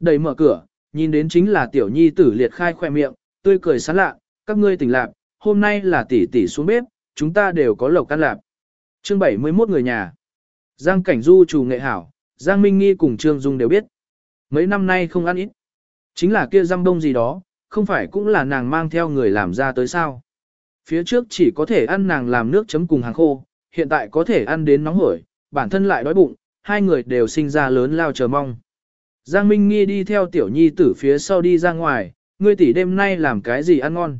Đẩy mở cửa, nhìn đến chính là tiểu nhi tử liệt khai khoe miệng, tươi cười sán lạ, các ngươi tỉnh lạc, hôm nay là tỷ tỷ xuống bếp, chúng ta đều có lộc căn lạp. Chương 71 người nhà. Giang Cảnh Du chủ nghệ hảo, Giang Minh Nghi cùng Trương Dung đều biết. Mấy năm nay không ăn ít. Chính là kia răm đông gì đó, không phải cũng là nàng mang theo người làm ra tới sao. Phía trước chỉ có thể ăn nàng làm nước chấm cùng hàng khô, hiện tại có thể ăn đến nóng hổi, bản thân lại đói bụng, hai người đều sinh ra lớn lao chờ mong. Giang Minh Nghi đi theo tiểu nhi tử phía sau đi ra ngoài, ngươi tỷ đêm nay làm cái gì ăn ngon.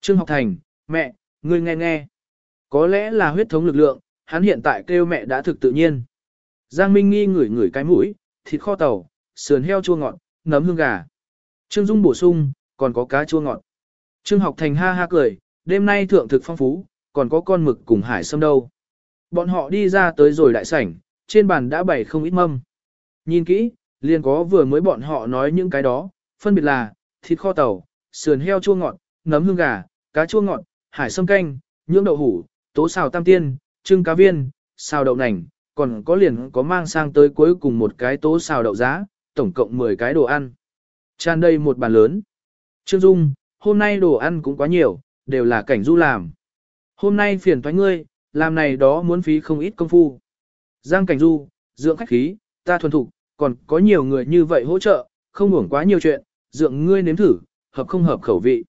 Trương học thành, mẹ, ngươi nghe nghe. Có lẽ là huyết thống lực lượng, hắn hiện tại kêu mẹ đã thực tự nhiên. Giang Minh Nghi ngửi ngửi cái mũi, thịt kho tàu, sườn heo chua ngọt, nấm hương gà. Trương Dung bổ sung, còn có cá chua ngọt. Trương học thành ha ha cười, đêm nay thượng thực phong phú, còn có con mực cùng hải sâm đâu. Bọn họ đi ra tới rồi đại sảnh, trên bàn đã bày không ít mâm. Nhìn kỹ, liền có vừa mới bọn họ nói những cái đó, phân biệt là, thịt kho tàu, sườn heo chua ngọt, nấm hương gà, cá chua ngọt, hải sâm canh, nhưỡng đậu hủ, tố xào tam tiên, trưng cá viên, xào đậu nành, còn có liền có mang sang tới cuối cùng một cái tố xào đậu giá, tổng cộng 10 cái đồ ăn. Tràn đầy một bàn lớn. Trương Dung, hôm nay đồ ăn cũng quá nhiều, đều là cảnh du làm. Hôm nay phiền thoái ngươi, làm này đó muốn phí không ít công phu. Giang cảnh du, dưỡng khách khí, ta thuần thục, còn có nhiều người như vậy hỗ trợ, không uổng quá nhiều chuyện, dưỡng ngươi nếm thử, hợp không hợp khẩu vị.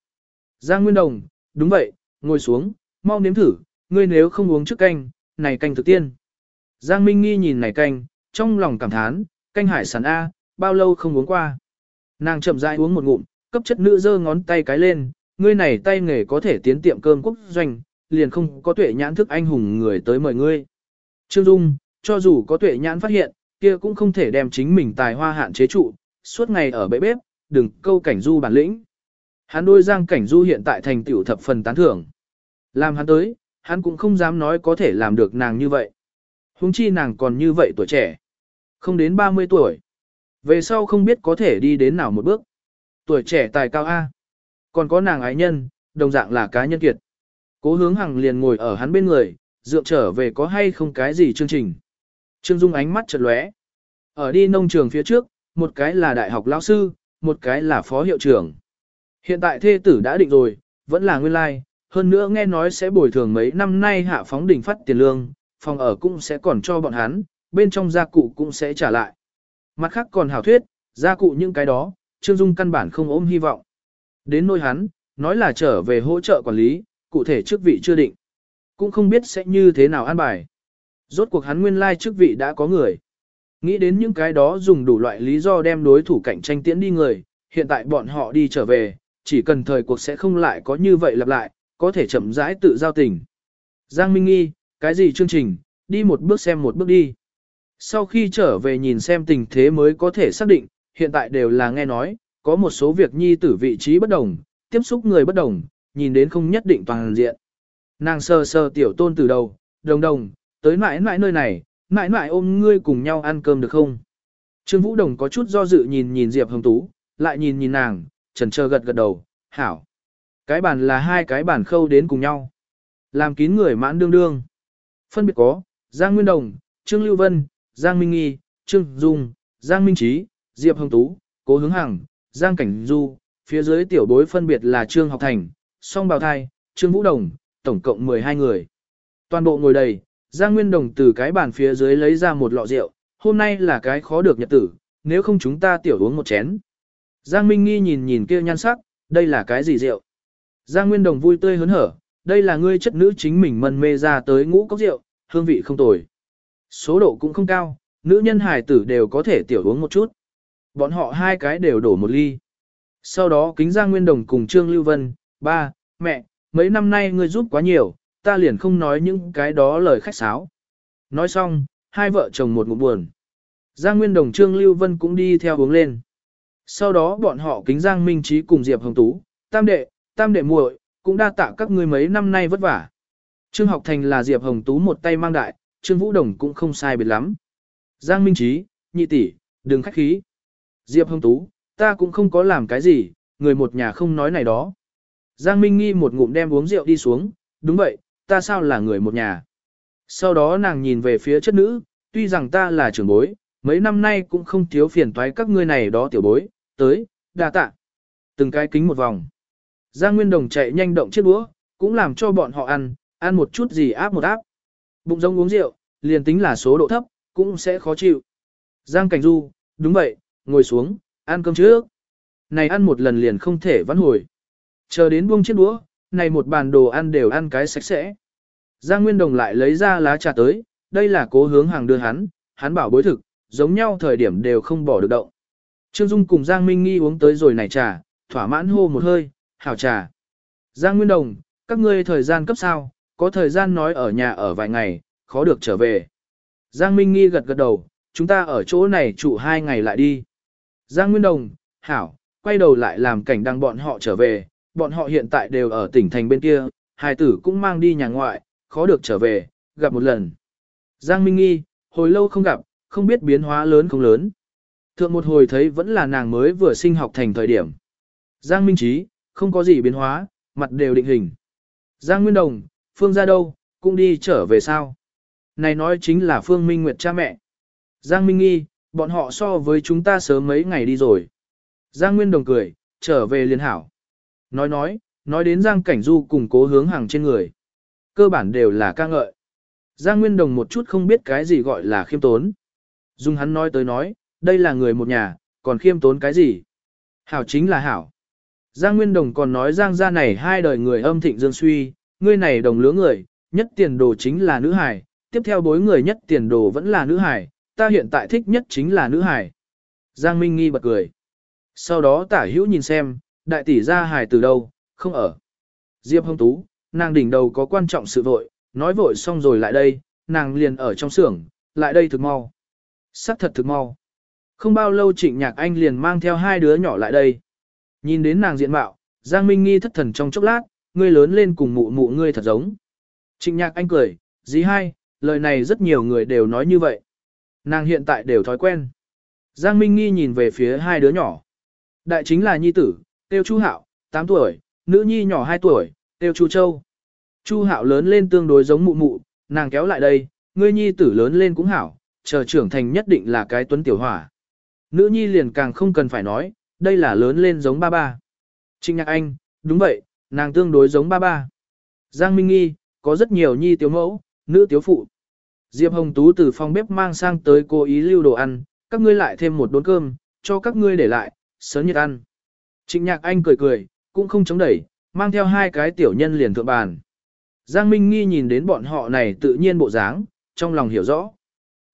Giang Nguyên Đồng, đúng vậy, ngồi xuống, mau nếm thử, ngươi nếu không uống trước canh, này canh thực tiên. Giang Minh Nghi nhìn này canh, trong lòng cảm thán, canh hải sản A, bao lâu không uống qua. Nàng chậm rãi uống một ngụm, cấp chất nữ giơ ngón tay cái lên, ngươi này tay nghề có thể tiến tiệm cơm quốc doanh, liền không có tuệ nhãn thức anh hùng người tới mời ngươi. Trương Dung, cho dù có tuệ nhãn phát hiện, kia cũng không thể đem chính mình tài hoa hạn chế trụ, suốt ngày ở bệ bếp, đừng câu cảnh du bản lĩnh. Hắn đôi giang cảnh du hiện tại thành tiểu thập phần tán thưởng. Làm hắn tới, hắn cũng không dám nói có thể làm được nàng như vậy. Hùng chi nàng còn như vậy tuổi trẻ. Không đến 30 tuổi. Về sau không biết có thể đi đến nào một bước. Tuổi trẻ tài cao A. Còn có nàng ái nhân, đồng dạng là cá nhân kiệt. Cố hướng hằng liền ngồi ở hắn bên người, dựa trở về có hay không cái gì chương trình. Trương Dung ánh mắt chợt lóe. Ở đi nông trường phía trước, một cái là đại học lão sư, một cái là phó hiệu trưởng. Hiện tại thê tử đã định rồi, vẫn là nguyên lai, hơn nữa nghe nói sẽ bồi thường mấy năm nay hạ phóng đỉnh phát tiền lương, phòng ở cũng sẽ còn cho bọn hắn, bên trong gia cụ cũng sẽ trả lại. Mặt khác còn hảo thuyết, gia cụ những cái đó, Trương Dung căn bản không ôm hy vọng. Đến nôi hắn, nói là trở về hỗ trợ quản lý, cụ thể chức vị chưa định. Cũng không biết sẽ như thế nào an bài. Rốt cuộc hắn nguyên lai chức vị đã có người. Nghĩ đến những cái đó dùng đủ loại lý do đem đối thủ cạnh tranh tiễn đi người, hiện tại bọn họ đi trở về, chỉ cần thời cuộc sẽ không lại có như vậy lặp lại, có thể chậm rãi tự giao tình. Giang Minh Nghi, cái gì chương trình, đi một bước xem một bước đi. Sau khi trở về nhìn xem tình thế mới có thể xác định, hiện tại đều là nghe nói, có một số việc nhi tử vị trí bất đồng, tiếp xúc người bất đồng, nhìn đến không nhất định toàn diện. Nàng sơ sơ tiểu tôn từ đầu, đồng đồng, tới mãi mãi nơi này, mãi mãi ôm ngươi cùng nhau ăn cơm được không? Trương Vũ Đồng có chút do dự nhìn nhìn Diệp Hồng Tú, lại nhìn nhìn nàng, trần trơ gật gật đầu, hảo. Cái bàn là hai cái bàn khâu đến cùng nhau. Làm kín người mãn đương đương. Phân biệt có, Giang Nguyên Đồng, Trương Lưu Vân, Giang Minh Nghi, Trương Dung, Giang Minh Trí, Diệp Hồng Tú, Cố Hướng Hằng, Giang Cảnh Du, phía dưới tiểu bối phân biệt là Trương Học Thành, Song Bào Thai, Trương Vũ Đồng, tổng cộng 12 người. Toàn bộ ngồi đầy, Giang Nguyên Đồng từ cái bàn phía dưới lấy ra một lọ rượu, hôm nay là cái khó được nhật tử, nếu không chúng ta tiểu uống một chén. Giang Minh Nghi nhìn nhìn kia nhan sắc, đây là cái gì rượu? Giang Nguyên Đồng vui tươi hớn hở, đây là ngươi chất nữ chính mình mân mê ra tới ngũ cốc rượu, hương vị không tồi. Số độ cũng không cao, nữ nhân hài tử đều có thể tiểu uống một chút. Bọn họ hai cái đều đổ một ly. Sau đó kính Giang Nguyên Đồng cùng Trương Lưu Vân, ba, mẹ, mấy năm nay ngươi giúp quá nhiều, ta liền không nói những cái đó lời khách sáo. Nói xong, hai vợ chồng một ngụm buồn. Giang Nguyên Đồng Trương Lưu Vân cũng đi theo uống lên. Sau đó bọn họ kính Giang Minh Trí cùng Diệp Hồng Tú, tam đệ, tam đệ muội, cũng đa tạ các ngươi mấy năm nay vất vả. Trương Học Thành là Diệp Hồng Tú một tay mang đại, Trương Vũ Đồng cũng không sai biệt lắm. Giang Minh Trí, nhị tỷ, đừng khách khí. Diệp Hồng Tú, ta cũng không có làm cái gì, người một nhà không nói này đó. Giang Minh Nghi một ngụm đem uống rượu đi xuống, đúng vậy, ta sao là người một nhà. Sau đó nàng nhìn về phía chất nữ, tuy rằng ta là trưởng bối, Mấy năm nay cũng không thiếu phiền toái các ngươi này đó tiểu bối, tới, đa tạ. Từng cái kính một vòng. Giang Nguyên Đồng chạy nhanh động chiếc đũa, cũng làm cho bọn họ ăn, ăn một chút gì áp một áp. Bụng rông uống rượu, liền tính là số độ thấp, cũng sẽ khó chịu. Giang Cảnh Du, đúng vậy, ngồi xuống, ăn cơm trước. Này ăn một lần liền không thể vãn hồi. Chờ đến buông chiếc đũa, này một bàn đồ ăn đều ăn cái sạch sẽ. Giang Nguyên Đồng lại lấy ra lá trà tới, đây là cố hướng hàng đưa hắn, hắn bảo bối thực, giống nhau thời điểm đều không bỏ được động. Trương Dung cùng Giang Minh Nghi uống tới rồi này trà, thỏa mãn hô một hơi, hảo trà. Giang Nguyên Đồng, các ngươi thời gian cấp sao, có thời gian nói ở nhà ở vài ngày, khó được trở về. Giang Minh Nghi gật gật đầu, chúng ta ở chỗ này trụ hai ngày lại đi. Giang Nguyên Đồng, hảo, quay đầu lại làm cảnh đăng bọn họ trở về, bọn họ hiện tại đều ở tỉnh thành bên kia, hài tử cũng mang đi nhà ngoại, khó được trở về, gặp một lần. Giang Minh Nghi, hồi lâu không gặp, không biết biến hóa lớn không lớn. Thượng một hồi thấy vẫn là nàng mới vừa sinh học thành thời điểm. Giang Minh Trí, không có gì biến hóa, mặt đều định hình. Giang Nguyên Đồng, Phương ra đâu, cũng đi trở về sao? Này nói chính là Phương Minh Nguyệt cha mẹ. Giang Minh Nghi, bọn họ so với chúng ta sớm mấy ngày đi rồi. Giang Nguyên Đồng cười, trở về liền hảo. Nói nói, nói đến Giang Cảnh Du cùng cố hướng hàng trên người. Cơ bản đều là ca ngợi. Giang Nguyên Đồng một chút không biết cái gì gọi là khiêm tốn. Dung hắn nói tới nói, đây là người một nhà, còn khiêm tốn cái gì? Hảo chính là hảo. Giang Nguyên Đồng còn nói Giang gia này hai đời người âm thịnh dương suy, ngươi này đồng lứa người, nhất tiền đồ chính là nữ hải, tiếp theo bối người nhất tiền đồ vẫn là nữ hải, ta hiện tại thích nhất chính là nữ hải. Giang Minh Nghi bật cười. Sau đó tả hữu nhìn xem, đại tỷ gia hải từ đâu, không ở. Diệp Hồng Tú, nàng đỉnh đầu có quan trọng sự vội, nói vội xong rồi lại đây, nàng liền ở trong xưởng, lại đây thực mau. Sắc thật thực mau. Không bao lâu trịnh nhạc anh liền mang theo hai đứa nhỏ lại đây. Nhìn đến nàng diện mạo, Giang Minh nghi thất thần trong chốc lát, ngươi lớn lên cùng mụ mụ ngươi thật giống. Trịnh nhạc anh cười, dí hai, lời này rất nhiều người đều nói như vậy. Nàng hiện tại đều thói quen. Giang Minh nghi nhìn về phía hai đứa nhỏ. Đại chính là nhi tử, tiêu Chu Hạo, 8 tuổi, nữ nhi nhỏ 2 tuổi, tiêu Chu Châu. Chu Hạo lớn lên tương đối giống mụ mụ, nàng kéo lại đây, ngươi nhi tử lớn lên cũng hảo, chờ trưởng thành nhất định là cái tuấn tiểu hỏa. Nữ nhi liền càng không cần phải nói, đây là lớn lên giống ba ba. Trinh Nhạc Anh, đúng vậy, nàng tương đối giống ba ba. Giang Minh Nghi, có rất nhiều nhi tiểu mẫu, nữ tiểu phụ. Diệp Hồng Tú từ phòng bếp mang sang tới cố ý lưu đồ ăn, các ngươi lại thêm một đốn cơm, cho các ngươi để lại, sớm nhiệt ăn. Trịnh Nhạc Anh cười cười, cũng không chống đẩy, mang theo hai cái tiểu nhân liền thượng bàn. Giang Minh Nghi nhìn đến bọn họ này tự nhiên bộ dáng, trong lòng hiểu rõ.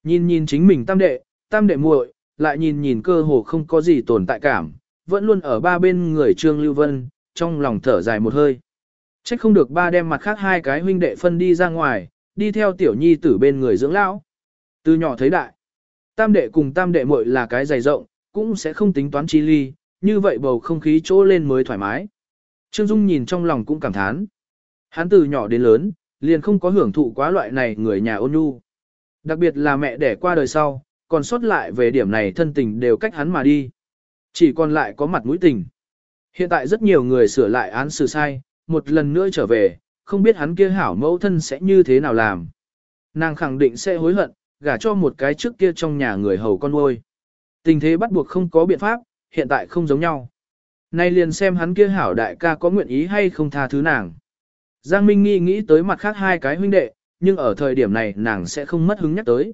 Nhìn nhìn chính mình tam đệ, tam đệ muội, lại nhìn nhìn cơ hồ không có gì tồn tại cảm, vẫn luôn ở ba bên người Trương Lưu Vân, trong lòng thở dài một hơi. Trách không được ba đem mặt khác hai cái huynh đệ phân đi ra ngoài, đi theo tiểu nhi tử bên người dưỡng lão. Từ nhỏ thấy đại, tam đệ cùng tam đệ muội là cái dày rộng, cũng sẽ không tính toán chi ly, như vậy bầu không khí chỗ lên mới thoải mái. Trương Dung nhìn trong lòng cũng cảm thán. Hắn từ nhỏ đến lớn, liền không có hưởng thụ quá loại này người nhà ôn nhu. Đặc biệt là mẹ đẻ qua đời sau, còn sót lại về điểm này thân tình đều cách hắn mà đi. Chỉ còn lại có mặt mũi tình. Hiện tại rất nhiều người sửa lại án xử sai, một lần nữa trở về, không biết hắn kia hảo mẫu thân sẽ như thế nào làm. Nàng khẳng định sẽ hối hận, gả cho một cái trước kia trong nhà người hầu con nuôi. Tình thế bắt buộc không có biện pháp, hiện tại không giống nhau. Nay liền xem hắn kia hảo đại ca có nguyện ý hay không tha thứ nàng. Giang Minh nghi nghĩ tới mặt khác hai cái huynh đệ, nhưng ở thời điểm này nàng sẽ không mất hứng nhắc tới.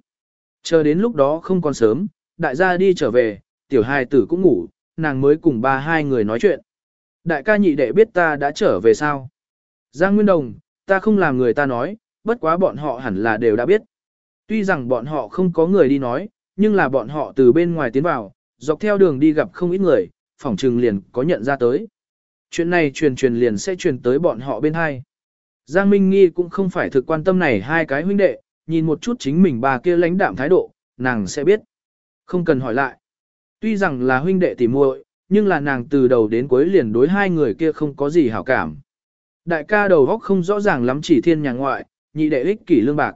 Chờ đến lúc đó không còn sớm, đại gia đi trở về, tiểu hài tử cũng ngủ, nàng mới cùng ba hai người nói chuyện. Đại ca nhị đệ biết ta đã trở về sao? Giang Nguyên Đồng, ta không làm người ta nói, bất quá bọn họ hẳn là đều đã biết. Tuy rằng bọn họ không có người đi nói, nhưng là bọn họ từ bên ngoài tiến vào, dọc theo đường đi gặp không ít người, phỏng trừng liền có nhận ra tới. Chuyện này truyền truyền liền sẽ truyền tới bọn họ bên hai. Giang Minh Nghi cũng không phải thực quan tâm này hai cái huynh đệ, nhìn một chút chính mình bà kia lãnh đạm thái độ, nàng sẽ biết. Không cần hỏi lại. Tuy rằng là huynh đệ tỉ muội, nhưng là nàng từ đầu đến cuối liền đối hai người kia không có gì hảo cảm. Đại ca đầu góc không rõ ràng lắm chỉ thiên nhà ngoại, nhị đệ ích kỷ lương bạc.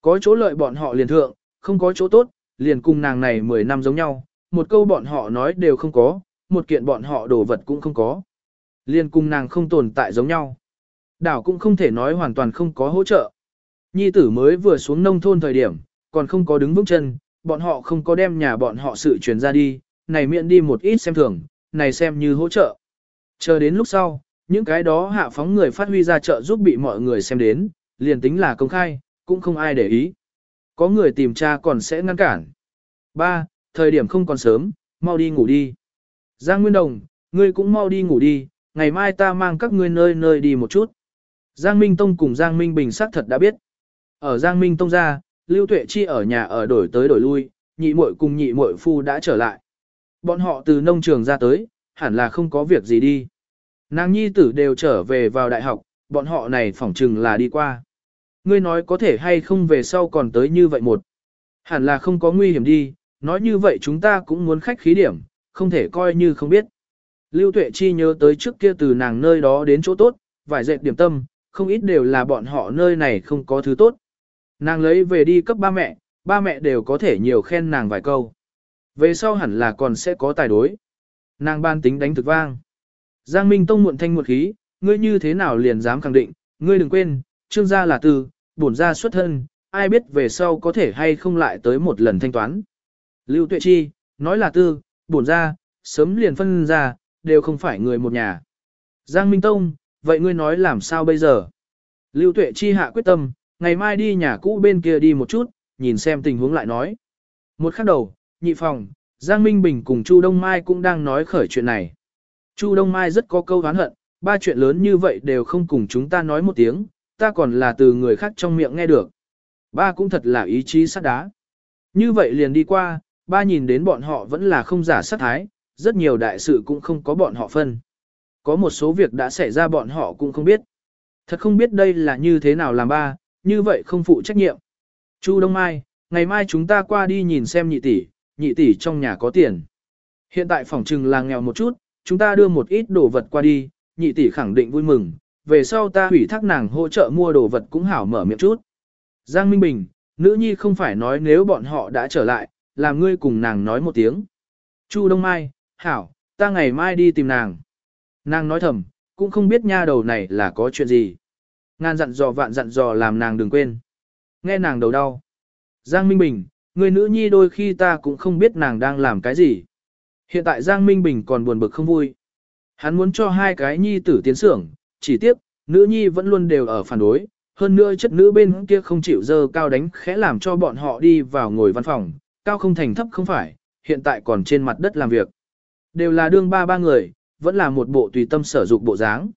Có chỗ lợi bọn họ liền thượng, không có chỗ tốt, liền cùng nàng này 10 năm giống nhau, một câu bọn họ nói đều không có, một kiện bọn họ đồ vật cũng không có. liên cùng nàng không tồn tại giống nhau. Đảo cũng không thể nói hoàn toàn không có hỗ trợ. Nhi tử mới vừa xuống nông thôn thời điểm, còn không có đứng vững chân, bọn họ không có đem nhà bọn họ sự truyền ra đi, này miệng đi một ít xem thường, này xem như hỗ trợ. Chờ đến lúc sau, những cái đó hạ phóng người phát huy ra trợ giúp bị mọi người xem đến, liền tính là công khai, cũng không ai để ý. Có người tìm tra còn sẽ ngăn cản. 3. Thời điểm không còn sớm, mau đi ngủ đi. Giang Nguyên Đồng, ngươi cũng mau đi ngủ đi, ngày mai ta mang các ngươi nơi nơi đi một chút. Giang Minh Tông cùng Giang Minh Bình xác thật đã biết. Ở Giang Minh Tông ra, Lưu Tuệ Chi ở nhà ở đổi tới đổi lui, nhị muội cùng nhị muội phu đã trở lại. Bọn họ từ nông trường ra tới, hẳn là không có việc gì đi. Nàng nhi tử đều trở về vào đại học, bọn họ này phỏng chừng là đi qua. Ngươi nói có thể hay không về sau còn tới như vậy một. Hẳn là không có nguy hiểm đi, nói như vậy chúng ta cũng muốn khách khí điểm, không thể coi như không biết. Lưu Tuệ Chi nhớ tới trước kia từ nàng nơi đó đến chỗ tốt, vài dệt điểm tâm, không ít đều là bọn họ nơi này không có thứ tốt. Nàng lấy về đi cấp ba mẹ, ba mẹ đều có thể nhiều khen nàng vài câu. Về sau hẳn là còn sẽ có tài đối. Nàng ban tính đánh thực vang. Giang Minh Tông muộn thanh một khí, ngươi như thế nào liền dám khẳng định, ngươi đừng quên, trương gia là từ, bổn gia xuất thân, ai biết về sau có thể hay không lại tới một lần thanh toán. Lưu Tuệ Chi, nói là tư, bổn gia, sớm liền phân ra, đều không phải người một nhà. Giang Minh Tông, vậy ngươi nói làm sao bây giờ? Lưu Tuệ Chi hạ quyết tâm, ngày mai đi nhà cũ bên kia đi một chút, nhìn xem tình huống lại nói. Một khắc đầu, nhị phòng, Giang Minh Bình cùng Chu Đông Mai cũng đang nói khởi chuyện này. Chu Đông Mai rất có câu oán hận, ba chuyện lớn như vậy đều không cùng chúng ta nói một tiếng, ta còn là từ người khác trong miệng nghe được. Ba cũng thật là ý chí sắt đá. Như vậy liền đi qua, ba nhìn đến bọn họ vẫn là không giả sát thái, rất nhiều đại sự cũng không có bọn họ phân. Có một số việc đã xảy ra bọn họ cũng không biết. Thật không biết đây là như thế nào làm ba, như vậy không phụ trách nhiệm. Chu Đông Mai, ngày mai chúng ta qua đi nhìn xem nhị tỷ, nhị tỷ trong nhà có tiền. Hiện tại phòng trừng là nghèo một chút, chúng ta đưa một ít đồ vật qua đi, nhị tỷ khẳng định vui mừng, về sau ta hủy thác nàng hỗ trợ mua đồ vật cũng hảo mở miệng chút. Giang Minh Bình, nữ nhi không phải nói nếu bọn họ đã trở lại, làm ngươi cùng nàng nói một tiếng. Chu Đông Mai, hảo, ta ngày mai đi tìm nàng. Nàng nói thầm, cũng không biết nha đầu này là có chuyện gì. Ngàn dặn dò vạn dặn dò làm nàng đừng quên. Nghe nàng đầu đau. Giang Minh Bình, người nữ nhi đôi khi ta cũng không biết nàng đang làm cái gì. Hiện tại Giang Minh Bình còn buồn bực không vui. Hắn muốn cho hai cái nhi tử tiến sưởng, chỉ tiếc, nữ nhi vẫn luôn đều ở phản đối. Hơn nữa chất nữ bên kia không chịu dơ cao đánh khẽ làm cho bọn họ đi vào ngồi văn phòng, cao không thành thấp không phải, hiện tại còn trên mặt đất làm việc. Đều là đương ba ba người, vẫn là một bộ tùy tâm sở dục bộ dáng.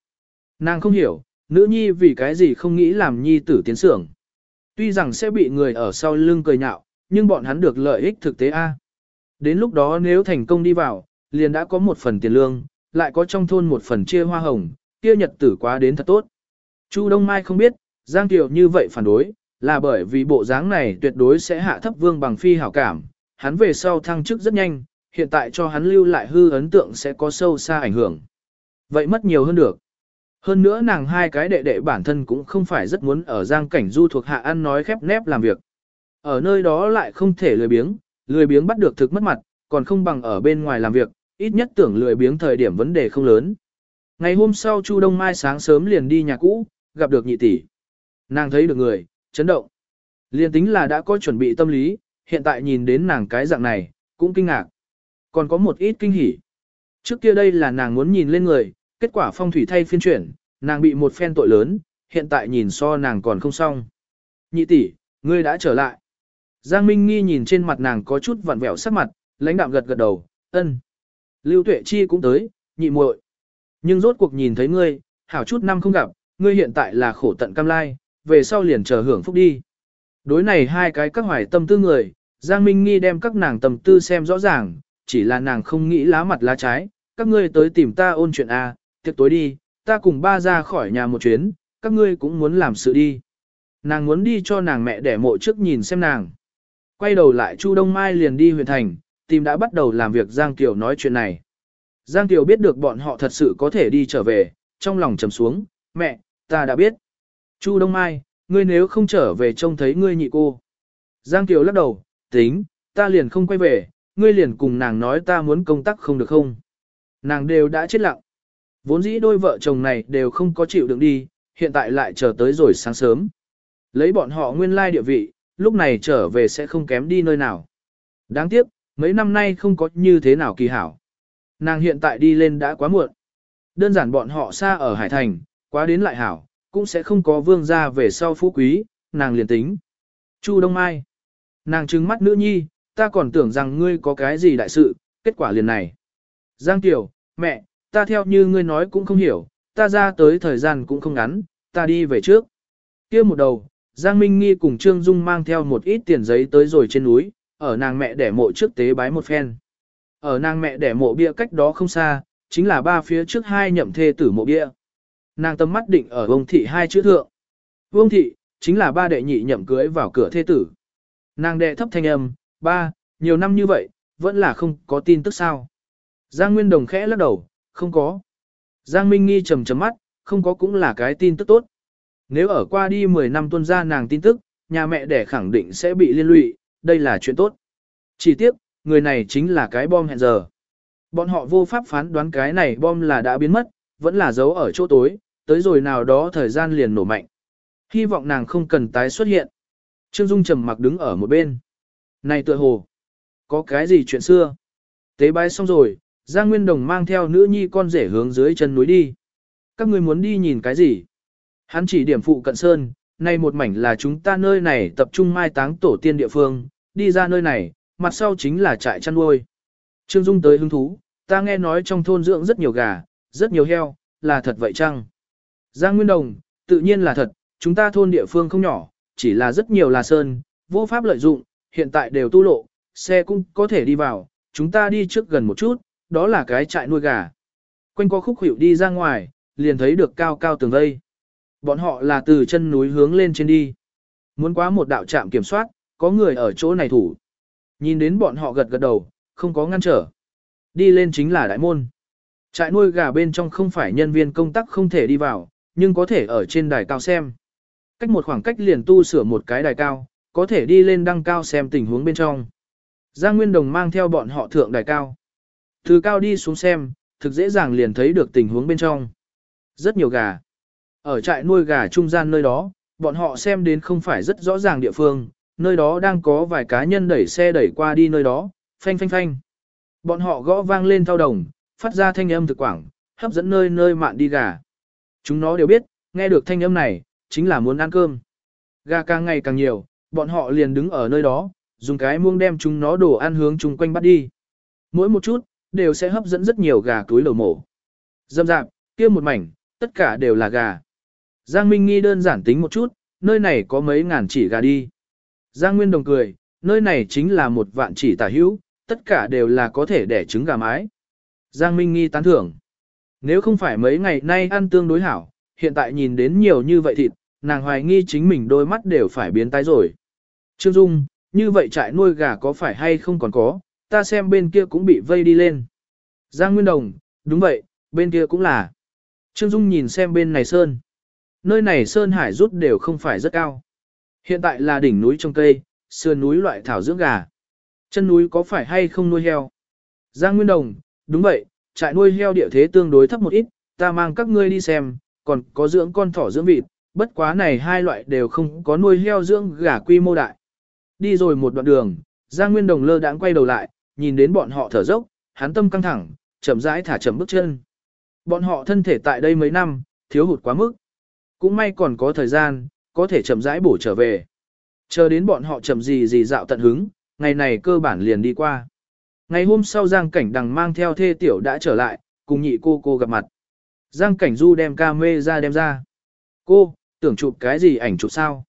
Nàng không hiểu, nữ nhi vì cái gì không nghĩ làm nhi tử tiến sưởng. Tuy rằng sẽ bị người ở sau lưng cười nhạo, nhưng bọn hắn được lợi ích thực tế A. Đến lúc đó nếu thành công đi vào, liền đã có một phần tiền lương, lại có trong thôn một phần chia hoa hồng, kia nhật tử quá đến thật tốt. Chu Đông Mai không biết, Giang Kiều như vậy phản đối, là bởi vì bộ dáng này tuyệt đối sẽ hạ thấp vương bằng phi hảo cảm, hắn về sau thăng chức rất nhanh, hiện tại cho hắn lưu lại hư ấn tượng sẽ có sâu xa ảnh hưởng. Vậy mất nhiều hơn được. Hơn nữa nàng hai cái đệ đệ bản thân cũng không phải rất muốn ở giang cảnh du thuộc hạ ăn nói khép nép làm việc. Ở nơi đó lại không thể lười biếng, lười biếng bắt được thực mất mặt, còn không bằng ở bên ngoài làm việc, ít nhất tưởng lười biếng thời điểm vấn đề không lớn. Ngày hôm sau Chu Đông Mai sáng sớm liền đi nhà cũ, gặp được nhị tỷ. Nàng thấy được người, chấn động. Liên tính là đã có chuẩn bị tâm lý, hiện tại nhìn đến nàng cái dạng này, cũng kinh ngạc. Còn có một ít kinh hỉ. Trước kia đây là nàng muốn nhìn lên người, kết quả phong thủy thay phiên chuyển, nàng bị một phen tội lớn, hiện tại nhìn so nàng còn không xong. Nhị tỷ, ngươi đã trở lại. Giang Minh Nghi nhìn trên mặt nàng có chút vặn vẹo sắc mặt, lãnh đạm gật gật đầu, ân. Lưu Tuệ Chi cũng tới, nhị muội. Nhưng rốt cuộc nhìn thấy ngươi, hảo chút năm không gặp, ngươi hiện tại là khổ tận cam lai, về sau liền chờ hưởng phúc đi. Đối này hai cái các hoài tâm tư người, Giang Minh Nghi đem các nàng tâm tư xem rõ ràng, chỉ là nàng không nghĩ lá mặt lá trái, các ngươi tới tìm ta ôn chuyện A, tiệc tối đi, ta cùng ba ra khỏi nhà một chuyến, các ngươi cũng muốn làm sự đi. Nàng muốn đi cho nàng mẹ để mộ trước nhìn xem nàng. Quay đầu lại Chu Đông Mai liền đi huyện thành, tìm đã bắt đầu làm việc Giang Kiều nói chuyện này. Giang Kiều biết được bọn họ thật sự có thể đi trở về, trong lòng trầm xuống, mẹ, ta đã biết. Chu Đông Mai, ngươi nếu không trở về trông thấy ngươi nhị cô. Giang Kiều lắc đầu, tính, ta liền không quay về, ngươi liền cùng nàng nói ta muốn công tác không được không. Nàng đều đã chết lặng. Vốn dĩ đôi vợ chồng này đều không có chịu đựng đi, hiện tại lại chờ tới rồi sáng sớm. Lấy bọn họ nguyên lai địa vị, lúc này trở về sẽ không kém đi nơi nào. Đáng tiếc, mấy năm nay không có như thế nào kỳ hảo. Nàng hiện tại đi lên đã quá muộn. Đơn giản bọn họ xa ở Hải Thành, quá đến lại hảo, cũng sẽ không có vương gia về sau phú quý, nàng liền tính. Chu Đông Mai. Nàng trừng mắt nữ nhi, ta còn tưởng rằng ngươi có cái gì đại sự, kết quả liền này. Giang Tiểu, mẹ, ta theo như ngươi nói cũng không hiểu, ta ra tới thời gian cũng không ngắn, ta đi về trước. kia một đầu, Giang Minh Nghi cùng Trương Dung mang theo một ít tiền giấy tới rồi trên núi, ở nàng mẹ đẻ mộ trước tế bái một phen. Ở nàng mẹ đẻ mộ bia cách đó không xa, chính là ba phía trước hai nhậm thê tử mộ bia. Nàng tâm mắt định ở vông thị hai chữ thượng. Vông thị, chính là ba đệ nhị nhậm cưới vào cửa thê tử. Nàng đệ thấp thanh âm, ba, nhiều năm như vậy, vẫn là không có tin tức sao. Giang Nguyên Đồng khẽ lắc đầu, không có. Giang Minh Nghi trầm trầm mắt, không có cũng là cái tin tức tốt. Nếu ở qua đi 10 năm tuân ra nàng tin tức, nhà mẹ đẻ khẳng định sẽ bị liên lụy, đây là chuyện tốt. Chỉ tiếc, người này chính là cái bom hẹn giờ. Bọn họ vô pháp phán đoán cái này bom là đã biến mất, vẫn là giấu ở chỗ tối, tới rồi nào đó thời gian liền nổ mạnh. Hy vọng nàng không cần tái xuất hiện. Trương Dung trầm mặc đứng ở một bên. Này tựa hồ, có cái gì chuyện xưa? Tế bái xong rồi, Giang Nguyên Đồng mang theo nữ nhi con rể hướng dưới chân núi đi. Các người muốn đi nhìn cái gì? Hắn chỉ điểm phụ cận sơn, nay một mảnh là chúng ta nơi này tập trung mai táng tổ tiên địa phương, đi ra nơi này, mặt sau chính là trại chăn nuôi. Trương Dung tới hứng thú, ta nghe nói trong thôn dưỡng rất nhiều gà, rất nhiều heo, là thật vậy chăng? Giang Nguyên Đồng, tự nhiên là thật, chúng ta thôn địa phương không nhỏ, chỉ là rất nhiều là sơn, vô pháp lợi dụng, hiện tại đều tu lộ, xe cũng có thể đi vào, chúng ta đi trước gần một chút, đó là cái trại nuôi gà. Quanh có khúc hiệu đi ra ngoài, liền thấy được cao cao tường vây. Bọn họ là từ chân núi hướng lên trên đi. Muốn qua một đạo trạm kiểm soát, có người ở chỗ này thủ. Nhìn đến bọn họ gật gật đầu, không có ngăn trở. Đi lên chính là đại môn. Trại nuôi gà bên trong không phải nhân viên công tác không thể đi vào, nhưng có thể ở trên đài cao xem. Cách một khoảng cách liền tu sửa một cái đài cao, có thể đi lên đăng cao xem tình huống bên trong. Giang Nguyên Đồng mang theo bọn họ thượng đài cao. Từ cao đi xuống xem, thực dễ dàng liền thấy được tình huống bên trong. Rất nhiều gà. Ở trại nuôi gà trung gian nơi đó, bọn họ xem đến không phải rất rõ ràng địa phương, nơi đó đang có vài cá nhân đẩy xe đẩy qua đi nơi đó, phanh phanh phanh. Bọn họ gõ vang lên thao đồng, phát ra thanh âm thực quảng, hấp dẫn nơi nơi mạn đi gà. Chúng nó đều biết, nghe được thanh âm này, chính là muốn ăn cơm. Gà càng ngày càng nhiều, bọn họ liền đứng ở nơi đó, dùng cái muông đem chúng nó đổ ăn hướng chung quanh bắt đi. Mỗi một chút, đều sẽ hấp dẫn rất nhiều gà túi lầu mổ. Dâm dạp, kia một mảnh, tất cả đều là gà. Giang Minh Nghi đơn giản tính một chút, nơi này có mấy ngàn chỉ gà đi. Giang Nguyên Đồng cười, nơi này chính là một vạn chỉ tả hữu, tất cả đều là có thể đẻ trứng gà mái. Giang Minh Nghi tán thưởng. Nếu không phải mấy ngày nay ăn tương đối hảo, hiện tại nhìn đến nhiều như vậy thịt, nàng hoài nghi chính mình đôi mắt đều phải biến tái rồi. Trương Dung, như vậy trại nuôi gà có phải hay không còn có, ta xem bên kia cũng bị vây đi lên. Giang Nguyên Đồng, đúng vậy, bên kia cũng là. Trương Dung nhìn xem bên này sơn. Nơi này sơn hải rút đều không phải rất cao. Hiện tại là đỉnh núi trong cây, sườn núi loại thảo dưỡng gà. Chân núi có phải hay không nuôi heo? Giang Nguyên Đồng, đúng vậy, trại nuôi heo địa thế tương đối thấp một ít, ta mang các ngươi đi xem, còn có dưỡng con thỏ dưỡng vịt, bất quá này hai loại đều không có nuôi heo dưỡng gà quy mô đại. Đi rồi một đoạn đường, Giang Nguyên Đồng lơ đãng quay đầu lại, nhìn đến bọn họ thở dốc, hắn tâm căng thẳng, chậm rãi thả chậm bước chân. Bọn họ thân thể tại đây mấy năm, thiếu hụt quá mức. Cũng may còn có thời gian, có thể chậm rãi bổ trở về. Chờ đến bọn họ chậm gì gì dạo tận hứng, ngày này cơ bản liền đi qua. Ngày hôm sau Giang Cảnh Đằng mang theo thê tiểu đã trở lại, cùng nhị cô cô gặp mặt. Giang Cảnh Du đem ca mê ra đem ra. Cô, tưởng chụp cái gì ảnh chụp sao?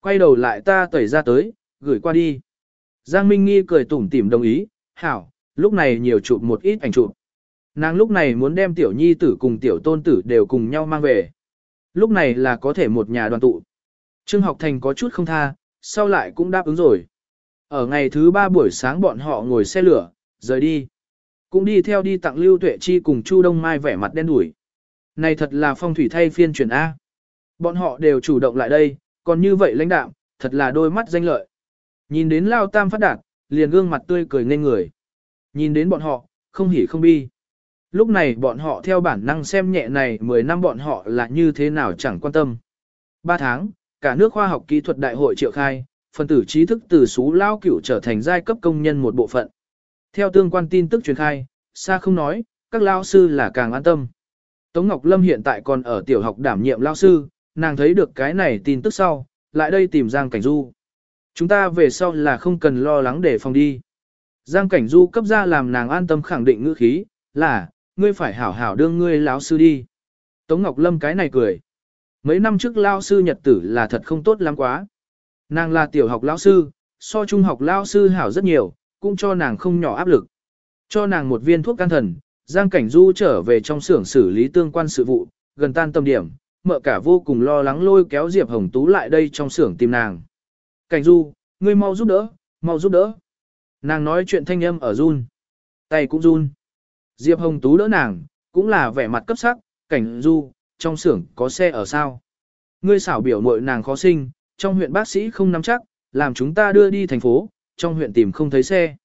Quay đầu lại ta tẩy ra tới, gửi qua đi. Giang Minh Nghi cười tủm tỉm đồng ý, hảo, lúc này nhiều chụp một ít ảnh chụp. Nàng lúc này muốn đem tiểu nhi tử cùng tiểu tôn tử đều cùng nhau mang về. Lúc này là có thể một nhà đoàn tụ. Trương học thành có chút không tha, sau lại cũng đáp ứng rồi. Ở ngày thứ ba buổi sáng bọn họ ngồi xe lửa, rời đi. Cũng đi theo đi tặng Lưu Tuệ Chi cùng Chu Đông Mai vẻ mặt đen đủi. Này thật là phong thủy thay phiên truyền A. Bọn họ đều chủ động lại đây, còn như vậy lãnh đạm, thật là đôi mắt danh lợi. Nhìn đến Lao Tam phát đạt, liền gương mặt tươi cười nên người. Nhìn đến bọn họ, không hỉ không bi. Lúc này bọn họ theo bản năng xem nhẹ này 10 năm bọn họ là như thế nào chẳng quan tâm. 3 tháng, cả nước khoa học kỹ thuật đại hội triệu khai, phần tử trí thức từ số lao cửu trở thành giai cấp công nhân một bộ phận. Theo tương quan tin tức truyền khai, xa không nói, các lao sư là càng an tâm. Tống Ngọc Lâm hiện tại còn ở tiểu học đảm nhiệm lao sư, nàng thấy được cái này tin tức sau, lại đây tìm Giang Cảnh Du. Chúng ta về sau là không cần lo lắng để phòng đi. Giang Cảnh Du cấp ra làm nàng an tâm khẳng định ngữ khí, là, ngươi phải hảo hảo đương ngươi lão sư đi. Tống Ngọc Lâm cái này cười. Mấy năm trước lao sư nhật tử là thật không tốt lắm quá. Nàng là tiểu học lao sư, so trung học lao sư hảo rất nhiều, cũng cho nàng không nhỏ áp lực. Cho nàng một viên thuốc can thần, Giang Cảnh Du trở về trong xưởng xử lý tương quan sự vụ, gần tan tâm điểm, mợ cả vô cùng lo lắng lôi kéo Diệp Hồng Tú lại đây trong xưởng tìm nàng. Cảnh Du, ngươi mau giúp đỡ, mau giúp đỡ. Nàng nói chuyện thanh âm ở run. Tay cũng run. Diệp Hồng Tú đỡ nàng, cũng là vẻ mặt cấp sắc, cảnh Du, trong xưởng có xe ở sao. Ngươi xảo biểu mội nàng khó sinh, trong huyện bác sĩ không nắm chắc, làm chúng ta đưa đi thành phố, trong huyện tìm không thấy xe.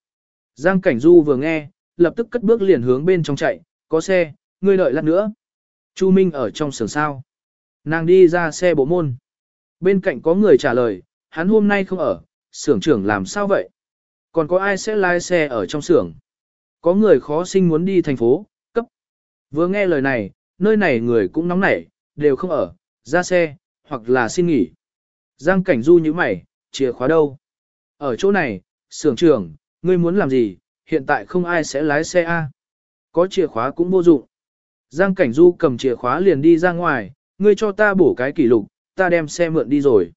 Giang Cảnh Du vừa nghe, lập tức cất bước liền hướng bên trong chạy, có xe, ngươi đợi lát nữa. Chu Minh ở trong xưởng sao. Nàng đi ra xe bộ môn. Bên cạnh có người trả lời, hắn hôm nay không ở, xưởng trưởng làm sao vậy? Còn có ai sẽ lái xe ở trong xưởng? Có người khó sinh muốn đi thành phố, cấp. Vừa nghe lời này, nơi này người cũng nóng nảy, đều không ở, ra xe, hoặc là xin nghỉ. Giang cảnh du như mày, chìa khóa đâu? Ở chỗ này, xưởng trưởng, ngươi muốn làm gì, hiện tại không ai sẽ lái xe A. Có chìa khóa cũng vô dụng. Giang cảnh du cầm chìa khóa liền đi ra ngoài, ngươi cho ta bổ cái kỷ lục, ta đem xe mượn đi rồi.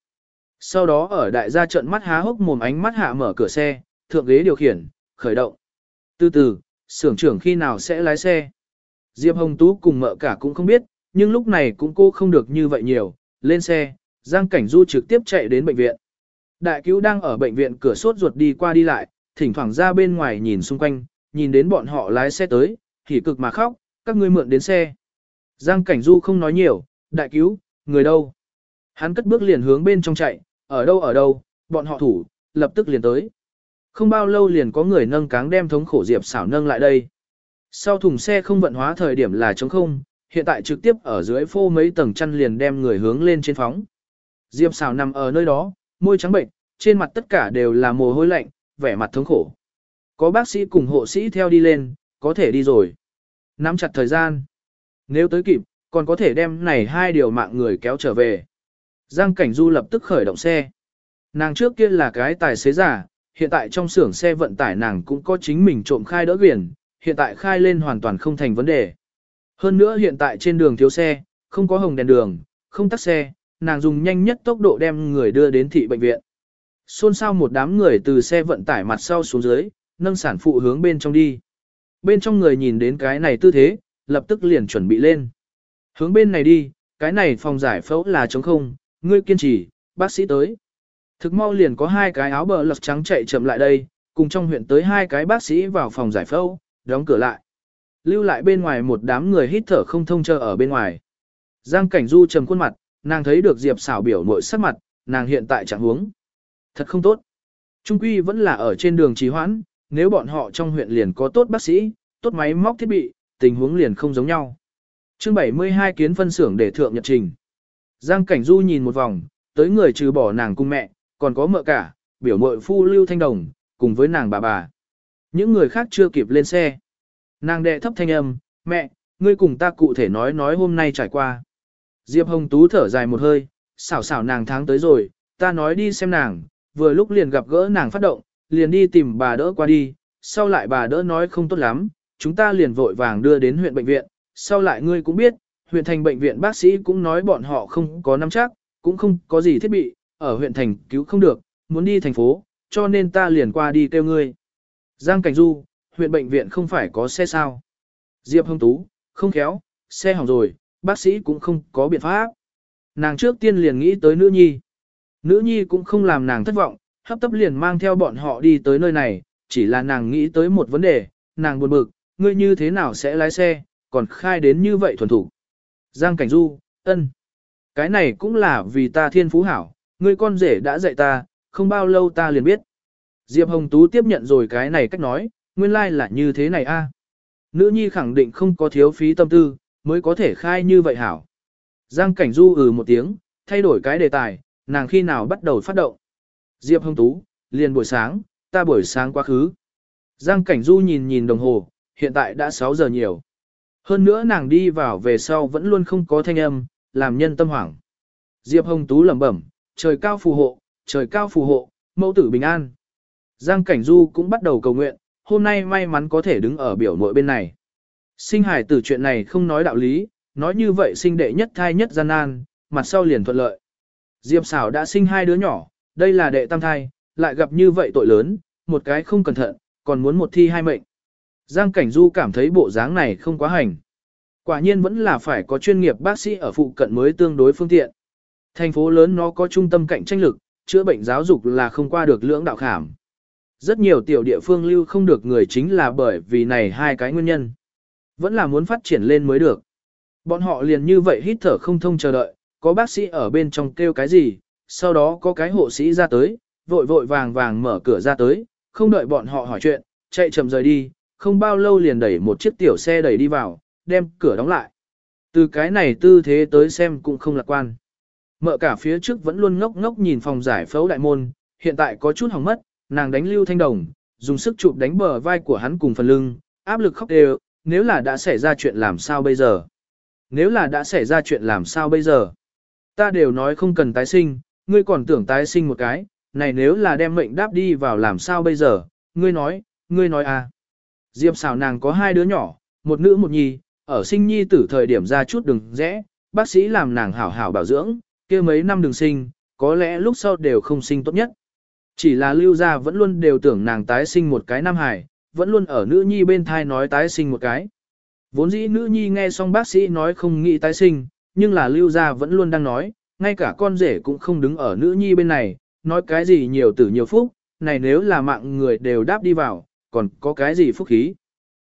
Sau đó ở đại gia trận mắt há hốc mồm ánh mắt hạ mở cửa xe, thượng ghế điều khiển, khởi động. Từ từ, xưởng trưởng khi nào sẽ lái xe. Diệp Hồng Tú cùng mợ cả cũng không biết, nhưng lúc này cũng cô không được như vậy nhiều, lên xe, Giang Cảnh Du trực tiếp chạy đến bệnh viện. Đại cứu đang ở bệnh viện cửa sốt ruột đi qua đi lại, thỉnh thoảng ra bên ngoài nhìn xung quanh, nhìn đến bọn họ lái xe tới, thì cực mà khóc, các ngươi mượn đến xe. Giang Cảnh Du không nói nhiều, đại cứu, người đâu? Hắn cất bước liền hướng bên trong chạy, ở đâu ở đâu, bọn họ thủ, lập tức liền tới. Không bao lâu liền có người nâng cáng đem thống khổ Diệp xảo nâng lại đây. Sau thùng xe không vận hóa thời điểm là trống không, hiện tại trực tiếp ở dưới phô mấy tầng chăn liền đem người hướng lên trên phóng. Diệp xảo nằm ở nơi đó, môi trắng bệnh, trên mặt tất cả đều là mồ hôi lạnh, vẻ mặt thống khổ. Có bác sĩ cùng hộ sĩ theo đi lên, có thể đi rồi. Nắm chặt thời gian. Nếu tới kịp, còn có thể đem này hai điều mạng người kéo trở về. Giang Cảnh Du lập tức khởi động xe. Nàng trước kia là cái tài xế giả, hiện tại trong xưởng xe vận tải nàng cũng có chính mình trộm khai đỡ quyền, hiện tại khai lên hoàn toàn không thành vấn đề. Hơn nữa hiện tại trên đường thiếu xe, không có hồng đèn đường, không tắt xe, nàng dùng nhanh nhất tốc độ đem người đưa đến thị bệnh viện. Xôn xao một đám người từ xe vận tải mặt sau xuống dưới, nâng sản phụ hướng bên trong đi. Bên trong người nhìn đến cái này tư thế, lập tức liền chuẩn bị lên. Hướng bên này đi, cái này phòng giải phẫu là trống không, ngươi kiên trì, bác sĩ tới. Thực mau liền có hai cái áo bờ lật trắng chạy chậm lại đây, cùng trong huyện tới hai cái bác sĩ vào phòng giải phẫu, đóng cửa lại. Lưu lại bên ngoài một đám người hít thở không thông chờ ở bên ngoài. Giang Cảnh Du trầm khuôn mặt, nàng thấy được Diệp xảo biểu mội sắc mặt, nàng hiện tại trạng huống Thật không tốt. Trung quy vẫn là ở trên đường trì hoãn, nếu bọn họ trong huyện liền có tốt bác sĩ, tốt máy móc thiết bị, tình huống liền không giống nhau. Chương 72 kiến phân xưởng để thượng nhật trình. Giang Cảnh Du nhìn một vòng, tới người trừ bỏ nàng cung mẹ, còn có mợ cả, biểu mội phu Lưu Thanh Đồng, cùng với nàng bà bà. Những người khác chưa kịp lên xe. Nàng đệ thấp thanh âm, mẹ, ngươi cùng ta cụ thể nói nói hôm nay trải qua. Diệp Hồng Tú thở dài một hơi, xảo xảo nàng tháng tới rồi, ta nói đi xem nàng, vừa lúc liền gặp gỡ nàng phát động, liền đi tìm bà đỡ qua đi, sau lại bà đỡ nói không tốt lắm, chúng ta liền vội vàng đưa đến huyện bệnh viện, sau lại ngươi cũng biết, huyện thành bệnh viện bác sĩ cũng nói bọn họ không có nắm chắc, cũng không có gì thiết bị, ở huyện thành cứu không được, muốn đi thành phố, cho nên ta liền qua đi kêu ngươi. Giang Cảnh Du, huyện bệnh viện không phải có xe sao. Diệp Hồng Tú, không khéo, xe hỏng rồi, bác sĩ cũng không có biện pháp. Nàng trước tiên liền nghĩ tới nữ nhi. Nữ nhi cũng không làm nàng thất vọng, hấp tấp liền mang theo bọn họ đi tới nơi này, chỉ là nàng nghĩ tới một vấn đề, nàng buồn bực, ngươi như thế nào sẽ lái xe, còn khai đến như vậy thuần thủ. Giang Cảnh Du, ân. Cái này cũng là vì ta thiên phú hảo, ngươi con rể đã dạy ta, không bao lâu ta liền biết. Diệp Hồng Tú tiếp nhận rồi cái này cách nói, nguyên lai like là như thế này a. Nữ nhi khẳng định không có thiếu phí tâm tư, mới có thể khai như vậy hảo. Giang Cảnh Du ừ một tiếng, thay đổi cái đề tài, nàng khi nào bắt đầu phát động. Diệp Hồng Tú, liền buổi sáng, ta buổi sáng quá khứ. Giang Cảnh Du nhìn nhìn đồng hồ, hiện tại đã 6 giờ nhiều. Hơn nữa nàng đi vào về sau vẫn luôn không có thanh âm, làm nhân tâm hoảng. Diệp Hồng Tú lẩm bẩm, trời cao phù hộ, trời cao phù hộ, mẫu tử bình an. Giang Cảnh Du cũng bắt đầu cầu nguyện, hôm nay may mắn có thể đứng ở biểu nội bên này. Sinh hải tử chuyện này không nói đạo lý, nói như vậy sinh đệ nhất thai nhất gian nan, mặt sau liền thuận lợi. Diệp xảo đã sinh hai đứa nhỏ, đây là đệ tam thai, lại gặp như vậy tội lớn, một cái không cẩn thận, còn muốn một thi hai mệnh. Giang Cảnh Du cảm thấy bộ dáng này không quá hành. Quả nhiên vẫn là phải có chuyên nghiệp bác sĩ ở phụ cận mới tương đối phương tiện. Thành phố lớn nó có trung tâm cạnh tranh lực, chữa bệnh giáo dục là không qua được lưỡng đạo khảm. Rất nhiều tiểu địa phương lưu không được người chính là bởi vì này hai cái nguyên nhân. Vẫn là muốn phát triển lên mới được. Bọn họ liền như vậy hít thở không thông chờ đợi, có bác sĩ ở bên trong kêu cái gì, sau đó có cái hộ sĩ ra tới, vội vội vàng vàng mở cửa ra tới, không đợi bọn họ hỏi chuyện, chạy chậm rời đi, không bao lâu liền đẩy một chiếc tiểu xe đẩy đi vào, đem cửa đóng lại. Từ cái này tư thế tới xem cũng không lạc quan. Mợ cả phía trước vẫn luôn ngốc ngốc nhìn phòng giải phẫu đại môn, hiện tại có chút hỏng mất, nàng đánh lưu thanh đồng, dùng sức chụp đánh bờ vai của hắn cùng phần lưng, áp lực khóc đều, nếu là đã xảy ra chuyện làm sao bây giờ? Nếu là đã xảy ra chuyện làm sao bây giờ? Ta đều nói không cần tái sinh, ngươi còn tưởng tái sinh một cái, này nếu là đem mệnh đáp đi vào làm sao bây giờ? Ngươi nói, ngươi nói à? Diệp xảo nàng có hai đứa nhỏ, một nữ một nhi, ở sinh nhi tử thời điểm ra chút đừng rẽ, bác sĩ làm nàng hảo hảo bảo dưỡng, kia mấy năm đừng sinh, có lẽ lúc sau đều không sinh tốt nhất. Chỉ là lưu gia vẫn luôn đều tưởng nàng tái sinh một cái nam hải, vẫn luôn ở nữ nhi bên thai nói tái sinh một cái. Vốn dĩ nữ nhi nghe xong bác sĩ nói không nghĩ tái sinh, nhưng là lưu gia vẫn luôn đang nói, ngay cả con rể cũng không đứng ở nữ nhi bên này, nói cái gì nhiều tử nhiều phúc, này nếu là mạng người đều đáp đi vào, còn có cái gì phúc khí.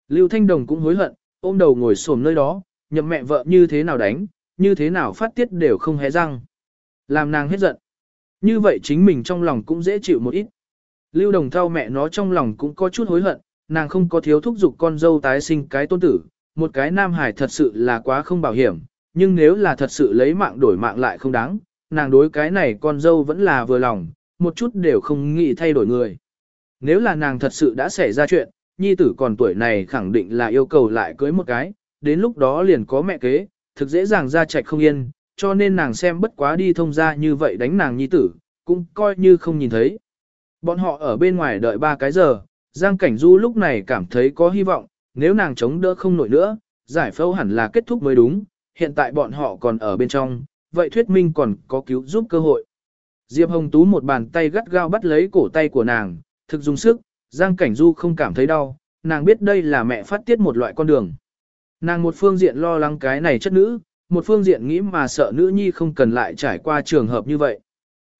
Lưu Thanh Đồng cũng hối hận, ôm đầu ngồi xổm nơi đó, nhậm mẹ vợ như thế nào đánh, như thế nào phát tiết đều không hé răng. Làm nàng hết giận. Như vậy chính mình trong lòng cũng dễ chịu một ít. Lưu Đồng Thao mẹ nó trong lòng cũng có chút hối hận, nàng không có thiếu thúc giục con dâu tái sinh cái tôn tử, một cái nam hải thật sự là quá không bảo hiểm, nhưng nếu là thật sự lấy mạng đổi mạng lại không đáng, nàng đối cái này con dâu vẫn là vừa lòng, một chút đều không nghĩ thay đổi người. Nếu là nàng thật sự đã xảy ra chuyện, nhi tử còn tuổi này khẳng định là yêu cầu lại cưới một cái, đến lúc đó liền có mẹ kế, thực dễ dàng ra chạch không yên, cho nên nàng xem bất quá đi thông ra như vậy đánh nàng nhi tử, cũng coi như không nhìn thấy. Bọn họ ở bên ngoài đợi ba cái giờ, Giang Cảnh Du lúc này cảm thấy có hy vọng, nếu nàng chống đỡ không nổi nữa, giải phẫu hẳn là kết thúc mới đúng, hiện tại bọn họ còn ở bên trong, vậy thuyết minh còn có cứu giúp cơ hội. Diệp Hồng Tú một bàn tay gắt gao bắt lấy cổ tay của nàng, thực dùng sức, Giang Cảnh Du không cảm thấy đau, nàng biết đây là mẹ phát tiết một loại con đường. Nàng một phương diện lo lắng cái này chất nữ, một phương diện nghĩ mà sợ nữ nhi không cần lại trải qua trường hợp như vậy.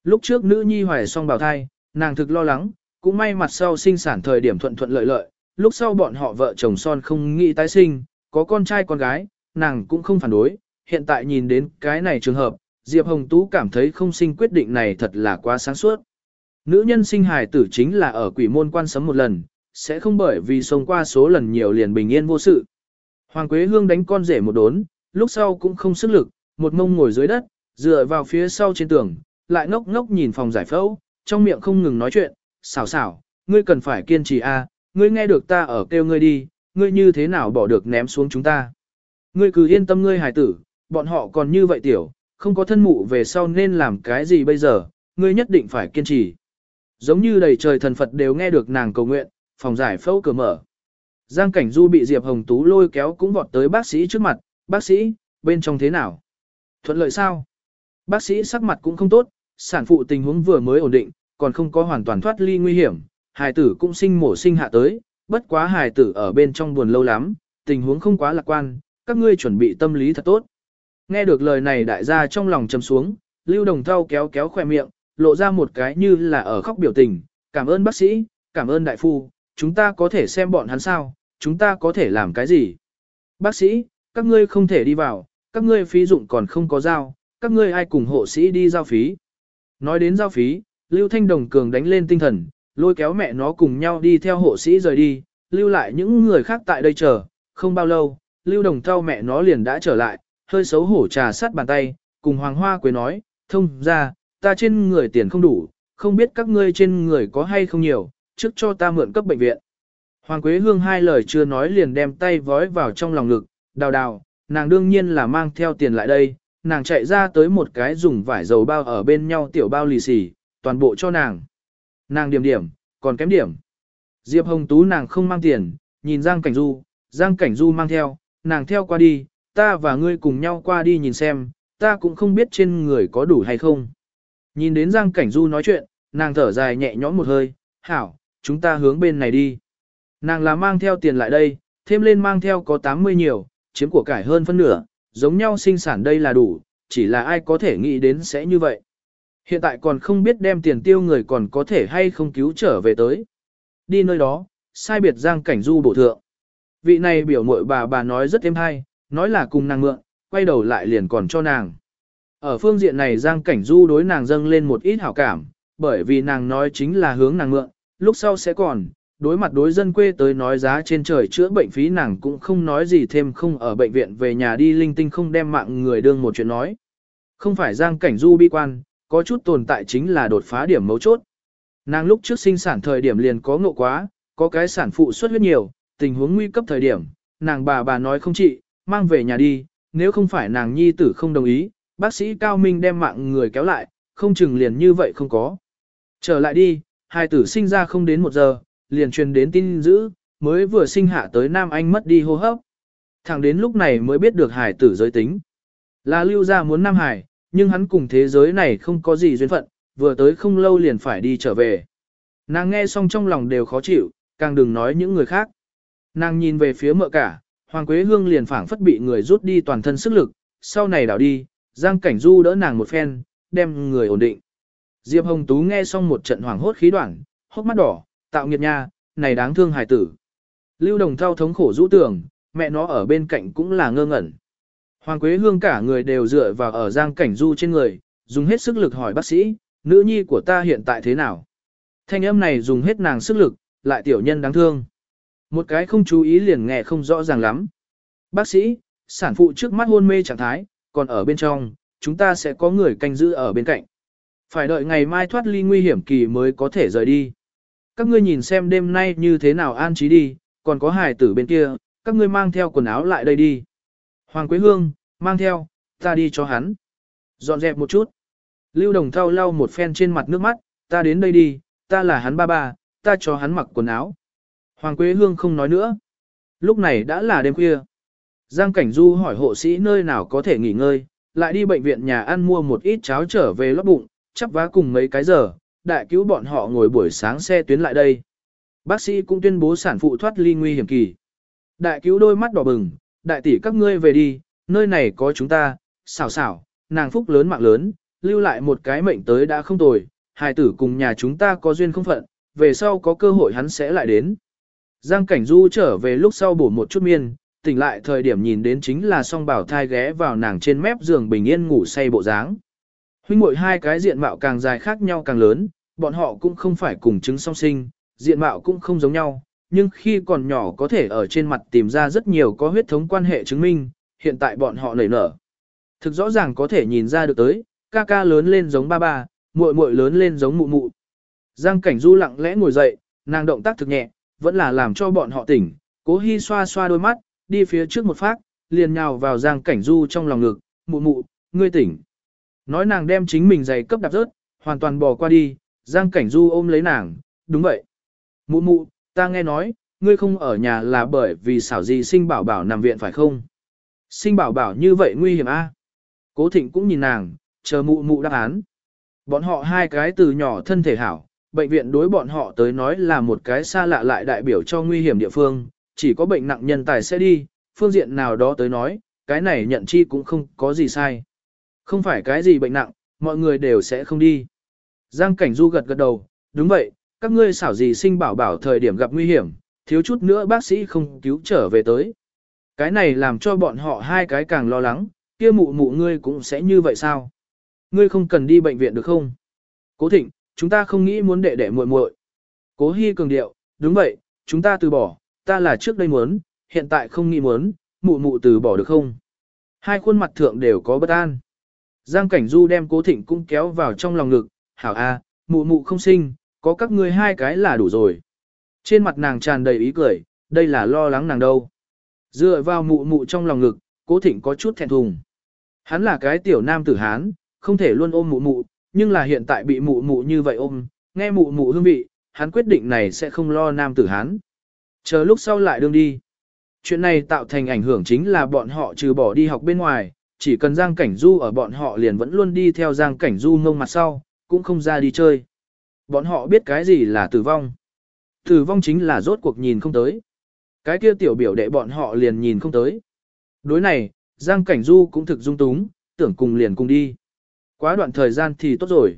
Lúc trước nữ nhi hoài xong bào thai, nàng thực lo lắng, cũng may mặt sau sinh sản thời điểm thuận thuận lợi lợi, lúc sau bọn họ vợ chồng son không nghĩ tái sinh, có con trai con gái, nàng cũng không phản đối, hiện tại nhìn đến cái này trường hợp, Diệp Hồng Tú cảm thấy không sinh quyết định này thật là quá sáng suốt. Nữ nhân sinh hài tử chính là ở quỷ môn quan sấm một lần, sẽ không bởi vì sống qua số lần nhiều liền bình yên vô sự. Hoàng Quế Hương đánh con rể một đốn, lúc sau cũng không sức lực, một mông ngồi dưới đất, dựa vào phía sau trên tường, lại ngốc ngốc nhìn phòng giải phẫu, trong miệng không ngừng nói chuyện, xảo xảo, ngươi cần phải kiên trì a, ngươi nghe được ta ở kêu ngươi đi, ngươi như thế nào bỏ được ném xuống chúng ta. Ngươi cứ yên tâm ngươi hài tử, bọn họ còn như vậy tiểu, không có thân mụ về sau nên làm cái gì bây giờ, ngươi nhất định phải kiên trì. Giống như đầy trời thần Phật đều nghe được nàng cầu nguyện, phòng giải phẫu cửa mở. Giang Cảnh Du bị Diệp Hồng Tú lôi kéo cũng vọt tới bác sĩ trước mặt, bác sĩ, bên trong thế nào? Thuận lợi sao? Bác sĩ sắc mặt cũng không tốt, sản phụ tình huống vừa mới ổn định, còn không có hoàn toàn thoát ly nguy hiểm, hài tử cũng sinh mổ sinh hạ tới, bất quá hài tử ở bên trong buồn lâu lắm, tình huống không quá lạc quan, các ngươi chuẩn bị tâm lý thật tốt. Nghe được lời này đại gia trong lòng chầm xuống, Lưu Đồng Thau kéo kéo khoe miệng, lộ ra một cái như là ở khóc biểu tình, cảm ơn bác sĩ, cảm ơn đại phu, chúng ta có thể xem bọn hắn sao, chúng ta có thể làm cái gì. Bác sĩ, các ngươi không thể đi vào, các ngươi phí dụng còn không có giao, các ngươi ai cùng hộ sĩ đi giao phí. Nói đến giao phí, Lưu Thanh Đồng cường đánh lên tinh thần, lôi kéo mẹ nó cùng nhau đi theo hộ sĩ rời đi, lưu lại những người khác tại đây chờ, không bao lâu, Lưu Đồng Theo mẹ nó liền đã trở lại, hơi xấu hổ trà sát bàn tay, cùng Hoàng Hoa Quế nói, thông ra, ta trên người tiền không đủ, không biết các ngươi trên người có hay không nhiều, trước cho ta mượn cấp bệnh viện. Hoàng Quế Hương hai lời chưa nói liền đem tay vói vào trong lòng ngực, đào đào, nàng đương nhiên là mang theo tiền lại đây, nàng chạy ra tới một cái dùng vải dầu bao ở bên nhau tiểu bao lì xì, toàn bộ cho nàng. Nàng điểm điểm, còn kém điểm. Diệp Hồng Tú nàng không mang tiền, nhìn Giang Cảnh Du, Giang Cảnh Du mang theo, nàng theo qua đi, ta và ngươi cùng nhau qua đi nhìn xem, ta cũng không biết trên người có đủ hay không. Nhìn đến Giang Cảnh Du nói chuyện, nàng thở dài nhẹ nhõm một hơi, hảo, chúng ta hướng bên này đi. Nàng là mang theo tiền lại đây, thêm lên mang theo có 80 nhiều, chiếm của cải hơn phân nửa, giống nhau sinh sản đây là đủ, chỉ là ai có thể nghĩ đến sẽ như vậy. Hiện tại còn không biết đem tiền tiêu người còn có thể hay không cứu trở về tới. Đi nơi đó, sai biệt Giang Cảnh Du bổ thượng. Vị này biểu mội bà bà nói rất êm hay, nói là cùng nàng mượn, quay đầu lại liền còn cho nàng. Ở phương diện này Giang Cảnh Du đối nàng dâng lên một ít hảo cảm, bởi vì nàng nói chính là hướng nàng mượn, lúc sau sẽ còn, đối mặt đối dân quê tới nói giá trên trời chữa bệnh phí nàng cũng không nói gì thêm không ở bệnh viện về nhà đi linh tinh không đem mạng người đương một chuyện nói. Không phải Giang Cảnh Du bi quan, có chút tồn tại chính là đột phá điểm mấu chốt. Nàng lúc trước sinh sản thời điểm liền có ngộ quá, có cái sản phụ xuất huyết nhiều, tình huống nguy cấp thời điểm, nàng bà bà nói không trị, mang về nhà đi, nếu không phải nàng nhi tử không đồng ý, bác sĩ Cao Minh đem mạng người kéo lại, không chừng liền như vậy không có. Trở lại đi, hai tử sinh ra không đến một giờ, liền truyền đến tin dữ, mới vừa sinh hạ tới Nam Anh mất đi hô hấp. Thẳng đến lúc này mới biết được hải tử giới tính. Là lưu ra muốn Nam Hải, nhưng hắn cùng thế giới này không có gì duyên phận, vừa tới không lâu liền phải đi trở về. Nàng nghe xong trong lòng đều khó chịu, càng đừng nói những người khác. Nàng nhìn về phía mợ cả, Hoàng Quế Hương liền phảng phất bị người rút đi toàn thân sức lực, sau này đảo đi, Giang Cảnh Du đỡ nàng một phen, đem người ổn định. Diệp Hồng Tú nghe xong một trận hoảng hốt khí đoạn, hốc mắt đỏ, tạo nghiệt nha, này đáng thương hài tử. Lưu Đồng Thao thống khổ rũ tưởng, mẹ nó ở bên cạnh cũng là ngơ ngẩn. Hoàng Quế Hương cả người đều dựa vào ở Giang Cảnh Du trên người, dùng hết sức lực hỏi bác sĩ, nữ nhi của ta hiện tại thế nào? Thanh âm này dùng hết nàng sức lực, lại tiểu nhân đáng thương. Một cái không chú ý liền nghe không rõ ràng lắm. Bác sĩ, sản phụ trước mắt hôn mê trạng thái, còn ở bên trong, chúng ta sẽ có người canh giữ ở bên cạnh. Phải đợi ngày mai thoát ly nguy hiểm kỳ mới có thể rời đi. Các ngươi nhìn xem đêm nay như thế nào an trí đi, còn có hài tử bên kia, các ngươi mang theo quần áo lại đây đi. Hoàng Quế Hương, mang theo, ta đi cho hắn. Dọn dẹp một chút. Lưu Đồng Thao lau một phen trên mặt nước mắt, ta đến đây đi, ta là hắn ba ba, ta cho hắn mặc quần áo. Hoàng Quế Hương không nói nữa. Lúc này đã là đêm khuya. Giang Cảnh Du hỏi hộ sĩ nơi nào có thể nghỉ ngơi, lại đi bệnh viện nhà ăn mua một ít cháo trở về lót bụng, chắp vá cùng mấy cái giờ, đại cứu bọn họ ngồi buổi sáng xe tuyến lại đây. Bác sĩ cũng tuyên bố sản phụ thoát ly nguy hiểm kỳ. Đại cứu đôi mắt đỏ bừng, đại tỷ các ngươi về đi, nơi này có chúng ta, xảo xảo, nàng phúc lớn mạng lớn, lưu lại một cái mệnh tới đã không tồi, hài tử cùng nhà chúng ta có duyên không phận, về sau có cơ hội hắn sẽ lại đến. Giang Cảnh Du trở về lúc sau bổ một chút miên, tỉnh lại thời điểm nhìn đến chính là song bảo thai ghé vào nàng trên mép giường bình yên ngủ say bộ dáng. Huynh muội hai cái diện mạo càng dài khác nhau càng lớn, bọn họ cũng không phải cùng chứng song sinh, diện mạo cũng không giống nhau, nhưng khi còn nhỏ có thể ở trên mặt tìm ra rất nhiều có huyết thống quan hệ chứng minh, hiện tại bọn họ nảy nở. Thực rõ ràng có thể nhìn ra được tới, ca ca lớn lên giống ba ba, muội muội lớn lên giống mụ mụ. Giang Cảnh Du lặng lẽ ngồi dậy, nàng động tác thực nhẹ, vẫn là làm cho bọn họ tỉnh, cố hy xoa xoa đôi mắt, đi phía trước một phát, liền nhào vào Giang Cảnh Du trong lòng ngực, mụ mụ, ngươi tỉnh. Nói nàng đem chính mình giày cấp đạp rớt, hoàn toàn bỏ qua đi, Giang Cảnh Du ôm lấy nàng, đúng vậy. Mụ mụ, ta nghe nói, ngươi không ở nhà là bởi vì xảo gì sinh bảo bảo nằm viện phải không? Sinh bảo bảo như vậy nguy hiểm a? Cố thịnh cũng nhìn nàng, chờ mụ mụ đáp án. Bọn họ hai cái từ nhỏ thân thể hảo, bệnh viện đối bọn họ tới nói là một cái xa lạ lại đại biểu cho nguy hiểm địa phương, chỉ có bệnh nặng nhân tài sẽ đi, phương diện nào đó tới nói, cái này nhận chi cũng không có gì sai. Không phải cái gì bệnh nặng, mọi người đều sẽ không đi. Giang Cảnh Du gật gật đầu, đúng vậy, các ngươi xảo gì sinh bảo bảo thời điểm gặp nguy hiểm, thiếu chút nữa bác sĩ không cứu trở về tới. Cái này làm cho bọn họ hai cái càng lo lắng, kia mụ mụ ngươi cũng sẽ như vậy sao? Ngươi không cần đi bệnh viện được không? Cố thịnh, chúng ta không nghĩ muốn đệ đệ muội muội. Cố Hi cường điệu, đúng vậy, chúng ta từ bỏ, ta là trước đây muốn, hiện tại không nghĩ muốn, mụ mụ từ bỏ được không? Hai khuôn mặt thượng đều có bất an. Giang Cảnh Du đem Cố Thịnh cũng kéo vào trong lòng ngực, hảo a, mụ mụ không sinh, có các ngươi hai cái là đủ rồi. Trên mặt nàng tràn đầy ý cười, đây là lo lắng nàng đâu. Dựa vào mụ mụ trong lòng ngực, cố thịnh có chút thẹn thùng. Hắn là cái tiểu nam tử Hán, không thể luôn ôm mụ mụ, nhưng là hiện tại bị mụ mụ như vậy ôm, nghe mụ mụ hương vị, hắn quyết định này sẽ không lo nam tử Hán. Chờ lúc sau lại đương đi. Chuyện này tạo thành ảnh hưởng chính là bọn họ trừ bỏ đi học bên ngoài, chỉ cần Giang Cảnh Du ở bọn họ liền vẫn luôn đi theo Giang Cảnh Du ngông mặt sau, cũng không ra đi chơi. Bọn họ biết cái gì là tử vong. Tử vong chính là rốt cuộc nhìn không tới. Cái kia tiểu biểu đệ bọn họ liền nhìn không tới. Đối này, Giang Cảnh Du cũng thực dung túng, tưởng cùng liền cùng đi. Quá đoạn thời gian thì tốt rồi.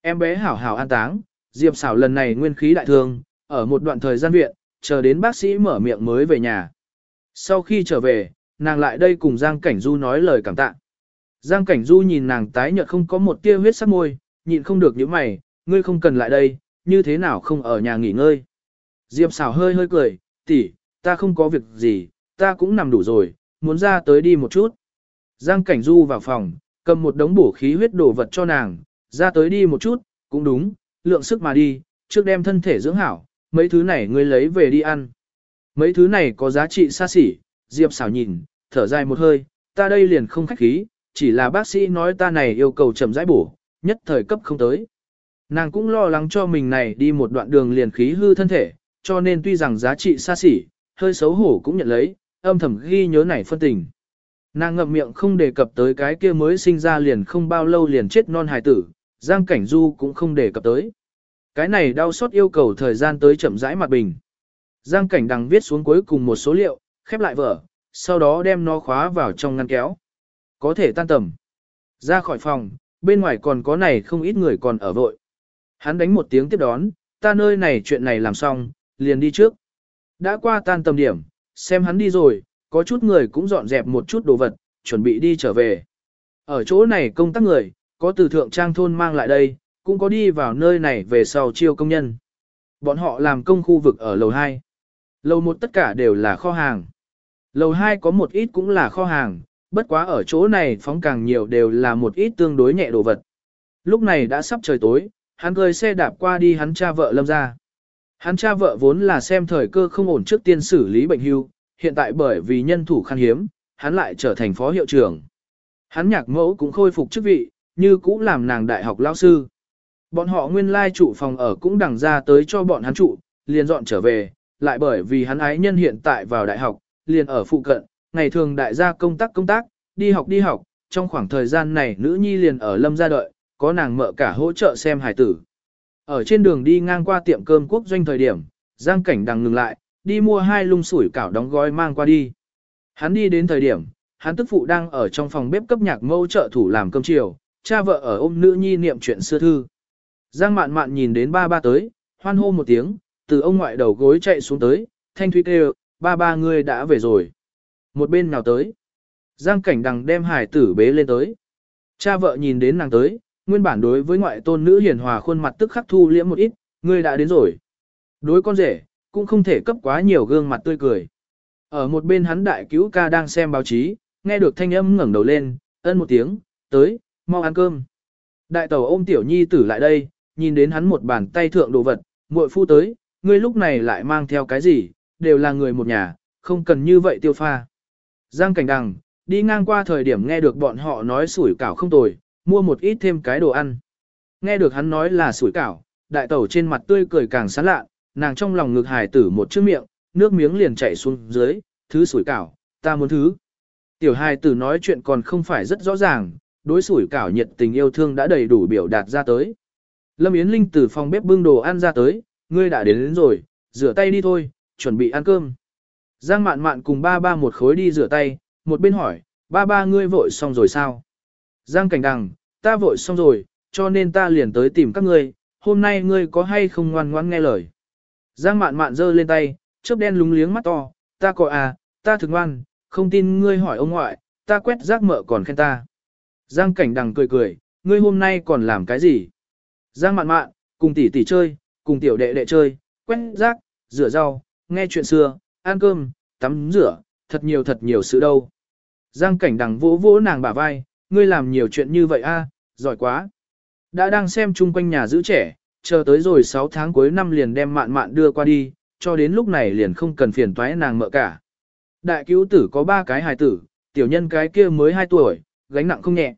Em bé hảo hảo an táng, Diệp xảo lần này nguyên khí đại thương, ở một đoạn thời gian viện, chờ đến bác sĩ mở miệng mới về nhà. Sau khi trở về, nàng lại đây cùng Giang Cảnh Du nói lời cảm tạ. Giang Cảnh Du nhìn nàng tái nhợt không có một tia huyết sắc môi, nhịn không được những mày, ngươi không cần lại đây, như thế nào không ở nhà nghỉ ngơi. Diệp xảo hơi hơi cười, tỷ, ta không có việc gì, ta cũng nằm đủ rồi, muốn ra tới đi một chút. Giang Cảnh Du vào phòng, cầm một đống bổ khí huyết đồ vật cho nàng, ra tới đi một chút, cũng đúng, lượng sức mà đi, trước đem thân thể dưỡng hảo, mấy thứ này ngươi lấy về đi ăn. Mấy thứ này có giá trị xa xỉ, Diệp xảo nhìn, thở dài một hơi, ta đây liền không khách khí, chỉ là bác sĩ nói ta này yêu cầu chậm rãi bổ, nhất thời cấp không tới. Nàng cũng lo lắng cho mình này đi một đoạn đường liền khí hư thân thể, cho nên tuy rằng giá trị xa xỉ, hơi xấu hổ cũng nhận lấy, âm thầm ghi nhớ này phân tình. Nàng ngậm miệng không đề cập tới cái kia mới sinh ra liền không bao lâu liền chết non hài tử, Giang Cảnh Du cũng không đề cập tới. Cái này đau xót yêu cầu thời gian tới chậm rãi mặt bình. Giang Cảnh đằng viết xuống cuối cùng một số liệu, khép lại vở, sau đó đem nó khóa vào trong ngăn kéo. Có thể tan tầm. Ra khỏi phòng, bên ngoài còn có này không ít người còn ở vội. Hắn đánh một tiếng tiếp đón, ta nơi này chuyện này làm xong, liền đi trước. Đã qua tan tầm điểm, xem hắn đi rồi, có chút người cũng dọn dẹp một chút đồ vật, chuẩn bị đi trở về. Ở chỗ này công tác người, có từ thượng trang thôn mang lại đây, cũng có đi vào nơi này về sau chiêu công nhân. Bọn họ làm công khu vực ở lầu 2. Lầu 1 tất cả đều là kho hàng. Lầu 2 có một ít cũng là kho hàng, bất quá ở chỗ này phóng càng nhiều đều là một ít tương đối nhẹ đồ vật. Lúc này đã sắp trời tối, hắn cười xe đạp qua đi hắn cha vợ lâm ra. Hắn cha vợ vốn là xem thời cơ không ổn trước tiên xử lý bệnh hưu, hiện tại bởi vì nhân thủ khan hiếm, hắn lại trở thành phó hiệu trưởng. Hắn nhạc mẫu cũng khôi phục chức vị, như cũ làm nàng đại học lao sư. Bọn họ nguyên lai trụ phòng ở cũng đằng ra tới cho bọn hắn trụ, liền dọn trở về, lại bởi vì hắn ái nhân hiện tại vào đại học, liền ở phụ cận, ngày thường đại gia công tác công tác, đi học đi học, trong khoảng thời gian này nữ nhi liền ở lâm gia đợi, có nàng mợ cả hỗ trợ xem hải tử. Ở trên đường đi ngang qua tiệm cơm quốc doanh thời điểm, Giang Cảnh đằng ngừng lại, đi mua hai lung sủi cảo đóng gói mang qua đi. Hắn đi đến thời điểm, hắn tức phụ đang ở trong phòng bếp cấp nhạc mâu trợ thủ làm cơm chiều, cha vợ ở ôm nữ nhi niệm chuyện xưa thư. Giang mạn mạn nhìn đến ba ba tới, hoan hô một tiếng, từ ông ngoại đầu gối chạy xuống tới, thanh thúy kêu, ba ba ngươi đã về rồi. Một bên nào tới. Giang cảnh đằng đem hải tử bế lên tới. Cha vợ nhìn đến nàng tới, nguyên bản đối với ngoại tôn nữ hiền hòa khuôn mặt tức khắc thu liễm một ít, ngươi đã đến rồi. Đối con rể, cũng không thể cấp quá nhiều gương mặt tươi cười. Ở một bên hắn đại cứu ca đang xem báo chí, nghe được thanh âm ngẩng đầu lên, ân một tiếng, tới, mau ăn cơm. Đại tàu ôm tiểu nhi tử lại đây, nhìn đến hắn một bàn tay thượng đồ vật, muội phu tới, ngươi lúc này lại mang theo cái gì, đều là người một nhà, không cần như vậy tiêu pha. Giang cảnh đằng, đi ngang qua thời điểm nghe được bọn họ nói sủi cảo không tồi, mua một ít thêm cái đồ ăn. Nghe được hắn nói là sủi cảo, đại tẩu trên mặt tươi cười càng sán lạ, nàng trong lòng ngực hài tử một chiếc miệng, nước miếng liền chảy xuống dưới, thứ sủi cảo, ta muốn thứ. Tiểu hài tử nói chuyện còn không phải rất rõ ràng, đối sủi cảo nhiệt tình yêu thương đã đầy đủ biểu đạt ra tới. Lâm Yến Linh từ phòng bếp bưng đồ ăn ra tới, ngươi đã đến, đến rồi, rửa tay đi thôi, chuẩn bị ăn cơm. Giang mạn mạn cùng ba ba một khối đi rửa tay, một bên hỏi, ba ba ngươi vội xong rồi sao? Giang cảnh đằng, ta vội xong rồi, cho nên ta liền tới tìm các ngươi, hôm nay ngươi có hay không ngoan ngoãn nghe lời. Giang mạn mạn giơ lên tay, chớp đen lúng liếng mắt to, ta có à, ta thực ngoan, không tin ngươi hỏi ông ngoại, ta quét rác mợ còn khen ta. Giang cảnh đằng cười cười, ngươi hôm nay còn làm cái gì? Giang mạn mạn, cùng tỷ tỷ chơi, cùng tiểu đệ đệ chơi, quét rác, rửa rau, nghe chuyện xưa, ăn cơm, tắm rửa, thật nhiều thật nhiều sự đâu. Giang cảnh đằng vỗ vỗ nàng bả vai, ngươi làm nhiều chuyện như vậy a, giỏi quá. Đã đang xem chung quanh nhà giữ trẻ, chờ tới rồi 6 tháng cuối năm liền đem mạn mạn đưa qua đi, cho đến lúc này liền không cần phiền toái nàng mợ cả. Đại cứu tử có 3 cái hài tử, tiểu nhân cái kia mới 2 tuổi, gánh nặng không nhẹ.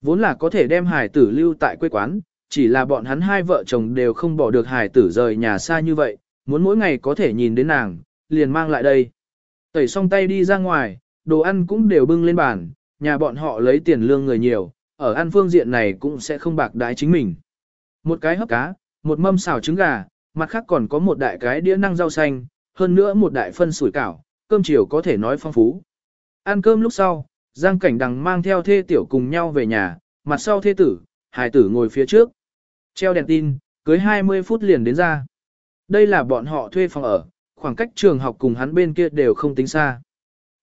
Vốn là có thể đem hài tử lưu tại quê quán, chỉ là bọn hắn hai vợ chồng đều không bỏ được hài tử rời nhà xa như vậy, muốn mỗi ngày có thể nhìn đến nàng, liền mang lại đây. Tẩy xong tay đi ra ngoài, đồ ăn cũng đều bưng lên bàn, nhà bọn họ lấy tiền lương người nhiều, ở ăn phương diện này cũng sẽ không bạc đái chính mình. Một cái hấp cá, một mâm xào trứng gà, mặt khác còn có một đại cái đĩa năng rau xanh, hơn nữa một đại phân sủi cảo, cơm chiều có thể nói phong phú. Ăn cơm lúc sau, Giang Cảnh Đằng mang theo thê tiểu cùng nhau về nhà, mặt sau thê tử, hài tử ngồi phía trước. Treo đèn tin, cưới 20 phút liền đến ra. Đây là bọn họ thuê phòng ở, khoảng cách trường học cùng hắn bên kia đều không tính xa.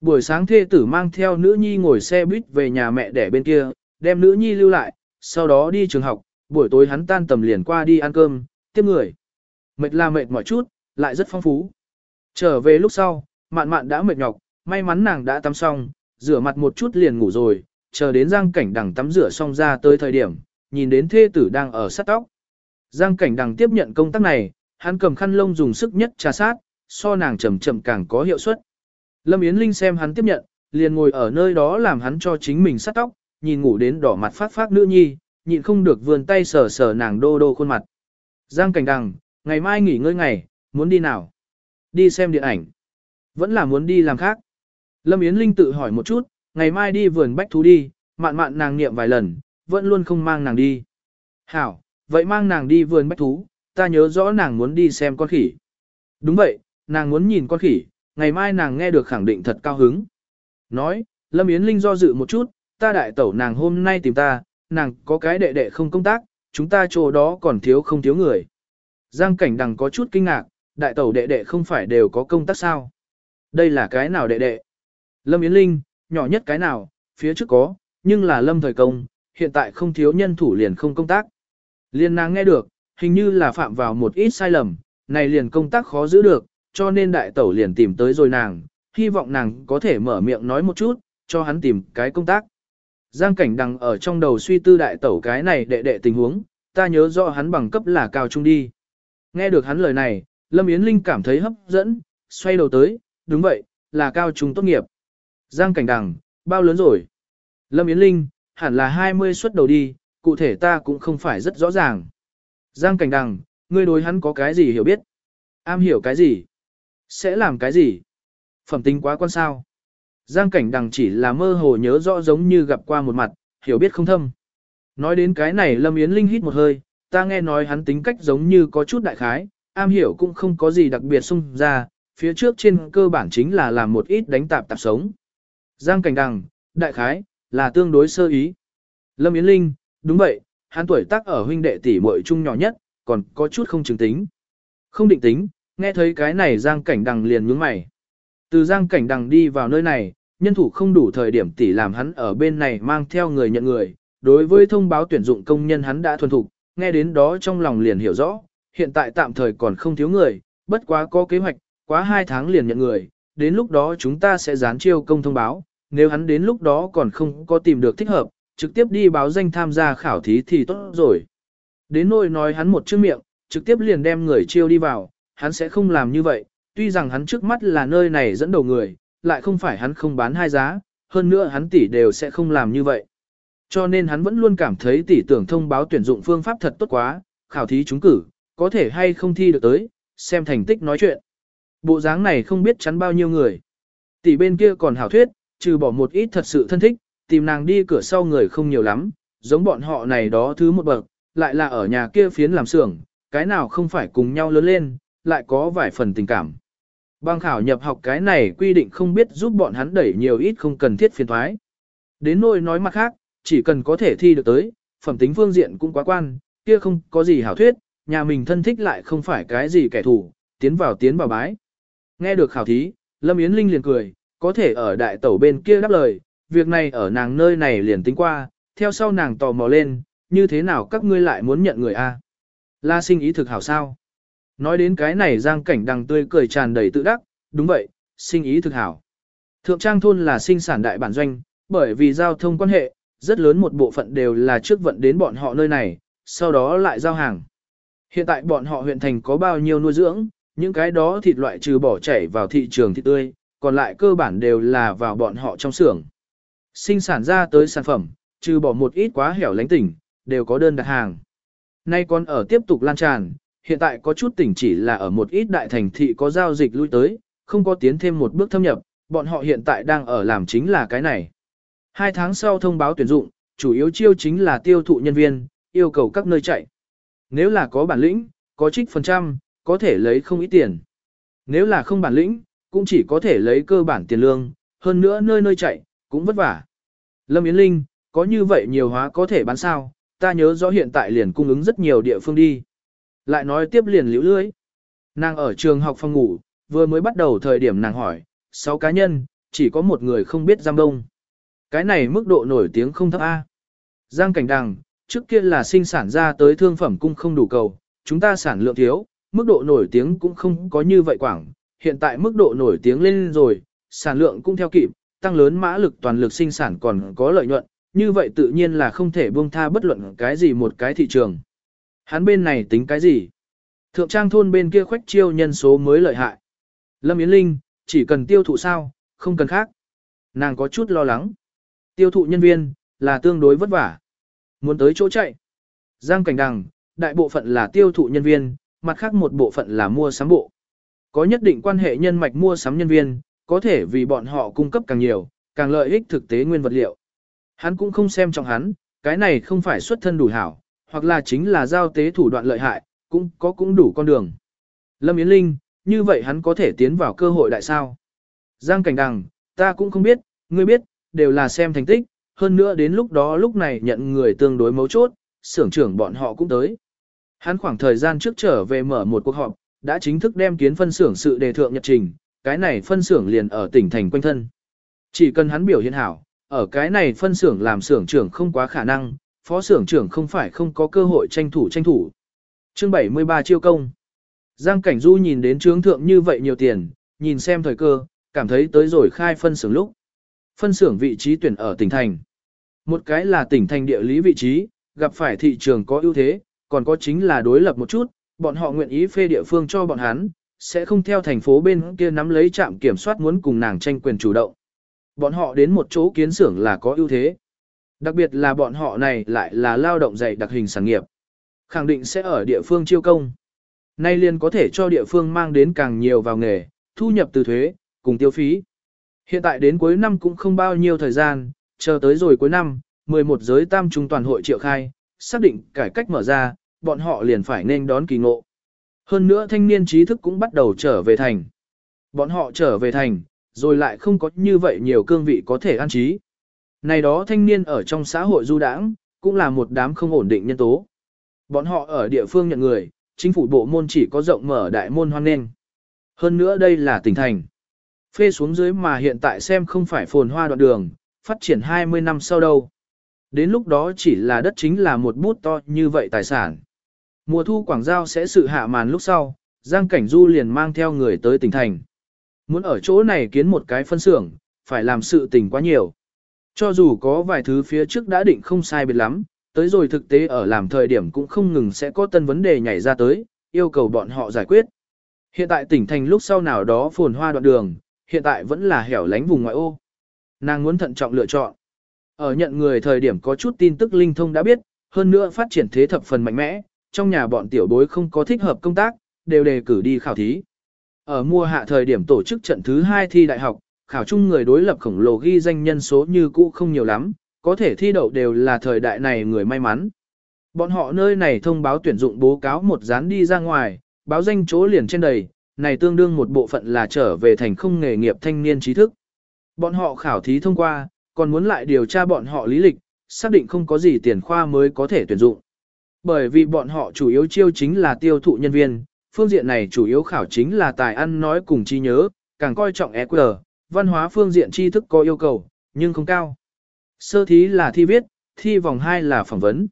Buổi sáng thê tử mang theo nữ nhi ngồi xe buýt về nhà mẹ đẻ bên kia, đem nữ nhi lưu lại, sau đó đi trường học, buổi tối hắn tan tầm liền qua đi ăn cơm, tiếp người. Mệt là mệt mỏi chút, lại rất phong phú. Trở về lúc sau, mạn mạn đã mệt nhọc, may mắn nàng đã tắm xong, rửa mặt một chút liền ngủ rồi, chờ đến Giang Cảnh Đằng tắm rửa xong ra tới thời điểm, nhìn đến thê tử đang ở sát tóc. Giang Cảnh Đằng tiếp nhận công tác này, hắn cầm khăn lông dùng sức nhất trà sát, so nàng chậm chậm càng có hiệu suất. Lâm Yến Linh xem hắn tiếp nhận, liền ngồi ở nơi đó làm hắn cho chính mình sát tóc, nhìn ngủ đến đỏ mặt phát phát nữ nhi, nhịn không được vươn tay sờ sờ nàng đô đô khuôn mặt. Giang Cảnh Đằng, ngày mai nghỉ ngơi ngày, muốn đi nào? Đi xem điện ảnh. Vẫn là muốn đi làm khác. Lâm Yến Linh tự hỏi một chút, ngày mai đi vườn bách thú đi, mạn mạn nàng niệm vài lần, vẫn luôn không mang nàng đi. Hảo, vậy mang nàng đi vườn bách thú, ta nhớ rõ nàng muốn đi xem con khỉ. Đúng vậy, nàng muốn nhìn con khỉ, ngày mai nàng nghe được khẳng định thật cao hứng. Nói, Lâm Yến Linh do dự một chút, ta đại tẩu nàng hôm nay tìm ta, nàng có cái đệ đệ không công tác, chúng ta chỗ đó còn thiếu không thiếu người. Giang cảnh đằng có chút kinh ngạc, đại tẩu đệ đệ không phải đều có công tác sao? Đây là cái nào đệ đệ? Lâm Yến Linh, nhỏ nhất cái nào, phía trước có, nhưng là lâm thời công, hiện tại không thiếu nhân thủ liền không công tác. Liên nàng nghe được, hình như là phạm vào một ít sai lầm, này liền công tác khó giữ được, cho nên đại tẩu liền tìm tới rồi nàng, hy vọng nàng có thể mở miệng nói một chút, cho hắn tìm cái công tác. Giang cảnh đằng ở trong đầu suy tư đại tẩu cái này đệ đệ tình huống, ta nhớ rõ hắn bằng cấp là cao trung đi. Nghe được hắn lời này, Lâm Yến Linh cảm thấy hấp dẫn, xoay đầu tới, đúng vậy, là cao trung tốt nghiệp. Giang cảnh đằng, bao lớn rồi? Lâm Yến Linh, hẳn là 20 xuất đầu đi, cụ thể ta cũng không phải rất rõ ràng. Giang cảnh đằng, ngươi đối hắn có cái gì hiểu biết? Am hiểu cái gì? Sẽ làm cái gì? Phẩm tính quá quan sao? Giang cảnh đằng chỉ là mơ hồ nhớ rõ giống như gặp qua một mặt, hiểu biết không thâm. Nói đến cái này Lâm Yến Linh hít một hơi, ta nghe nói hắn tính cách giống như có chút đại khái, am hiểu cũng không có gì đặc biệt xung ra, phía trước trên cơ bản chính là làm một ít đánh tạp tạp sống. Giang cảnh đằng, đại khái, là tương đối sơ ý. Lâm Yến Linh, đúng vậy, hắn tuổi tác ở huynh đệ tỷ muội chung nhỏ nhất, còn có chút không chứng tính. Không định tính, nghe thấy cái này Giang cảnh đằng liền nhướng mày. Từ Giang cảnh đằng đi vào nơi này, nhân thủ không đủ thời điểm tỷ làm hắn ở bên này mang theo người nhận người. Đối với thông báo tuyển dụng công nhân hắn đã thuần thục, nghe đến đó trong lòng liền hiểu rõ, hiện tại tạm thời còn không thiếu người, bất quá có kế hoạch, quá 2 tháng liền nhận người, đến lúc đó chúng ta sẽ dán chiêu công thông báo, nếu hắn đến lúc đó còn không có tìm được thích hợp, trực tiếp đi báo danh tham gia khảo thí thì tốt rồi. Đến nỗi nói hắn một chữ miệng, trực tiếp liền đem người chiêu đi vào, hắn sẽ không làm như vậy, tuy rằng hắn trước mắt là nơi này dẫn đầu người, lại không phải hắn không bán hai giá, hơn nữa hắn tỷ đều sẽ không làm như vậy. Cho nên hắn vẫn luôn cảm thấy tỷ tưởng thông báo tuyển dụng phương pháp thật tốt quá, khảo thí trúng cử, có thể hay không thi được tới, xem thành tích nói chuyện. Bộ dáng này không biết chắn bao nhiêu người. Tỷ bên kia còn hảo thuyết, trừ bỏ một ít thật sự thân thích, tìm nàng đi cửa sau người không nhiều lắm, giống bọn họ này đó thứ một bậc, lại là ở nhà kia phiến làm xưởng, cái nào không phải cùng nhau lớn lên, lại có vài phần tình cảm. Bang khảo nhập học cái này quy định không biết giúp bọn hắn đẩy nhiều ít không cần thiết phiền thoái. Đến nỗi nói mặt khác, chỉ cần có thể thi được tới, phẩm tính phương diện cũng quá quan, kia không có gì hảo thuyết, nhà mình thân thích lại không phải cái gì kẻ thù, tiến vào tiến vào bái. Nghe được khảo thí, Lâm Yến Linh liền cười, có thể ở đại tẩu bên kia đáp lời, việc này ở nàng nơi này liền tính qua, theo sau nàng tò mò lên, như thế nào các ngươi lại muốn nhận người a? La sinh ý thực hảo sao? Nói đến cái này giang cảnh đằng tươi cười tràn đầy tự đắc, đúng vậy, sinh ý thực hảo. Thượng Trang Thôn là sinh sản đại bản doanh, bởi vì giao thông quan hệ, rất lớn một bộ phận đều là trước vận đến bọn họ nơi này, sau đó lại giao hàng. Hiện tại bọn họ huyện thành có bao nhiêu nuôi dưỡng, những cái đó thịt loại trừ bỏ chảy vào thị trường thịt tươi, còn lại cơ bản đều là vào bọn họ trong xưởng. Sinh sản ra tới sản phẩm, trừ bỏ một ít quá hẻo lánh tỉnh, đều có đơn đặt hàng. Nay còn ở tiếp tục lan tràn, hiện tại có chút tỉnh chỉ là ở một ít đại thành thị có giao dịch lui tới, không có tiến thêm một bước thâm nhập, bọn họ hiện tại đang ở làm chính là cái này. Hai tháng sau thông báo tuyển dụng, chủ yếu chiêu chính là tiêu thụ nhân viên, yêu cầu các nơi chạy. Nếu là có bản lĩnh, có trích phần trăm, có thể lấy không ít tiền. Nếu là không bản lĩnh, cũng chỉ có thể lấy cơ bản tiền lương, hơn nữa nơi nơi chạy, cũng vất vả. Lâm Yến Linh, có như vậy nhiều hóa có thể bán sao, ta nhớ rõ hiện tại liền cung ứng rất nhiều địa phương đi. Lại nói tiếp liền liễu lưới. Nàng ở trường học phòng ngủ, vừa mới bắt đầu thời điểm nàng hỏi, sáu cá nhân, chỉ có một người không biết giam đông. Cái này mức độ nổi tiếng không thấp A. Giang cảnh đằng, trước kia là sinh sản ra tới thương phẩm cung không đủ cầu, chúng ta sản lượng thiếu, mức độ nổi tiếng cũng không có như vậy quảng, hiện tại mức độ nổi tiếng lên rồi, sản lượng cũng theo kịp, tăng lớn mã lực toàn lực sinh sản còn có lợi nhuận, như vậy tự nhiên là không thể buông tha bất luận cái gì một cái thị trường. Hắn bên này tính cái gì? Thượng trang thôn bên kia khoách chiêu nhân số mới lợi hại. Lâm Yến Linh, chỉ cần tiêu thụ sao, không cần khác. Nàng có chút lo lắng. Tiêu thụ nhân viên, là tương đối vất vả. Muốn tới chỗ chạy. Giang cảnh đằng, đại bộ phận là tiêu thụ nhân viên, mặt khác một bộ phận là mua sắm bộ. Có nhất định quan hệ nhân mạch mua sắm nhân viên, có thể vì bọn họ cung cấp càng nhiều, càng lợi ích thực tế nguyên vật liệu. Hắn cũng không xem trọng hắn, cái này không phải xuất thân đủ hảo, hoặc là chính là giao tế thủ đoạn lợi hại, cũng có cũng đủ con đường. Lâm Yến Linh, như vậy hắn có thể tiến vào cơ hội đại sao. Giang Cảnh Đằng, ta cũng không biết, ngươi biết, đều là xem thành tích, hơn nữa đến lúc đó lúc này nhận người tương đối mấu chốt, xưởng trưởng bọn họ cũng tới. Hắn khoảng thời gian trước trở về mở một cuộc họp, đã chính thức đem kiến phân xưởng sự đề thượng nhật trình, cái này phân xưởng liền ở tỉnh thành quanh thân. Chỉ cần hắn biểu hiện hảo, ở cái này phân xưởng làm xưởng trưởng không quá khả năng, phó xưởng trưởng không phải không có cơ hội tranh thủ tranh thủ. Chương 73 chiêu công. Giang Cảnh Du nhìn đến trướng thượng như vậy nhiều tiền, nhìn xem thời cơ, cảm thấy tới rồi khai phân xưởng lúc. Phân xưởng vị trí tuyển ở tỉnh thành. Một cái là tỉnh thành địa lý vị trí, gặp phải thị trường có ưu thế, còn có chính là đối lập một chút, bọn họ nguyện ý phê địa phương cho bọn hắn, sẽ không theo thành phố bên kia nắm lấy trạm kiểm soát muốn cùng nàng tranh quyền chủ động. Bọn họ đến một chỗ kiến xưởng là có ưu thế. Đặc biệt là bọn họ này lại là lao động dạy đặc hình sản nghiệp. Khẳng định sẽ ở địa phương chiêu công. Nay liền có thể cho địa phương mang đến càng nhiều vào nghề, thu nhập từ thuế, cùng tiêu phí. Hiện tại đến cuối năm cũng không bao nhiêu thời gian, chờ tới rồi cuối năm, 11 giới tam trung toàn hội triệu khai, xác định cải cách mở ra, bọn họ liền phải nên đón kỳ ngộ. Hơn nữa thanh niên trí thức cũng bắt đầu trở về thành. Bọn họ trở về thành, rồi lại không có như vậy nhiều cương vị có thể an trí. Này đó thanh niên ở trong xã hội du đảng, cũng là một đám không ổn định nhân tố. Bọn họ ở địa phương nhận người, chính phủ bộ môn chỉ có rộng mở đại môn hoan nghênh. Hơn nữa đây là tỉnh thành. Phê xuống dưới mà hiện tại xem không phải phồn hoa đoạn đường, phát triển 20 năm sau đâu. Đến lúc đó chỉ là đất chính là một bút to như vậy tài sản. Mùa thu Quảng Giao sẽ sự hạ màn lúc sau, Giang Cảnh Du liền mang theo người tới tỉnh thành. Muốn ở chỗ này kiến một cái phân xưởng, phải làm sự tình quá nhiều. Cho dù có vài thứ phía trước đã định không sai biệt lắm, tới rồi thực tế ở làm thời điểm cũng không ngừng sẽ có tân vấn đề nhảy ra tới, yêu cầu bọn họ giải quyết. Hiện tại tỉnh thành lúc sau nào đó phồn hoa đoạn đường, hiện tại vẫn là hẻo lánh vùng ngoại ô. Nàng muốn thận trọng lựa chọn. Ở nhận người thời điểm có chút tin tức linh thông đã biết, hơn nữa phát triển thế thập phần mạnh mẽ, trong nhà bọn tiểu bối không có thích hợp công tác, đều đề cử đi khảo thí. Ở mùa hạ thời điểm tổ chức trận thứ 2 thi đại học, khảo chung người đối lập khổng lồ ghi danh nhân số như cũ không nhiều lắm, có thể thi đậu đều là thời đại này người may mắn. Bọn họ nơi này thông báo tuyển dụng bố cáo một dán đi ra ngoài, báo danh chỗ liền trên đầy, này tương đương một bộ phận là trở về thành không nghề nghiệp thanh niên trí thức. Bọn họ khảo thí thông qua, còn muốn lại điều tra bọn họ lý lịch, xác định không có gì tiền khoa mới có thể tuyển dụng. Bởi vì bọn họ chủ yếu chiêu chính là tiêu thụ nhân viên, phương diện này chủ yếu khảo chính là tài ăn nói cùng trí nhớ, càng coi trọng EQ, văn hóa phương diện tri thức có yêu cầu, nhưng không cao. Sơ thí là thi viết, thi vòng 2 là phỏng vấn.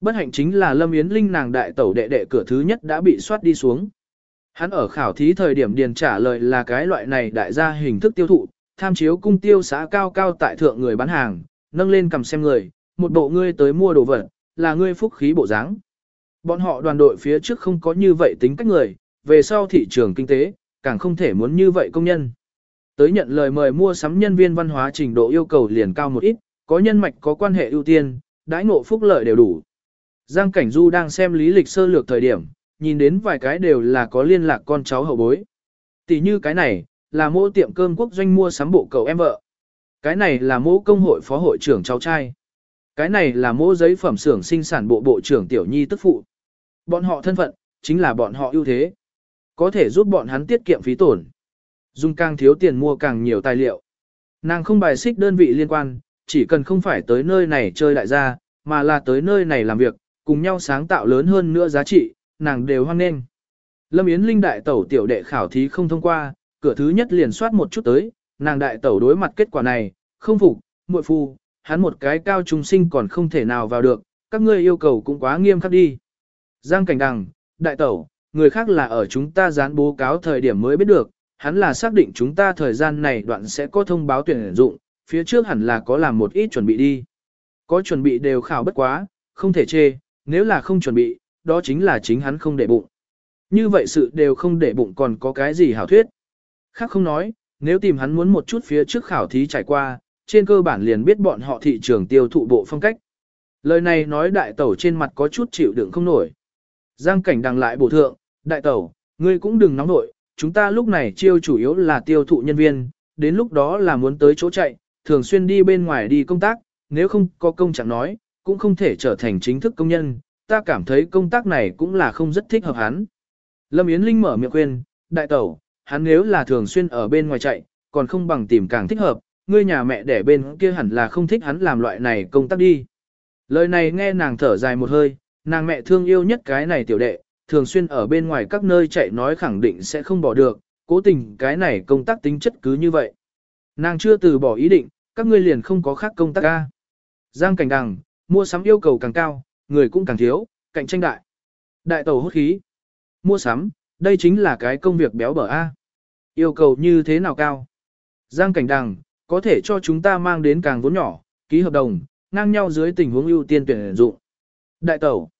Bất hạnh chính là Lâm Yến Linh nàng đại tẩu đệ đệ cửa thứ nhất đã bị soát đi xuống. Hắn ở khảo thí thời điểm điền trả lời là cái loại này đại gia hình thức tiêu thụ, tham chiếu cung tiêu xã cao cao tại thượng người bán hàng, nâng lên cầm xem người, một bộ ngươi tới mua đồ vật, là ngươi phúc khí bộ dáng. Bọn họ đoàn đội phía trước không có như vậy tính cách người, về sau thị trường kinh tế, càng không thể muốn như vậy công nhân. Tới nhận lời mời mua sắm nhân viên văn hóa trình độ yêu cầu liền cao một ít, có nhân mạch có quan hệ ưu tiên, đãi ngộ phúc lợi đều đủ. Giang Cảnh Du đang xem lý lịch sơ lược thời điểm, nhìn đến vài cái đều là có liên lạc con cháu hậu bối. Tỷ như cái này, là mô tiệm cơm quốc doanh mua sắm bộ cầu em vợ. Cái này là mô công hội phó hội trưởng cháu trai. Cái này là mô giấy phẩm xưởng sinh sản bộ bộ trưởng tiểu nhi tức phụ. Bọn họ thân phận, chính là bọn họ ưu thế. Có thể giúp bọn hắn tiết kiệm phí tổn. Dùng càng thiếu tiền mua càng nhiều tài liệu. Nàng không bài xích đơn vị liên quan, chỉ cần không phải tới nơi này chơi đại gia, mà là tới nơi này làm việc, cùng nhau sáng tạo lớn hơn nữa giá trị, nàng đều hoan nghênh. Lâm Yến Linh đại tẩu tiểu đệ khảo thí không thông qua, cửa thứ nhất liền soát một chút tới, nàng đại tẩu đối mặt kết quả này, không phục, muội phu, hắn một cái cao trung sinh còn không thể nào vào được, các ngươi yêu cầu cũng quá nghiêm khắc đi. Giang Cảnh Đằng, đại tẩu, người khác là ở chúng ta dán bố cáo thời điểm mới biết được, hắn là xác định chúng ta thời gian này đoạn sẽ có thông báo tuyển dụng, phía trước hẳn là có làm một ít chuẩn bị đi. Có chuẩn bị đều khảo bất quá, không thể chê, nếu là không chuẩn bị, đó chính là chính hắn không để bụng. Như vậy sự đều không để bụng còn có cái gì hảo thuyết. Khác không nói, nếu tìm hắn muốn một chút phía trước khảo thí trải qua, trên cơ bản liền biết bọn họ thị trường tiêu thụ bộ phong cách. Lời này nói đại tẩu trên mặt có chút chịu đựng không nổi. Giang cảnh đằng lại bổ thượng, đại tẩu, ngươi cũng đừng nóng nổi, chúng ta lúc này chiêu chủ yếu là tiêu thụ nhân viên, đến lúc đó là muốn tới chỗ chạy, thường xuyên đi bên ngoài đi công tác, nếu không có công chẳng nói, cũng không thể trở thành chính thức công nhân, ta cảm thấy công tác này cũng là không rất thích hợp hắn. Lâm Yến Linh mở miệng khuyên, đại tẩu, hắn nếu là thường xuyên ở bên ngoài chạy, còn không bằng tìm càng thích hợp, ngươi nhà mẹ để bên kia hẳn là không thích hắn làm loại này công tác đi. Lời này nghe nàng thở dài một hơi, nàng mẹ thương yêu nhất cái này tiểu đệ, thường xuyên ở bên ngoài các nơi chạy nói khẳng định sẽ không bỏ được, cố tình cái này công tác tính chất cứ như vậy. Nàng chưa từ bỏ ý định, các ngươi liền không có khác công tác ca. Giang cảnh đằng, mua sắm yêu cầu càng cao, người cũng càng thiếu, cạnh tranh đại. Đại tàu hốt khí. Mua sắm, đây chính là cái công việc béo bở A. Yêu cầu như thế nào cao? Giang cảnh đằng, có thể cho chúng ta mang đến càng vốn nhỏ, ký hợp đồng, ngang nhau dưới tình huống ưu tiên tuyển dụng. Đại tẩu,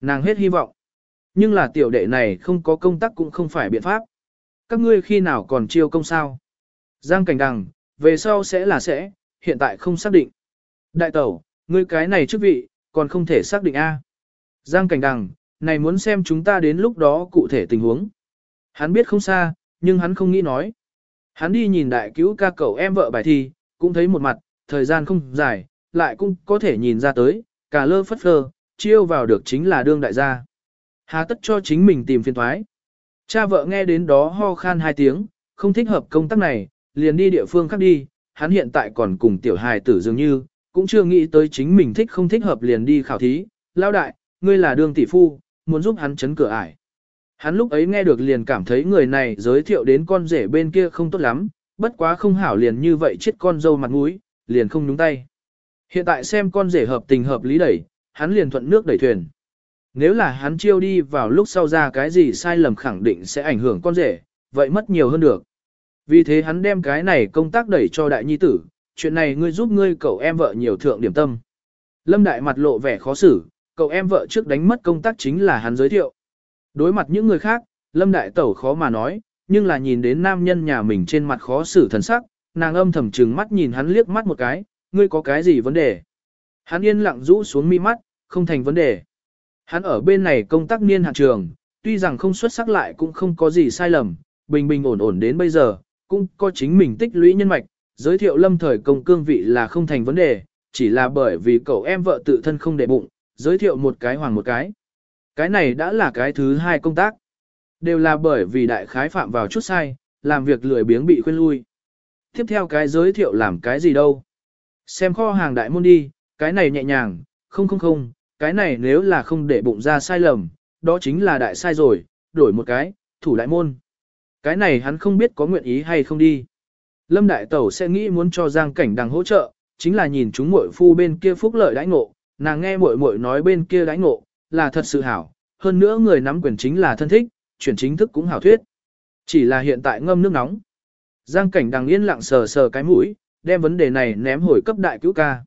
nàng hết hy vọng. Nhưng là tiểu đệ này không có công tác cũng không phải biện pháp. Các ngươi khi nào còn chiêu công sao? Giang cảnh đằng, về sau sẽ là sẽ, hiện tại không xác định. Đại tẩu, ngươi cái này chức vị, còn không thể xác định A. Giang cảnh đằng, này muốn xem chúng ta đến lúc đó cụ thể tình huống. Hắn biết không xa, nhưng hắn không nghĩ nói. Hắn đi nhìn đại cứu ca cậu em vợ bài thi, cũng thấy một mặt, thời gian không dài, lại cũng có thể nhìn ra tới, cả lơ phất phơ, chiêu vào được chính là đương đại gia. Hà tất cho chính mình tìm phiên thoái. Cha vợ nghe đến đó ho khan hai tiếng, không thích hợp công tác này, liền đi địa phương khác đi, hắn hiện tại còn cùng tiểu hài tử dường như, cũng chưa nghĩ tới chính mình thích không thích hợp liền đi khảo thí. Lao đại, ngươi là đương tỷ phu, muốn giúp hắn chấn cửa ải. Hắn lúc ấy nghe được liền cảm thấy người này giới thiệu đến con rể bên kia không tốt lắm, bất quá không hảo liền như vậy chết con dâu mặt mũi, liền không nhúng tay. Hiện tại xem con rể hợp tình hợp lý đẩy, hắn liền thuận nước đẩy thuyền. Nếu là hắn chiêu đi vào lúc sau ra cái gì sai lầm khẳng định sẽ ảnh hưởng con rể, vậy mất nhiều hơn được. Vì thế hắn đem cái này công tác đẩy cho đại nhi tử, chuyện này ngươi giúp ngươi cậu em vợ nhiều thượng điểm tâm. Lâm đại mặt lộ vẻ khó xử, cậu em vợ trước đánh mất công tác chính là hắn giới thiệu. Đối mặt những người khác, Lâm đại tẩu khó mà nói, nhưng là nhìn đến nam nhân nhà mình trên mặt khó xử thần sắc, nàng âm thầm trừng mắt nhìn hắn liếc mắt một cái, ngươi có cái gì vấn đề? Hắn yên lặng rũ xuống mi mắt, không thành vấn đề. Hắn ở bên này công tác niên hạn trường, tuy rằng không xuất sắc lại cũng không có gì sai lầm, bình bình ổn ổn đến bây giờ, cũng có chính mình tích lũy nhân mạch, giới thiệu lâm thời công cương vị là không thành vấn đề, chỉ là bởi vì cậu em vợ tự thân không để bụng, giới thiệu một cái hoàng một cái. Cái này đã là cái thứ hai công tác. Đều là bởi vì đại khái phạm vào chút sai, làm việc lười biếng bị khuyên lui. Tiếp theo cái giới thiệu làm cái gì đâu. Xem kho hàng đại môn đi, cái này nhẹ nhàng, không không không, cái này nếu là không để bụng ra sai lầm, đó chính là đại sai rồi, đổi một cái, thủ đại môn. Cái này hắn không biết có nguyện ý hay không đi. Lâm Đại Tẩu sẽ nghĩ muốn cho Giang Cảnh Đằng hỗ trợ, chính là nhìn chúng muội phu bên kia phúc lợi đãi ngộ, nàng nghe muội muội nói bên kia đãi ngộ, là thật sự hảo, hơn nữa người nắm quyền chính là thân thích, chuyển chính thức cũng hảo thuyết. Chỉ là hiện tại ngâm nước nóng. Giang Cảnh Đằng yên lặng sờ sờ cái mũi, đem vấn đề này ném hồi cấp đại cứu ca.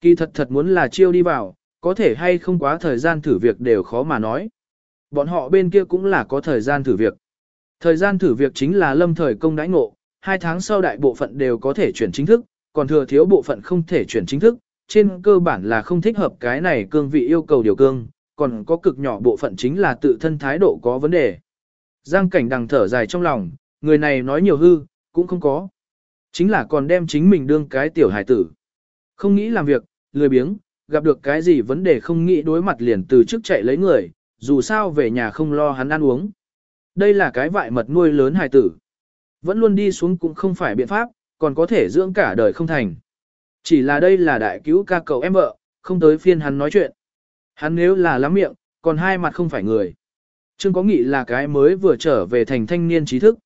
Kỳ thật thật muốn là chiêu đi vào, có thể hay không quá thời gian thử việc đều khó mà nói. Bọn họ bên kia cũng là có thời gian thử việc. Thời gian thử việc chính là lâm thời công đãi ngộ, hai tháng sau đại bộ phận đều có thể chuyển chính thức, còn thừa thiếu bộ phận không thể chuyển chính thức, trên cơ bản là không thích hợp cái này cương vị yêu cầu điều cương, còn có cực nhỏ bộ phận chính là tự thân thái độ có vấn đề. Giang cảnh đằng thở dài trong lòng, người này nói nhiều hư, cũng không có. Chính là còn đem chính mình đương cái tiểu hải tử. Không nghĩ làm việc, lười biếng, gặp được cái gì vấn đề không nghĩ đối mặt liền từ trước chạy lấy người, dù sao về nhà không lo hắn ăn uống. Đây là cái vại mật nuôi lớn hài tử. Vẫn luôn đi xuống cũng không phải biện pháp, còn có thể dưỡng cả đời không thành. Chỉ là đây là đại cứu ca cậu em vợ, không tới phiên hắn nói chuyện. Hắn nếu là lắm miệng, còn hai mặt không phải người. Trương có nghĩ là cái mới vừa trở về thành thanh niên trí thức.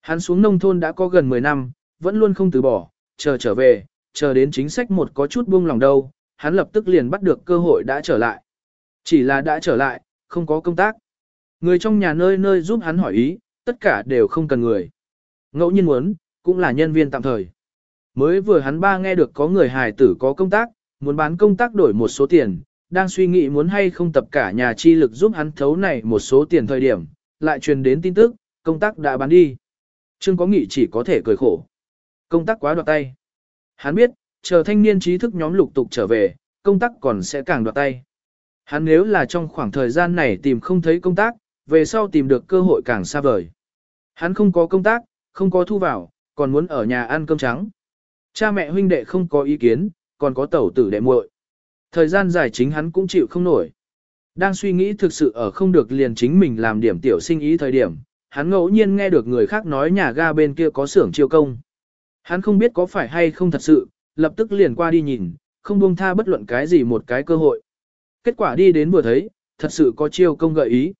Hắn xuống nông thôn đã có gần 10 năm, vẫn luôn không từ bỏ, chờ trở về, chờ đến chính sách một có chút buông lòng đâu, hắn lập tức liền bắt được cơ hội đã trở lại. Chỉ là đã trở lại, không có công tác. Người trong nhà nơi nơi giúp hắn hỏi ý, tất cả đều không cần người. Ngẫu nhiên muốn, cũng là nhân viên tạm thời. Mới vừa hắn ba nghe được có người hài tử có công tác, muốn bán công tác đổi một số tiền, đang suy nghĩ muốn hay không tập cả nhà chi lực giúp hắn thấu này một số tiền thời điểm, lại truyền đến tin tức, công tác đã bán đi. Trương có nghị chỉ có thể cười khổ. Công tác quá đoạt tay. Hắn biết, chờ thanh niên trí thức nhóm lục tục trở về, công tác còn sẽ càng đoạt tay. Hắn nếu là trong khoảng thời gian này tìm không thấy công tác, về sau tìm được cơ hội càng xa vời. Hắn không có công tác, không có thu vào, còn muốn ở nhà ăn cơm trắng. Cha mẹ huynh đệ không có ý kiến, còn có tẩu tử đệ muội. Thời gian dài chính hắn cũng chịu không nổi. Đang suy nghĩ thực sự ở không được liền chính mình làm điểm tiểu sinh ý thời điểm, hắn ngẫu nhiên nghe được người khác nói nhà ga bên kia có xưởng chiêu công. Hắn không biết có phải hay không thật sự, lập tức liền qua đi nhìn, không buông tha bất luận cái gì một cái cơ hội. Kết quả đi đến vừa thấy, thật sự có chiêu công gợi ý.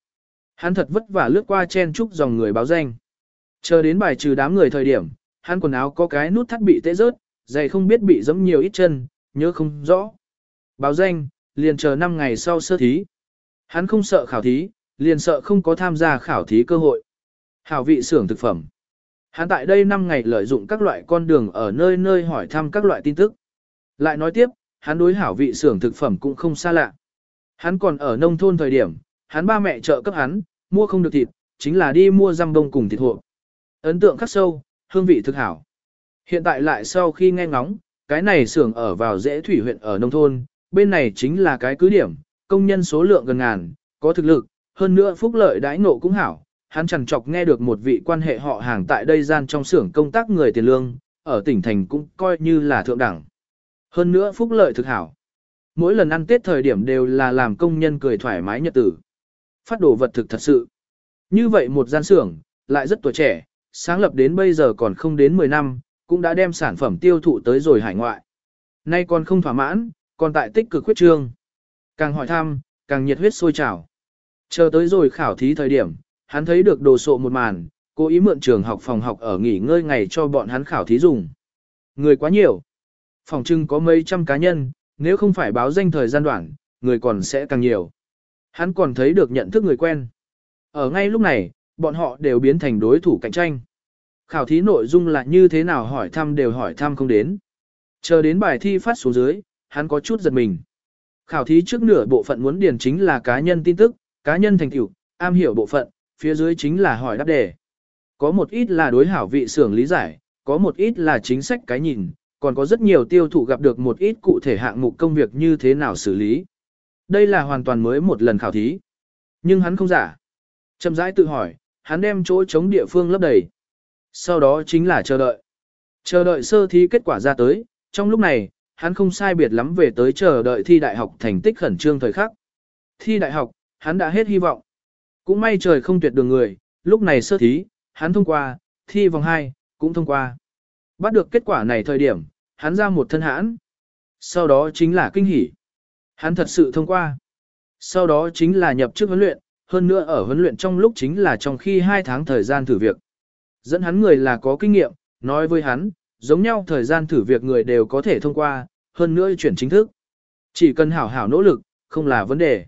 Hắn thật vất vả lướt qua chen chúc dòng người báo danh. Chờ đến bài trừ đám người thời điểm, hắn quần áo có cái nút thắt bị tê rớt, giày không biết bị giẫm nhiều ít chân, nhớ không rõ. Báo danh, liền chờ 5 ngày sau sơ thí. Hắn không sợ khảo thí, liền sợ không có tham gia khảo thí cơ hội. Hảo vị xưởng thực phẩm. Hắn tại đây 5 ngày lợi dụng các loại con đường ở nơi nơi hỏi thăm các loại tin tức. Lại nói tiếp, hắn đối hảo vị xưởng thực phẩm cũng không xa lạ. Hắn còn ở nông thôn thời điểm, hắn ba mẹ trợ cấp hắn, mua không được thịt, chính là đi mua răm đông cùng thịt hộ. Ấn tượng khắc sâu, hương vị thực hảo. Hiện tại lại sau khi nghe ngóng, cái này xưởng ở vào dễ thủy huyện ở nông thôn, bên này chính là cái cứ điểm, công nhân số lượng gần ngàn, có thực lực, hơn nữa phúc lợi đãi ngộ cũng hảo. Hắn chẳng chọc nghe được một vị quan hệ họ hàng tại đây gian trong xưởng công tác người tiền lương, ở tỉnh thành cũng coi như là thượng đẳng. Hơn nữa phúc lợi thực hảo. Mỗi lần ăn Tết thời điểm đều là làm công nhân cười thoải mái nhật tử. Phát đồ vật thực thật sự. Như vậy một gian xưởng, lại rất tuổi trẻ, sáng lập đến bây giờ còn không đến 10 năm, cũng đã đem sản phẩm tiêu thụ tới rồi hải ngoại. Nay còn không thỏa mãn, còn tại tích cực khuyết trương. Càng hỏi thăm, càng nhiệt huyết sôi trào. Chờ tới rồi khảo thí thời điểm, hắn thấy được đồ sộ một màn, cố ý mượn trường học phòng học ở nghỉ ngơi ngày cho bọn hắn khảo thí dùng. Người quá nhiều. Phòng trưng có mấy trăm cá nhân, nếu không phải báo danh thời gian đoạn, người còn sẽ càng nhiều. Hắn còn thấy được nhận thức người quen. Ở ngay lúc này, bọn họ đều biến thành đối thủ cạnh tranh. Khảo thí nội dung là như thế nào hỏi thăm đều hỏi thăm không đến. Chờ đến bài thi phát xuống dưới, hắn có chút giật mình. Khảo thí trước nửa bộ phận muốn điền chính là cá nhân tin tức, cá nhân thành tựu, am hiểu bộ phận, phía dưới chính là hỏi đáp đề. Có một ít là đối hảo vị xưởng lý giải, có một ít là chính sách cái nhìn, còn có rất nhiều tiêu thụ gặp được một ít cụ thể hạng mục công việc như thế nào xử lý. Đây là hoàn toàn mới một lần khảo thí. Nhưng hắn không giả. Chậm rãi tự hỏi, hắn đem chỗ chống địa phương lấp đầy. Sau đó chính là chờ đợi. Chờ đợi sơ thí kết quả ra tới, trong lúc này, hắn không sai biệt lắm về tới chờ đợi thi đại học thành tích khẩn trương thời khắc. Thi đại học, hắn đã hết hy vọng. Cũng may trời không tuyệt đường người, lúc này sơ thí, hắn thông qua, thi vòng 2, cũng thông qua. Bắt được kết quả này thời điểm, hắn ra một thân hãn. Sau đó chính là kinh hỉ. Hắn thật sự thông qua. Sau đó chính là nhập chức huấn luyện, hơn nữa ở huấn luyện trong lúc chính là trong khi 2 tháng thời gian thử việc. Dẫn hắn người là có kinh nghiệm, nói với hắn, giống nhau thời gian thử việc người đều có thể thông qua, hơn nữa chuyển chính thức. Chỉ cần hảo hảo nỗ lực, không là vấn đề.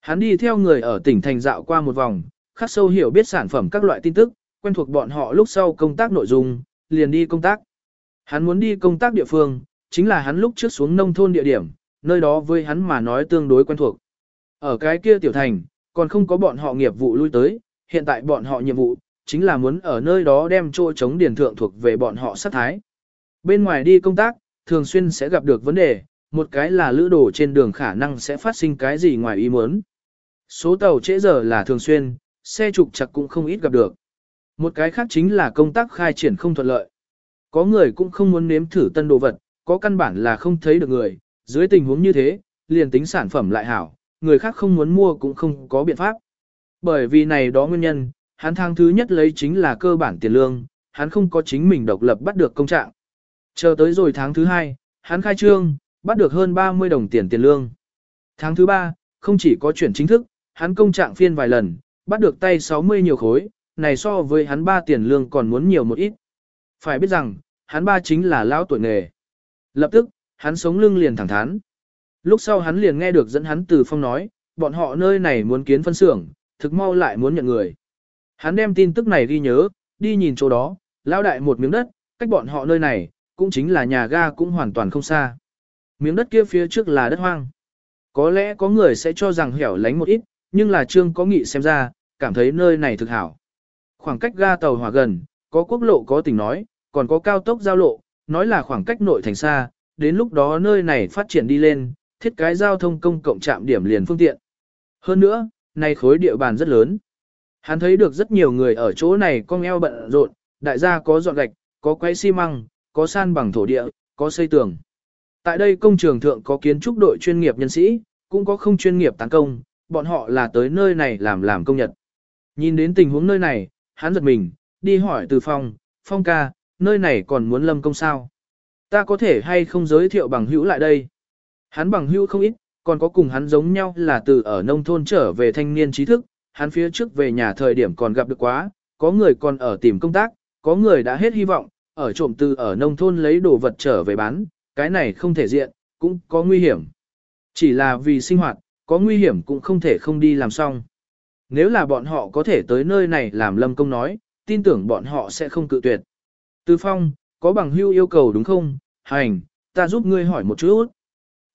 Hắn đi theo người ở tỉnh thành dạo qua một vòng, khắc sâu hiểu biết sản phẩm các loại tin tức, quen thuộc bọn họ lúc sau công tác nội dung, liền đi công tác. Hắn muốn đi công tác địa phương, chính là hắn lúc trước xuống nông thôn địa điểm, nơi đó với hắn mà nói tương đối quen thuộc. Ở cái kia tiểu thành, còn không có bọn họ nghiệp vụ lui tới, hiện tại bọn họ nhiệm vụ, chính là muốn ở nơi đó đem chỗ chống điển thượng thuộc về bọn họ sát thái. Bên ngoài đi công tác, thường xuyên sẽ gặp được vấn đề, một cái là lữ đồ trên đường khả năng sẽ phát sinh cái gì ngoài ý muốn. Số tàu trễ giờ là thường xuyên, xe trục chặt cũng không ít gặp được. Một cái khác chính là công tác khai triển không thuận lợi. Có người cũng không muốn nếm thử tân đồ vật, có căn bản là không thấy được người, dưới tình huống như thế, liền tính sản phẩm lại hảo, người khác không muốn mua cũng không có biện pháp. Bởi vì này đó nguyên nhân, hắn thang thứ nhất lấy chính là cơ bản tiền lương, hắn không có chính mình độc lập bắt được công trạng. Chờ tới rồi tháng thứ hai, hắn khai trương, bắt được hơn 30 đồng tiền tiền lương. Tháng thứ ba, không chỉ có chuyển chính thức, hắn công trạng phiên vài lần, bắt được tay 60 nhiều khối, này so với hắn ba tiền lương còn muốn nhiều một ít. Phải biết rằng, hắn ba chính là lão tuổi nghề. Lập tức, hắn sống lưng liền thẳng thắn. Lúc sau hắn liền nghe được dẫn hắn từ phong nói, bọn họ nơi này muốn kiến phân xưởng, thực mau lại muốn nhận người. Hắn đem tin tức này ghi nhớ, đi nhìn chỗ đó, lão đại một miếng đất, cách bọn họ nơi này, cũng chính là nhà ga cũng hoàn toàn không xa. Miếng đất kia phía trước là đất hoang. Có lẽ có người sẽ cho rằng hẻo lánh một ít, nhưng là trương có nghị xem ra, cảm thấy nơi này thực hảo. Khoảng cách ga tàu hỏa gần, có quốc lộ có tỉnh nói, còn có cao tốc giao lộ, nói là khoảng cách nội thành xa, đến lúc đó nơi này phát triển đi lên, thiết cái giao thông công cộng trạm điểm liền phương tiện. Hơn nữa, nay khối địa bàn rất lớn. Hắn thấy được rất nhiều người ở chỗ này cong eo bận rộn, đại gia có dọn gạch, có quay xi măng, có san bằng thổ địa, có xây tường. Tại đây công trường thượng có kiến trúc đội chuyên nghiệp nhân sĩ, cũng có không chuyên nghiệp tán công, bọn họ là tới nơi này làm làm công nhật. Nhìn đến tình huống nơi này, hắn giật mình, đi hỏi từ phong, phong ca, nơi này còn muốn lâm công sao? Ta có thể hay không giới thiệu bằng hữu lại đây? Hắn bằng hữu không ít, còn có cùng hắn giống nhau là từ ở nông thôn trở về thanh niên trí thức, hắn phía trước về nhà thời điểm còn gặp được quá, có người còn ở tìm công tác, có người đã hết hy vọng, ở trộm từ ở nông thôn lấy đồ vật trở về bán, cái này không thể diện, cũng có nguy hiểm. Chỉ là vì sinh hoạt, có nguy hiểm cũng không thể không đi làm xong. Nếu là bọn họ có thể tới nơi này làm lâm công nói, tin tưởng bọn họ sẽ không cự tuyệt. Từ phong, có bằng hưu yêu cầu đúng không? Hành, ta giúp ngươi hỏi một chút.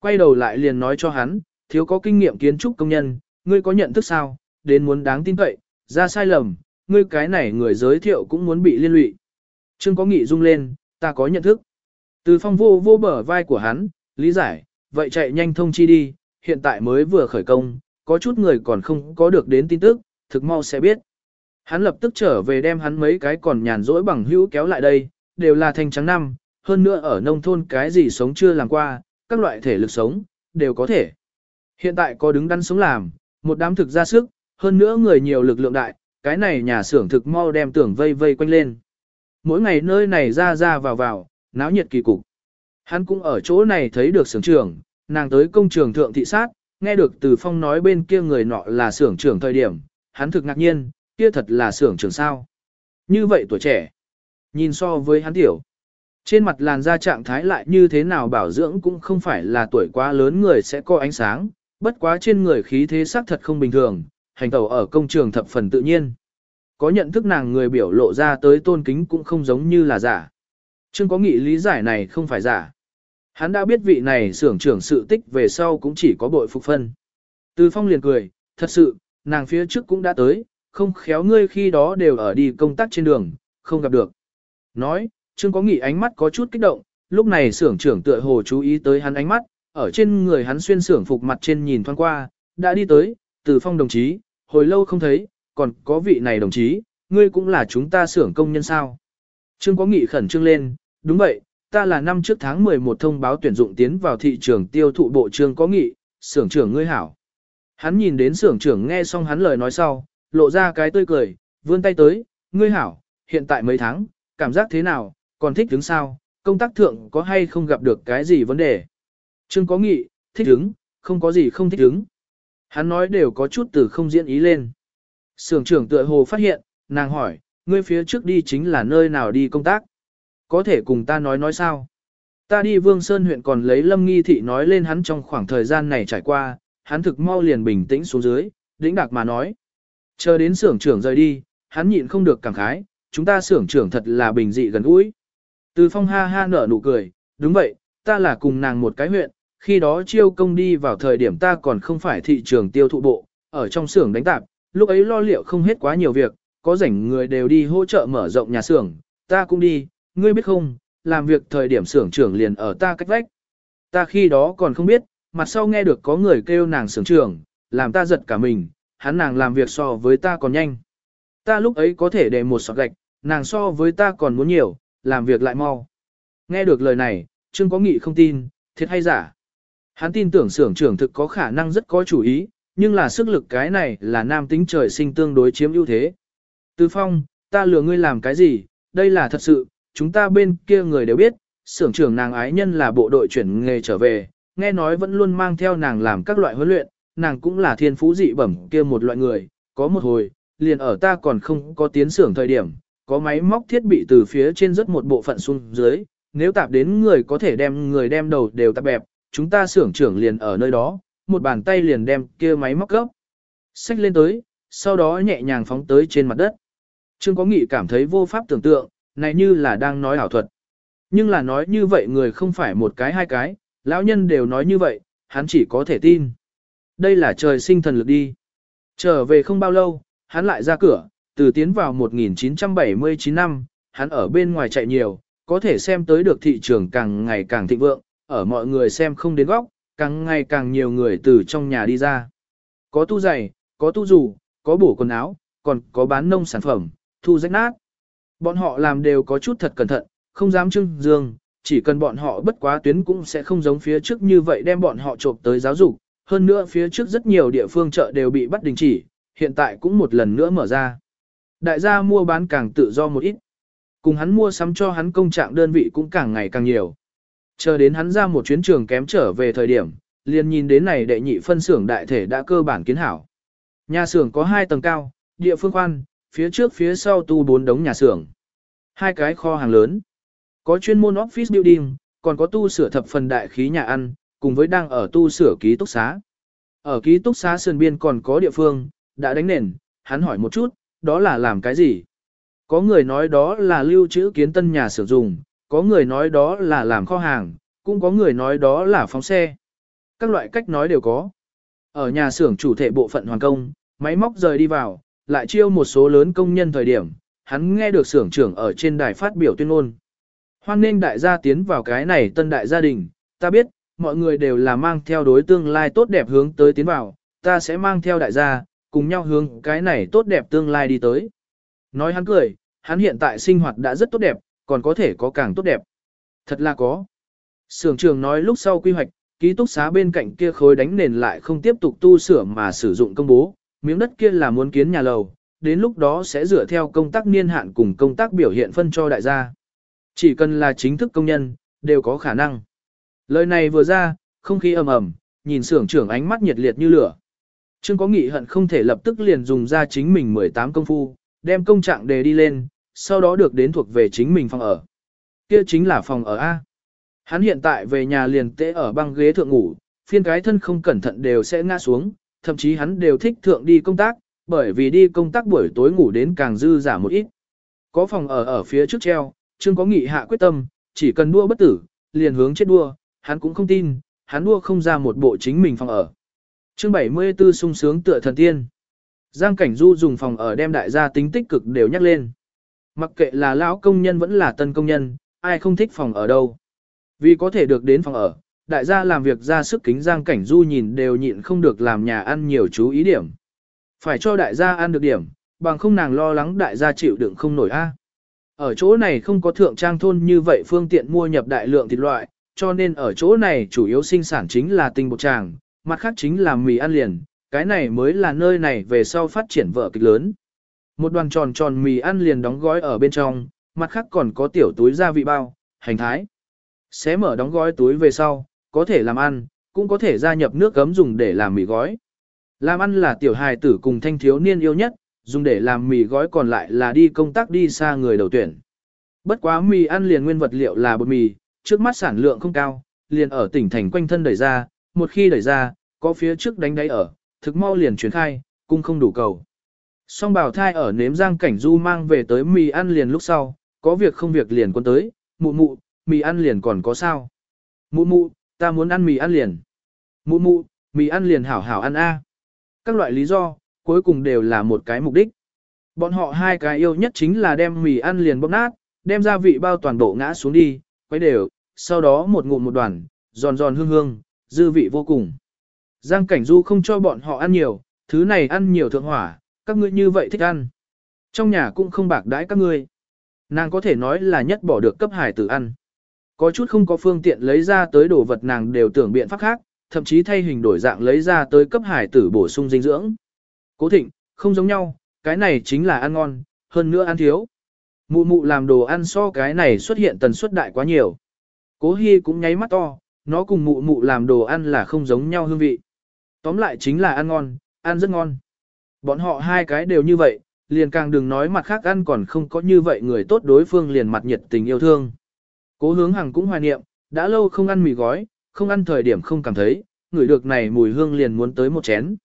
Quay đầu lại liền nói cho hắn, thiếu có kinh nghiệm kiến trúc công nhân, ngươi có nhận thức sao, đến muốn đáng tin cậy, ra sai lầm, ngươi cái này người giới thiệu cũng muốn bị liên lụy. Trương có nghị rung lên, ta có nhận thức. Từ phong vô vô bờ vai của hắn, lý giải, vậy chạy nhanh thông chi đi, hiện tại mới vừa khởi công, có chút người còn không có được đến tin tức, thực mau sẽ biết. Hắn lập tức trở về đem hắn mấy cái còn nhàn rỗi bằng hữu kéo lại đây, đều là thanh trắng năm, hơn nữa ở nông thôn cái gì sống chưa làm qua, các loại thể lực sống, đều có thể. Hiện tại có đứng đắn sống làm, một đám thực ra sức, hơn nữa người nhiều lực lượng đại, cái này nhà xưởng thực mau đem tưởng vây vây quanh lên. Mỗi ngày nơi này ra ra vào vào, náo nhiệt kỳ cục. Hắn cũng ở chỗ này thấy được xưởng trưởng, nàng tới công trường thượng thị sát, nghe được từ phong nói bên kia người nọ là xưởng trưởng thời điểm, hắn thực ngạc nhiên, kia thật là xưởng trưởng sao. Như vậy tuổi trẻ, nhìn so với hắn tiểu. Trên mặt làn da trạng thái lại như thế nào bảo dưỡng cũng không phải là tuổi quá lớn người sẽ có ánh sáng, bất quá trên người khí thế sắc thật không bình thường, hành tẩu ở công trường thập phần tự nhiên. Có nhận thức nàng người biểu lộ ra tới tôn kính cũng không giống như là giả. Trương có nghị lý giải này không phải giả. Hắn đã biết vị này xưởng trưởng sự tích về sau cũng chỉ có bội phục phân. Từ phong liền cười, thật sự, nàng phía trước cũng đã tới, không khéo ngươi khi đó đều ở đi công tác trên đường, không gặp được. Nói, Trương có nghị ánh mắt có chút kích động, lúc này xưởng trưởng tựa hồ chú ý tới hắn ánh mắt, ở trên người hắn xuyên xưởng phục mặt trên nhìn thoáng qua, đã đi tới, từ phong đồng chí, hồi lâu không thấy, còn có vị này đồng chí, ngươi cũng là chúng ta xưởng công nhân sao. Trương có nghị khẩn trương lên, đúng vậy, ta là năm trước tháng 11 thông báo tuyển dụng tiến vào thị trường tiêu thụ bộ trương có nghị, xưởng trưởng ngươi hảo. Hắn nhìn đến xưởng trưởng nghe xong hắn lời nói sau, lộ ra cái tươi cười, vươn tay tới, ngươi hảo, hiện tại mấy tháng, cảm giác thế nào, còn thích đứng sao, công tác thượng có hay không gặp được cái gì vấn đề. Trương có nghị, thích đứng, không có gì không thích đứng. Hắn nói đều có chút từ không diễn ý lên. Sưởng trưởng tựa hồ phát hiện, nàng hỏi, ngươi phía trước đi chính là nơi nào đi công tác. Có thể cùng ta nói nói sao? Ta đi Vương Sơn huyện còn lấy Lâm Nghi Thị nói lên hắn trong khoảng thời gian này trải qua, hắn thực mau liền bình tĩnh xuống dưới, đĩnh đạc mà nói. Chờ đến xưởng trưởng rời đi, hắn nhịn không được cảm khái, chúng ta xưởng trưởng thật là bình dị gần gũi. Từ phong ha ha nở nụ cười, đúng vậy, ta là cùng nàng một cái huyện, khi đó chiêu công đi vào thời điểm ta còn không phải thị trường tiêu thụ bộ, ở trong xưởng đánh tạp, lúc ấy lo liệu không hết quá nhiều việc, có rảnh người đều đi hỗ trợ mở rộng nhà xưởng, ta cũng đi, ngươi biết không, làm việc thời điểm xưởng trưởng liền ở ta cách vách. Ta khi đó còn không biết, mặt sau nghe được có người kêu nàng xưởng trưởng, làm ta giật cả mình, hắn nàng làm việc so với ta còn nhanh. Ta lúc ấy có thể để một sọt gạch, nàng so với ta còn muốn nhiều, làm việc lại mau. Nghe được lời này, Trương Có Nghị không tin, thiệt hay giả. Hắn tin tưởng xưởng trưởng thực có khả năng rất có chủ ý, nhưng là sức lực cái này là nam tính trời sinh tương đối chiếm ưu thế. Từ phong, ta lừa ngươi làm cái gì, đây là thật sự, chúng ta bên kia người đều biết, xưởng trưởng nàng ái nhân là bộ đội chuyển nghề trở về, nghe nói vẫn luôn mang theo nàng làm các loại huấn luyện, nàng cũng là thiên phú dị bẩm kia một loại người, có một hồi, liền ở ta còn không có tiến xưởng thời điểm, có máy móc thiết bị từ phía trên rất một bộ phận xuống dưới, nếu tạp đến người có thể đem người đem đầu đều tạp bẹp, chúng ta xưởng trưởng liền ở nơi đó, một bàn tay liền đem kia máy móc gấp. Xách lên tới, sau đó nhẹ nhàng phóng tới trên mặt đất. Trương có nghị cảm thấy vô pháp tưởng tượng, này như là đang nói ảo thuật. Nhưng là nói như vậy người không phải một cái hai cái, lão nhân đều nói như vậy, hắn chỉ có thể tin. Đây là trời sinh thần lực đi. Trở về không bao lâu, hắn lại ra cửa, từ tiến vào 1979 năm, hắn ở bên ngoài chạy nhiều, có thể xem tới được thị trường càng ngày càng thịnh vượng, ở mọi người xem không đến góc, càng ngày càng nhiều người từ trong nhà đi ra. Có tu giày, có tu dù, có bổ quần áo, còn có bán nông sản phẩm, thu rách nát. Bọn họ làm đều có chút thật cẩn thận, không dám trưng dương, chỉ cần bọn họ bất quá tuyến cũng sẽ không giống phía trước như vậy đem bọn họ trộm tới giáo dục. Hơn nữa phía trước rất nhiều địa phương chợ đều bị bắt đình chỉ, hiện tại cũng một lần nữa mở ra. Đại gia mua bán càng tự do một ít. Cùng hắn mua sắm cho hắn công trạng đơn vị cũng càng ngày càng nhiều. Chờ đến hắn ra một chuyến trường kém trở về thời điểm, liền nhìn đến này đệ nhị phân xưởng đại thể đã cơ bản kiến hảo. Nhà xưởng có hai tầng cao, địa phương khoan, phía trước phía sau tu bốn đống nhà xưởng. Hai cái kho hàng lớn. Có chuyên môn office building, còn có tu sửa thập phần đại khí nhà ăn, cùng với đang ở tu sửa ký túc xá. Ở ký túc xá sườn biên còn có địa phương, đã đánh nền, hắn hỏi một chút, đó là làm cái gì? Có người nói đó là lưu trữ kiến tân nhà sử dụng, có người nói đó là làm kho hàng, cũng có người nói đó là phóng xe. Các loại cách nói đều có. Ở nhà xưởng chủ thể bộ phận hoàn công, máy móc rời đi vào, lại chiêu một số lớn công nhân thời điểm, hắn nghe được xưởng trưởng ở trên đài phát biểu tuyên ngôn. Hoan nên đại gia tiến vào cái này tân đại gia đình, ta biết, mọi người đều là mang theo đối tương lai tốt đẹp hướng tới tiến vào, ta sẽ mang theo đại gia, cùng nhau hướng cái này tốt đẹp tương lai đi tới. Nói hắn cười, hắn hiện tại sinh hoạt đã rất tốt đẹp, còn có thể có càng tốt đẹp. Thật là có. Sưởng trường nói lúc sau quy hoạch, ký túc xá bên cạnh kia khối đánh nền lại không tiếp tục tu sửa mà sử dụng công bố, miếng đất kia là muốn kiến nhà lầu, đến lúc đó sẽ dựa theo công tác niên hạn cùng công tác biểu hiện phân cho đại gia. Chỉ cần là chính thức công nhân, đều có khả năng. Lời này vừa ra, không khí ầm ầm, nhìn sưởng trưởng ánh mắt nhiệt liệt như lửa. Trương có nghị hận không thể lập tức liền dùng ra chính mình 18 công phu, đem công trạng đề đi lên, sau đó được đến thuộc về chính mình phòng ở. Kia chính là phòng ở A. Hắn hiện tại về nhà liền tễ ở băng ghế thượng ngủ, phiên cái thân không cẩn thận đều sẽ ngã xuống, thậm chí hắn đều thích thượng đi công tác, bởi vì đi công tác buổi tối ngủ đến càng dư giả một ít. Có phòng ở ở phía trước treo, Trương có nghị hạ quyết tâm, chỉ cần đua bất tử, liền hướng chết đua, hắn cũng không tin, hắn đua không ra một bộ chính mình phòng ở. Chương 74 sung sướng tựa thần tiên. Giang Cảnh Du dùng phòng ở đem đại gia tính tích cực đều nhắc lên. Mặc kệ là lão công nhân vẫn là tân công nhân, ai không thích phòng ở đâu. Vì có thể được đến phòng ở, đại gia làm việc ra sức kính Giang Cảnh Du nhìn đều nhịn không được làm nhà ăn nhiều chú ý điểm. Phải cho đại gia ăn được điểm, bằng không nàng lo lắng đại gia chịu đựng không nổi a. Ở chỗ này không có thượng trang thôn như vậy phương tiện mua nhập đại lượng thịt loại, cho nên ở chỗ này chủ yếu sinh sản chính là tinh bột tràng, mặt khác chính là mì ăn liền, cái này mới là nơi này về sau phát triển vở kịch lớn. Một đoàn tròn tròn mì ăn liền đóng gói ở bên trong, mặt khác còn có tiểu túi gia vị bao, hành thái. Xé mở đóng gói túi về sau, có thể làm ăn, cũng có thể gia nhập nước gấm dùng để làm mì gói. Làm ăn là tiểu hài tử cùng thanh thiếu niên yêu nhất, dùng để làm mì gói còn lại là đi công tác đi xa người đầu tuyển. Bất quá mì ăn liền nguyên vật liệu là bột mì, trước mắt sản lượng không cao, liền ở tỉnh thành quanh thân đẩy ra, một khi đẩy ra, có phía trước đánh đáy ở, thực mau liền chuyển khai, cũng không đủ cầu. Song bảo thai ở nếm giang cảnh du mang về tới mì ăn liền lúc sau, có việc không việc liền quân tới, mụ mụ, mì ăn liền còn có sao. Mụ mụ, ta muốn ăn mì ăn liền. Mụ mụ, mì ăn liền hảo hảo ăn a. Các loại lý do, cuối cùng đều là một cái mục đích. Bọn họ hai cái yêu nhất chính là đem mì ăn liền bóp nát, đem gia vị bao toàn bộ ngã xuống đi, quấy đều, sau đó một ngụm một đoàn, giòn giòn hương hương, dư vị vô cùng. Giang Cảnh Du không cho bọn họ ăn nhiều, thứ này ăn nhiều thượng hỏa, các ngươi như vậy thích ăn. Trong nhà cũng không bạc đãi các ngươi. Nàng có thể nói là nhất bỏ được cấp hải tử ăn. Có chút không có phương tiện lấy ra tới đồ vật nàng đều tưởng biện pháp khác, thậm chí thay hình đổi dạng lấy ra tới cấp hải tử bổ sung dinh dưỡng. Cố thịnh, không giống nhau, cái này chính là ăn ngon, hơn nữa ăn thiếu. Mụ mụ làm đồ ăn so cái này xuất hiện tần suất đại quá nhiều. Cố Hi cũng nháy mắt to, nó cùng mụ mụ làm đồ ăn là không giống nhau hương vị. Tóm lại chính là ăn ngon, ăn rất ngon. Bọn họ hai cái đều như vậy, liền càng đừng nói mặt khác ăn còn không có như vậy người tốt đối phương liền mặt nhiệt tình yêu thương. Cố hướng hàng cũng hoài niệm, đã lâu không ăn mì gói, không ăn thời điểm không cảm thấy, người được này mùi hương liền muốn tới một chén.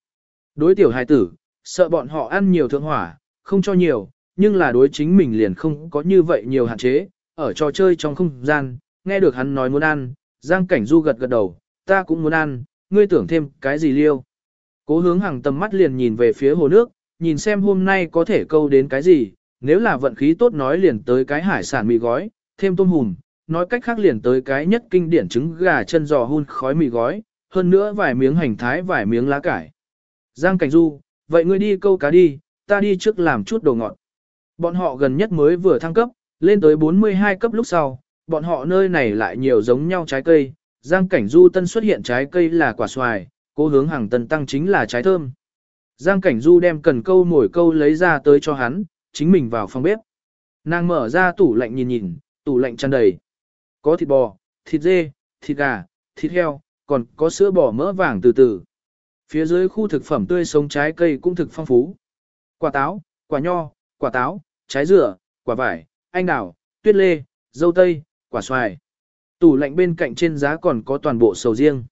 Đối tiểu hài tử, sợ bọn họ ăn nhiều thượng hỏa, không cho nhiều, nhưng là đối chính mình liền không có như vậy nhiều hạn chế, ở trò chơi trong không gian, nghe được hắn nói muốn ăn, Giang Cảnh Du gật gật đầu, ta cũng muốn ăn, ngươi tưởng thêm cái gì liêu. Cố hướng hàng tầm mắt liền nhìn về phía hồ nước, nhìn xem hôm nay có thể câu đến cái gì, nếu là vận khí tốt nói liền tới cái hải sản mì gói, thêm tôm hùm, nói cách khác liền tới cái nhất kinh điển trứng gà chân giò hun khói mì gói, hơn nữa vài miếng hành thái vài miếng lá cải. Giang Cảnh Du, vậy ngươi đi câu cá đi, ta đi trước làm chút đồ ngọt. Bọn họ gần nhất mới vừa thăng cấp, lên tới 42 cấp lúc sau, bọn họ nơi này lại nhiều giống nhau trái cây. Giang Cảnh Du tân xuất hiện trái cây là quả xoài, cố hướng hàng tân tăng chính là trái thơm. Giang Cảnh Du đem cần câu mồi câu lấy ra tới cho hắn, chính mình vào phòng bếp. Nàng mở ra tủ lạnh nhìn nhìn, tủ lạnh tràn đầy. Có thịt bò, thịt dê, thịt gà, thịt heo, còn có sữa bò mỡ vàng từ từ. Phía dưới khu thực phẩm tươi sống trái cây cũng thực phong phú. Quả táo, quả nho, quả táo, trái dừa, quả vải, anh đào, tuyết lê, dâu tây, quả xoài. Tủ lạnh bên cạnh trên giá còn có toàn bộ sầu riêng.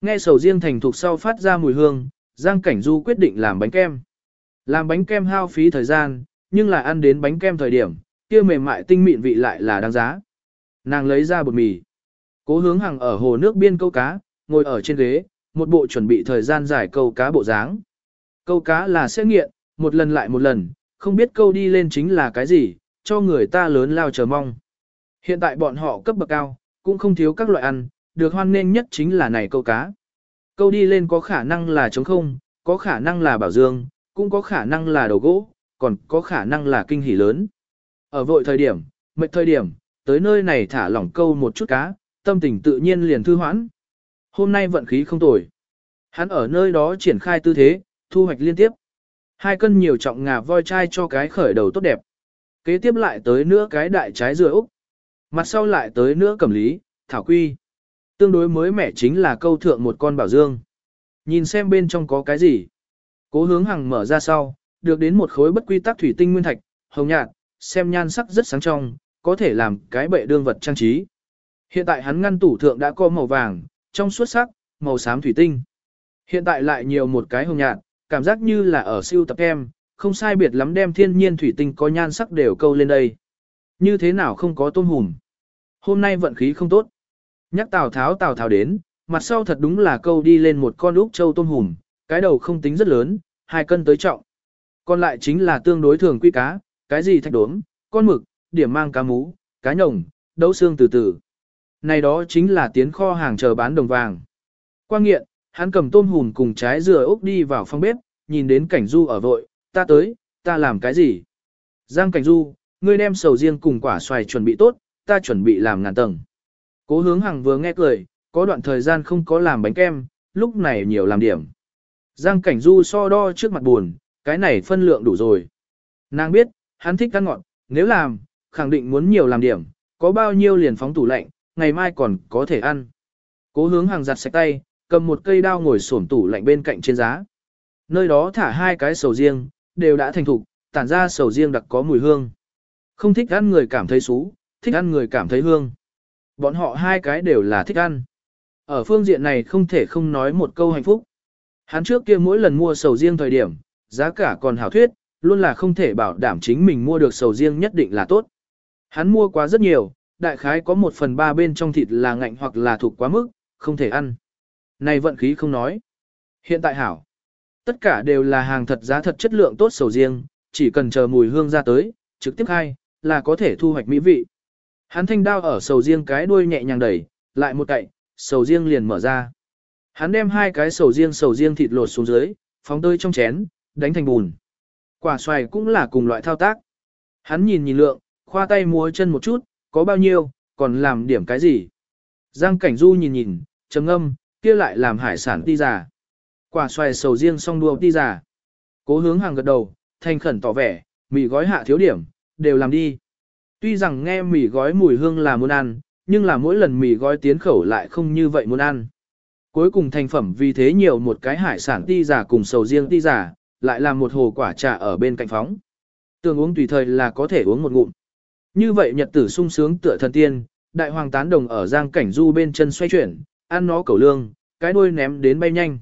Nghe sầu riêng thành thục sau phát ra mùi hương, Giang Cảnh Du quyết định làm bánh kem. Làm bánh kem hao phí thời gian, nhưng là ăn đến bánh kem thời điểm, kia mềm mại tinh mịn vị lại là đáng giá. Nàng lấy ra bột mì. Cố hướng hàng ở hồ nước biên câu cá, ngồi ở trên ghế, một bộ chuẩn bị thời gian giải câu cá bộ dáng. Câu cá là sẽ nghiện, một lần lại một lần, không biết câu đi lên chính là cái gì, cho người ta lớn lao chờ mong. Hiện tại bọn họ cấp bậc cao, cũng không thiếu các loại ăn, được hoan nghênh nhất chính là này câu cá. Câu đi lên có khả năng là trống không, có khả năng là bảo dương, cũng có khả năng là đầu gỗ, còn có khả năng là kinh hỉ lớn. Ở vội thời điểm, mệt thời điểm, tới nơi này thả lỏng câu một chút cá, tâm tình tự nhiên liền thư hoãn. Hôm nay vận khí không tồi. Hắn ở nơi đó triển khai tư thế, thu hoạch liên tiếp. Hai cân nhiều trọng ngà voi chai cho cái khởi đầu tốt đẹp. Kế tiếp lại tới nữa cái đại trái dừa Úc. Mặt sau lại tới nữa cẩm lý, thảo quy. Tương đối mới mẻ chính là câu thượng một con bảo dương. Nhìn xem bên trong có cái gì. Cố hướng hàng mở ra sau, được đến một khối bất quy tắc thủy tinh nguyên thạch, hồng nhạt, xem nhan sắc rất sáng trong, có thể làm cái bệ đương vật trang trí. Hiện tại hắn ngăn tủ thượng đã có màu vàng, trong suốt sắc, màu xám thủy tinh. Hiện tại lại nhiều một cái hồng nhạt, cảm giác như là ở siêu tập em, không sai biệt lắm đem thiên nhiên thủy tinh có nhan sắc đều câu lên đây. Như thế nào không có tôm hùm. Hôm nay vận khí không tốt. Nhắc Tào Tháo Tào Tháo đến, mặt sau thật đúng là câu đi lên một con úc châu tôm hùm, cái đầu không tính rất lớn, hai cân tới trọng. Còn lại chính là tương đối thường quy cá, cái gì thạch đốm, con mực, điểm mang cá mú, cá nhồng, đấu xương từ từ. Này đó chính là tiến kho hàng chờ bán đồng vàng. Quang nghiện, hắn cầm tôm hùm cùng trái dừa ốc đi vào phòng bếp, nhìn đến cảnh du ở vội, ta tới, ta làm cái gì? Giang cảnh du, ngươi đem sầu riêng cùng quả xoài chuẩn bị tốt, ta chuẩn bị làm ngàn tầng. Cố hướng hàng vừa nghe cười, có đoạn thời gian không có làm bánh kem, lúc này nhiều làm điểm. Giang cảnh du so đo trước mặt buồn, cái này phân lượng đủ rồi. Nàng biết, hắn thích ăn ngọt, nếu làm, khẳng định muốn nhiều làm điểm, có bao nhiêu liền phóng tủ lạnh, ngày mai còn có thể ăn. Cố hướng hàng giặt sạch tay, cầm một cây đao ngồi xổm tủ lạnh bên cạnh trên giá. Nơi đó thả hai cái sầu riêng, đều đã thành thục, tản ra sầu riêng đặc có mùi hương. Không thích ăn người cảm thấy xú, thích ăn người cảm thấy hương. Bọn họ hai cái đều là thích ăn. Ở phương diện này không thể không nói một câu hạnh phúc. Hắn trước kia mỗi lần mua sầu riêng thời điểm, giá cả còn hảo thuyết, luôn là không thể bảo đảm chính mình mua được sầu riêng nhất định là tốt. Hắn mua quá rất nhiều, đại khái có một phần ba bên trong thịt là ngạnh hoặc là thuộc quá mức, không thể ăn. Này vận khí không nói. Hiện tại hảo. Tất cả đều là hàng thật giá thật chất lượng tốt sầu riêng, chỉ cần chờ mùi hương ra tới, trực tiếp khai, là có thể thu hoạch mỹ vị. Hắn thanh đao ở sầu riêng cái đuôi nhẹ nhàng đẩy, lại một cậy, sầu riêng liền mở ra. Hắn đem hai cái sầu riêng sầu riêng thịt lột xuống dưới, phóng tơi trong chén, đánh thành bùn. Quả xoài cũng là cùng loại thao tác. Hắn nhìn nhìn lượng, khoa tay múa chân một chút, có bao nhiêu, còn làm điểm cái gì. Giang Cảnh Du nhìn nhìn, trầm ngâm, kia lại làm hải sản ti giả. Quả xoài sầu riêng song đua ti giả. Cố hướng hàng gật đầu, thành khẩn tỏ vẻ, mì gói hạ thiếu điểm, đều làm đi. Tuy rằng nghe mì gói mùi hương là muốn ăn, nhưng là mỗi lần mì gói tiến khẩu lại không như vậy muốn ăn. Cuối cùng thành phẩm vì thế nhiều một cái hải sản ti giả cùng sầu riêng ti giả, lại làm một hồ quả trà ở bên cạnh phóng. Tường uống tùy thời là có thể uống một ngụm. Như vậy nhật tử sung sướng tựa thần tiên, đại hoàng tán đồng ở giang cảnh du bên chân xoay chuyển, ăn nó cầu lương, cái đuôi ném đến bay nhanh.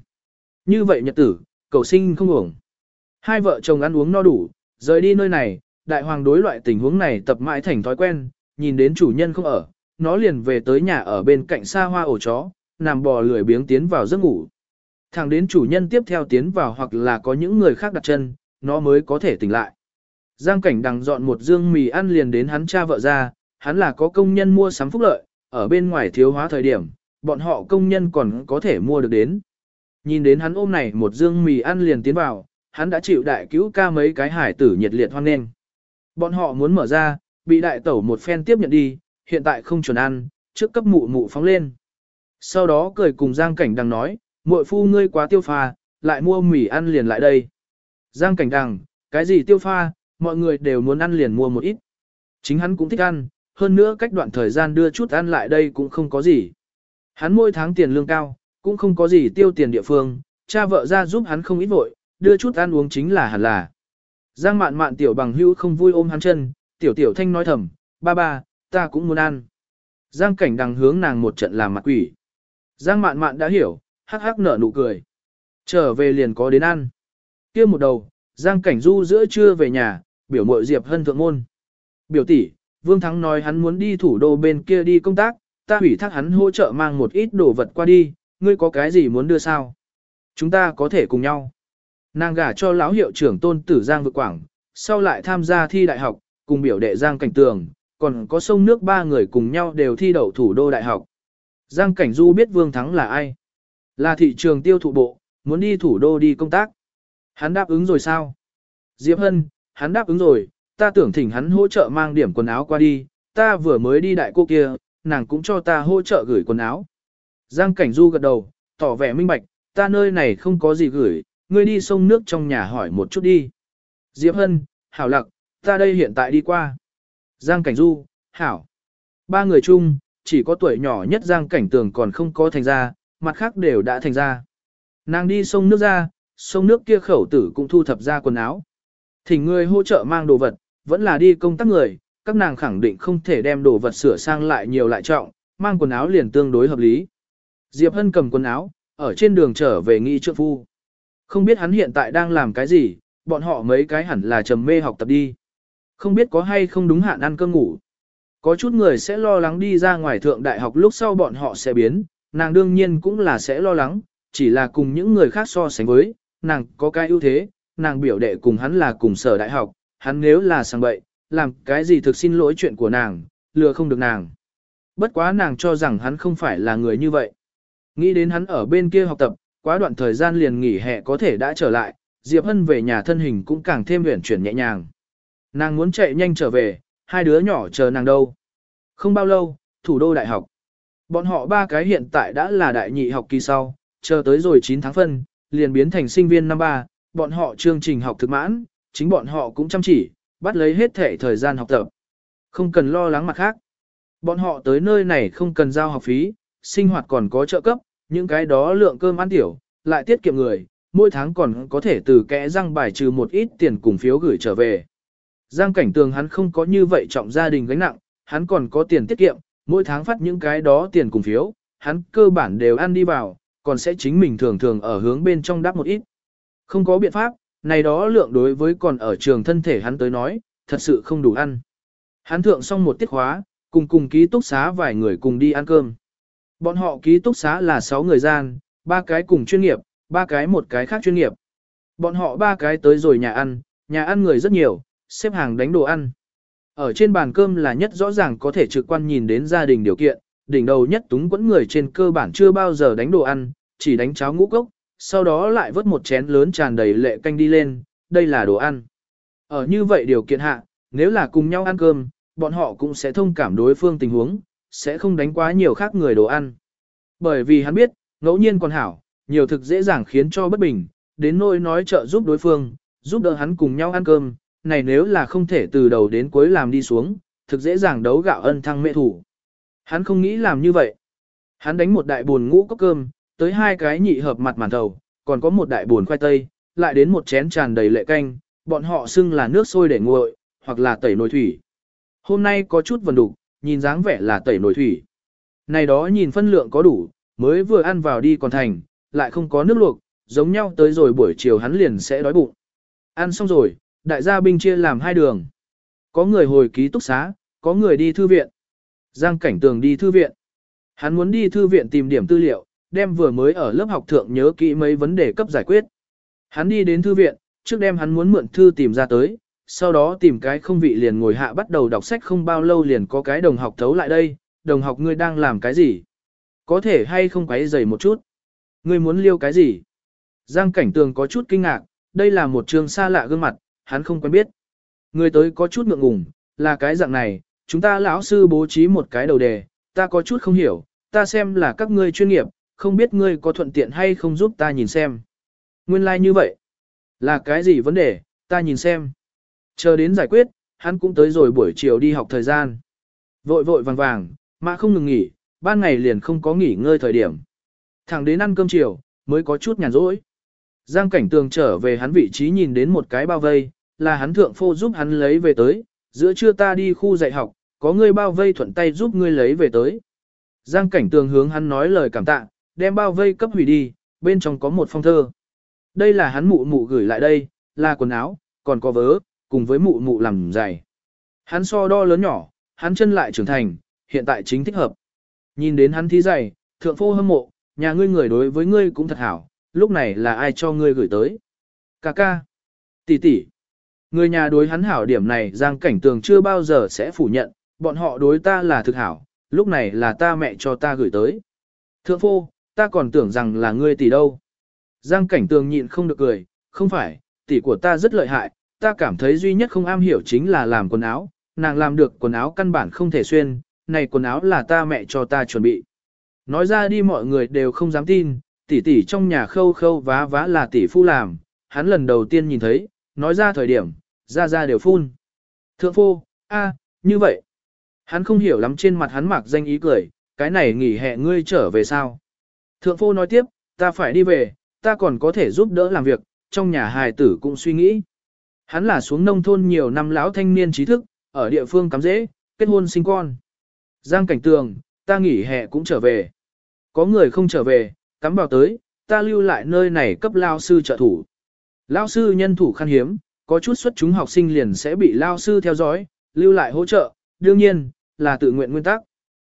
Như vậy nhật tử, cầu sinh không uổng. Hai vợ chồng ăn uống no đủ, rời đi nơi này, đại hoàng đối loại tình huống này tập mãi thành thói quen, nhìn đến chủ nhân không ở, nó liền về tới nhà ở bên cạnh xa hoa ổ chó, nằm bò lười biếng tiến vào giấc ngủ. Thẳng đến chủ nhân tiếp theo tiến vào hoặc là có những người khác đặt chân, nó mới có thể tỉnh lại. Giang cảnh đằng dọn một dương mì ăn liền đến hắn cha vợ ra, hắn là có công nhân mua sắm phúc lợi, ở bên ngoài thiếu hóa thời điểm, bọn họ công nhân còn có thể mua được đến. Nhìn đến hắn ôm này một dương mì ăn liền tiến vào, hắn đã chịu đại cứu ca mấy cái hải tử nhiệt liệt hoan nghênh. Bọn họ muốn mở ra, bị đại tẩu một phen tiếp nhận đi, hiện tại không chuẩn ăn, trước cấp mụ mụ phóng lên. Sau đó cười cùng Giang Cảnh Đằng nói, muội phu ngươi quá tiêu pha, lại mua mì ăn liền lại đây. Giang Cảnh Đằng, cái gì tiêu pha, mọi người đều muốn ăn liền mua một ít. Chính hắn cũng thích ăn, hơn nữa cách đoạn thời gian đưa chút ăn lại đây cũng không có gì. Hắn mỗi tháng tiền lương cao, cũng không có gì tiêu tiền địa phương, cha vợ ra giúp hắn không ít vội, đưa chút ăn uống chính là hẳn là. Giang mạn mạn tiểu bằng hữu không vui ôm hắn chân, tiểu tiểu thanh nói thầm, ba ba, ta cũng muốn ăn. Giang cảnh đằng hướng nàng một trận làm mặt quỷ. Giang mạn mạn đã hiểu, hắc hắc nở nụ cười. Trở về liền có đến ăn. kia một đầu, Giang cảnh du giữa trưa về nhà, biểu mội Diệp Hân thượng môn. Biểu tỷ, Vương Thắng nói hắn muốn đi thủ đô bên kia đi công tác, ta hủy thác hắn hỗ trợ mang một ít đồ vật qua đi, ngươi có cái gì muốn đưa sao? Chúng ta có thể cùng nhau. Nàng gả cho lão hiệu trưởng tôn tử Giang Vực Quảng, sau lại tham gia thi đại học, cùng biểu đệ Giang Cảnh Tường, còn có sông nước ba người cùng nhau đều thi đậu thủ đô đại học. Giang Cảnh Du biết Vương Thắng là ai? Là thị trường tiêu thụ bộ, muốn đi thủ đô đi công tác. Hắn đáp ứng rồi sao? Diệp Hân, hắn đáp ứng rồi, ta tưởng thỉnh hắn hỗ trợ mang điểm quần áo qua đi, ta vừa mới đi đại cô kia, nàng cũng cho ta hỗ trợ gửi quần áo. Giang Cảnh Du gật đầu, tỏ vẻ minh bạch, ta nơi này không có gì gửi, ngươi đi sông nước trong nhà hỏi một chút đi. Diệp Hân, Hảo Lặc, ta đây hiện tại đi qua. Giang Cảnh Du, Hảo. Ba người chung, chỉ có tuổi nhỏ nhất Giang Cảnh Tường còn không có thành ra, mặt khác đều đã thành ra. Nàng đi sông nước ra, sông nước kia khẩu tử cũng thu thập ra quần áo. Thỉnh người hỗ trợ mang đồ vật, vẫn là đi công tác người, các nàng khẳng định không thể đem đồ vật sửa sang lại nhiều lại trọng, mang quần áo liền tương đối hợp lý. Diệp Hân cầm quần áo, ở trên đường trở về nghi trượng phu. Không biết hắn hiện tại đang làm cái gì, bọn họ mấy cái hẳn là trầm mê học tập đi. Không biết có hay không đúng hạn ăn cơm ngủ. Có chút người sẽ lo lắng đi ra ngoài thượng đại học lúc sau bọn họ sẽ biến, nàng đương nhiên cũng là sẽ lo lắng, chỉ là cùng những người khác so sánh với, nàng có cái ưu thế, nàng biểu đệ cùng hắn là cùng sở đại học, hắn nếu là sang bậy, làm cái gì thực xin lỗi chuyện của nàng, lừa không được nàng. Bất quá nàng cho rằng hắn không phải là người như vậy. Nghĩ đến hắn ở bên kia học tập, quá đoạn thời gian liền nghỉ hè có thể đã trở lại, Diệp Hân về nhà thân hình cũng càng thêm uyển chuyển nhẹ nhàng. Nàng muốn chạy nhanh trở về, hai đứa nhỏ chờ nàng đâu. Không bao lâu, thủ đô đại học. Bọn họ ba cái hiện tại đã là đại nhị học kỳ sau, chờ tới rồi 9 tháng phân, liền biến thành sinh viên năm ba, bọn họ chương trình học thực mãn, chính bọn họ cũng chăm chỉ, bắt lấy hết thể thời gian học tập. Không cần lo lắng mặt khác. Bọn họ tới nơi này không cần giao học phí, sinh hoạt còn có trợ cấp, những cái đó lượng cơm ăn tiểu, lại tiết kiệm người, mỗi tháng còn có thể từ kẽ răng bài trừ một ít tiền cùng phiếu gửi trở về. Giang cảnh tường hắn không có như vậy trọng gia đình gánh nặng, hắn còn có tiền tiết kiệm, mỗi tháng phát những cái đó tiền cùng phiếu, hắn cơ bản đều ăn đi vào, còn sẽ chính mình thường thường ở hướng bên trong đáp một ít. Không có biện pháp, này đó lượng đối với còn ở trường thân thể hắn tới nói, thật sự không đủ ăn. Hắn thượng xong một tiết khóa, cùng cùng ký túc xá vài người cùng đi ăn cơm. Bọn họ ký túc xá là 6 người gian, ba cái cùng chuyên nghiệp, ba cái một cái khác chuyên nghiệp. Bọn họ ba cái tới rồi nhà ăn, nhà ăn người rất nhiều, xếp hàng đánh đồ ăn. Ở trên bàn cơm là nhất rõ ràng có thể trực quan nhìn đến gia đình điều kiện, đỉnh đầu nhất túng quẫn người trên cơ bản chưa bao giờ đánh đồ ăn, chỉ đánh cháo ngũ cốc, sau đó lại vớt một chén lớn tràn đầy lệ canh đi lên, đây là đồ ăn. Ở như vậy điều kiện hạ, nếu là cùng nhau ăn cơm, bọn họ cũng sẽ thông cảm đối phương tình huống, sẽ không đánh quá nhiều khác người đồ ăn. Bởi vì hắn biết, ngẫu nhiên còn hảo, nhiều thực dễ dàng khiến cho bất bình, đến nỗi nói trợ giúp đối phương, giúp đỡ hắn cùng nhau ăn cơm, này nếu là không thể từ đầu đến cuối làm đi xuống, thực dễ dàng đấu gạo ân thăng mẹ thủ. Hắn không nghĩ làm như vậy. Hắn đánh một đại buồn ngũ cốc cơm, tới hai cái nhị hợp mặt màn thầu, còn có một đại buồn khoai tây, lại đến một chén tràn đầy lệ canh, bọn họ xưng là nước sôi để nguội, hoặc là tẩy nồi thủy. Hôm nay có chút vần đục, nhìn dáng vẻ là tẩy nồi thủy. Này đó nhìn phân lượng có đủ, mới vừa ăn vào đi còn thành, lại không có nước luộc, giống nhau tới rồi buổi chiều hắn liền sẽ đói bụng. Ăn xong rồi, đại gia binh chia làm hai đường. Có người hồi ký túc xá, có người đi thư viện. Giang cảnh tường đi thư viện. Hắn muốn đi thư viện tìm điểm tư liệu, đem vừa mới ở lớp học thượng nhớ kỹ mấy vấn đề cấp giải quyết. Hắn đi đến thư viện, trước đêm hắn muốn mượn thư tìm ra tới, sau đó tìm cái không vị liền ngồi hạ bắt đầu đọc sách không bao lâu liền có cái đồng học thấu lại đây, đồng học ngươi đang làm cái gì? Có thể hay không quấy dày một chút? Ngươi muốn liêu cái gì? Giang cảnh tường có chút kinh ngạc, đây là một trường xa lạ gương mặt, hắn không quen biết. Người tới có chút ngượng ngùng, là cái dạng này, chúng ta lão sư bố trí một cái đầu đề, ta có chút không hiểu, ta xem là các ngươi chuyên nghiệp, không biết ngươi có thuận tiện hay không giúp ta nhìn xem. Nguyên lai like như vậy. Là cái gì vấn đề, ta nhìn xem. Chờ đến giải quyết, hắn cũng tới rồi buổi chiều đi học thời gian. Vội vội vàng vàng, mà không ngừng nghỉ, ban ngày liền không có nghỉ ngơi thời điểm. Thẳng đến ăn cơm chiều, mới có chút nhàn rỗi. Giang cảnh tường trở về hắn vị trí nhìn đến một cái bao vây, là hắn thượng phô giúp hắn lấy về tới, giữa trưa ta đi khu dạy học, có người bao vây thuận tay giúp ngươi lấy về tới. Giang cảnh tường hướng hắn nói lời cảm tạ, đem bao vây cấp hủy đi, bên trong có một phong thơ. Đây là hắn mụ mụ gửi lại đây, là quần áo, còn có vớ, cùng với mụ mụ làm giày. Hắn so đo lớn nhỏ, hắn chân lại trưởng thành, hiện tại chính thích hợp. Nhìn đến hắn thí giày, thượng phô hâm mộ, nhà ngươi người đối với ngươi cũng thật hảo, lúc này là ai cho ngươi gửi tới. Cà ca, tỷ tỷ. Người nhà đối hắn hảo điểm này Giang Cảnh Tường chưa bao giờ sẽ phủ nhận, bọn họ đối ta là thực hảo, lúc này là ta mẹ cho ta gửi tới. Thượng phô, ta còn tưởng rằng là ngươi tỷ đâu. Giang Cảnh Tường nhịn không được cười, không phải, tỷ của ta rất lợi hại, ta cảm thấy duy nhất không am hiểu chính là làm quần áo, nàng làm được quần áo căn bản không thể xuyên, này quần áo là ta mẹ cho ta chuẩn bị. Nói ra đi mọi người đều không dám tin, tỷ tỷ trong nhà khâu khâu vá vá là tỷ phu làm, hắn lần đầu tiên nhìn thấy, nói ra thời điểm, ra ra đều phun. Thượng phu, a, như vậy. Hắn không hiểu lắm trên mặt hắn mặc danh ý cười, cái này nghỉ hè ngươi trở về sao. Thượng phu nói tiếp, ta phải đi về, ta còn có thể giúp đỡ làm việc, trong nhà hài tử cũng suy nghĩ. Hắn là xuống nông thôn nhiều năm lão thanh niên trí thức, ở địa phương cắm dễ, kết hôn sinh con. Giang cảnh tường, ta nghỉ hè cũng trở về. Có người không trở về, cắm vào tới, ta lưu lại nơi này cấp lao sư trợ thủ. Lao sư nhân thủ khan hiếm, có chút xuất chúng học sinh liền sẽ bị lao sư theo dõi, lưu lại hỗ trợ, đương nhiên, là tự nguyện nguyên tắc.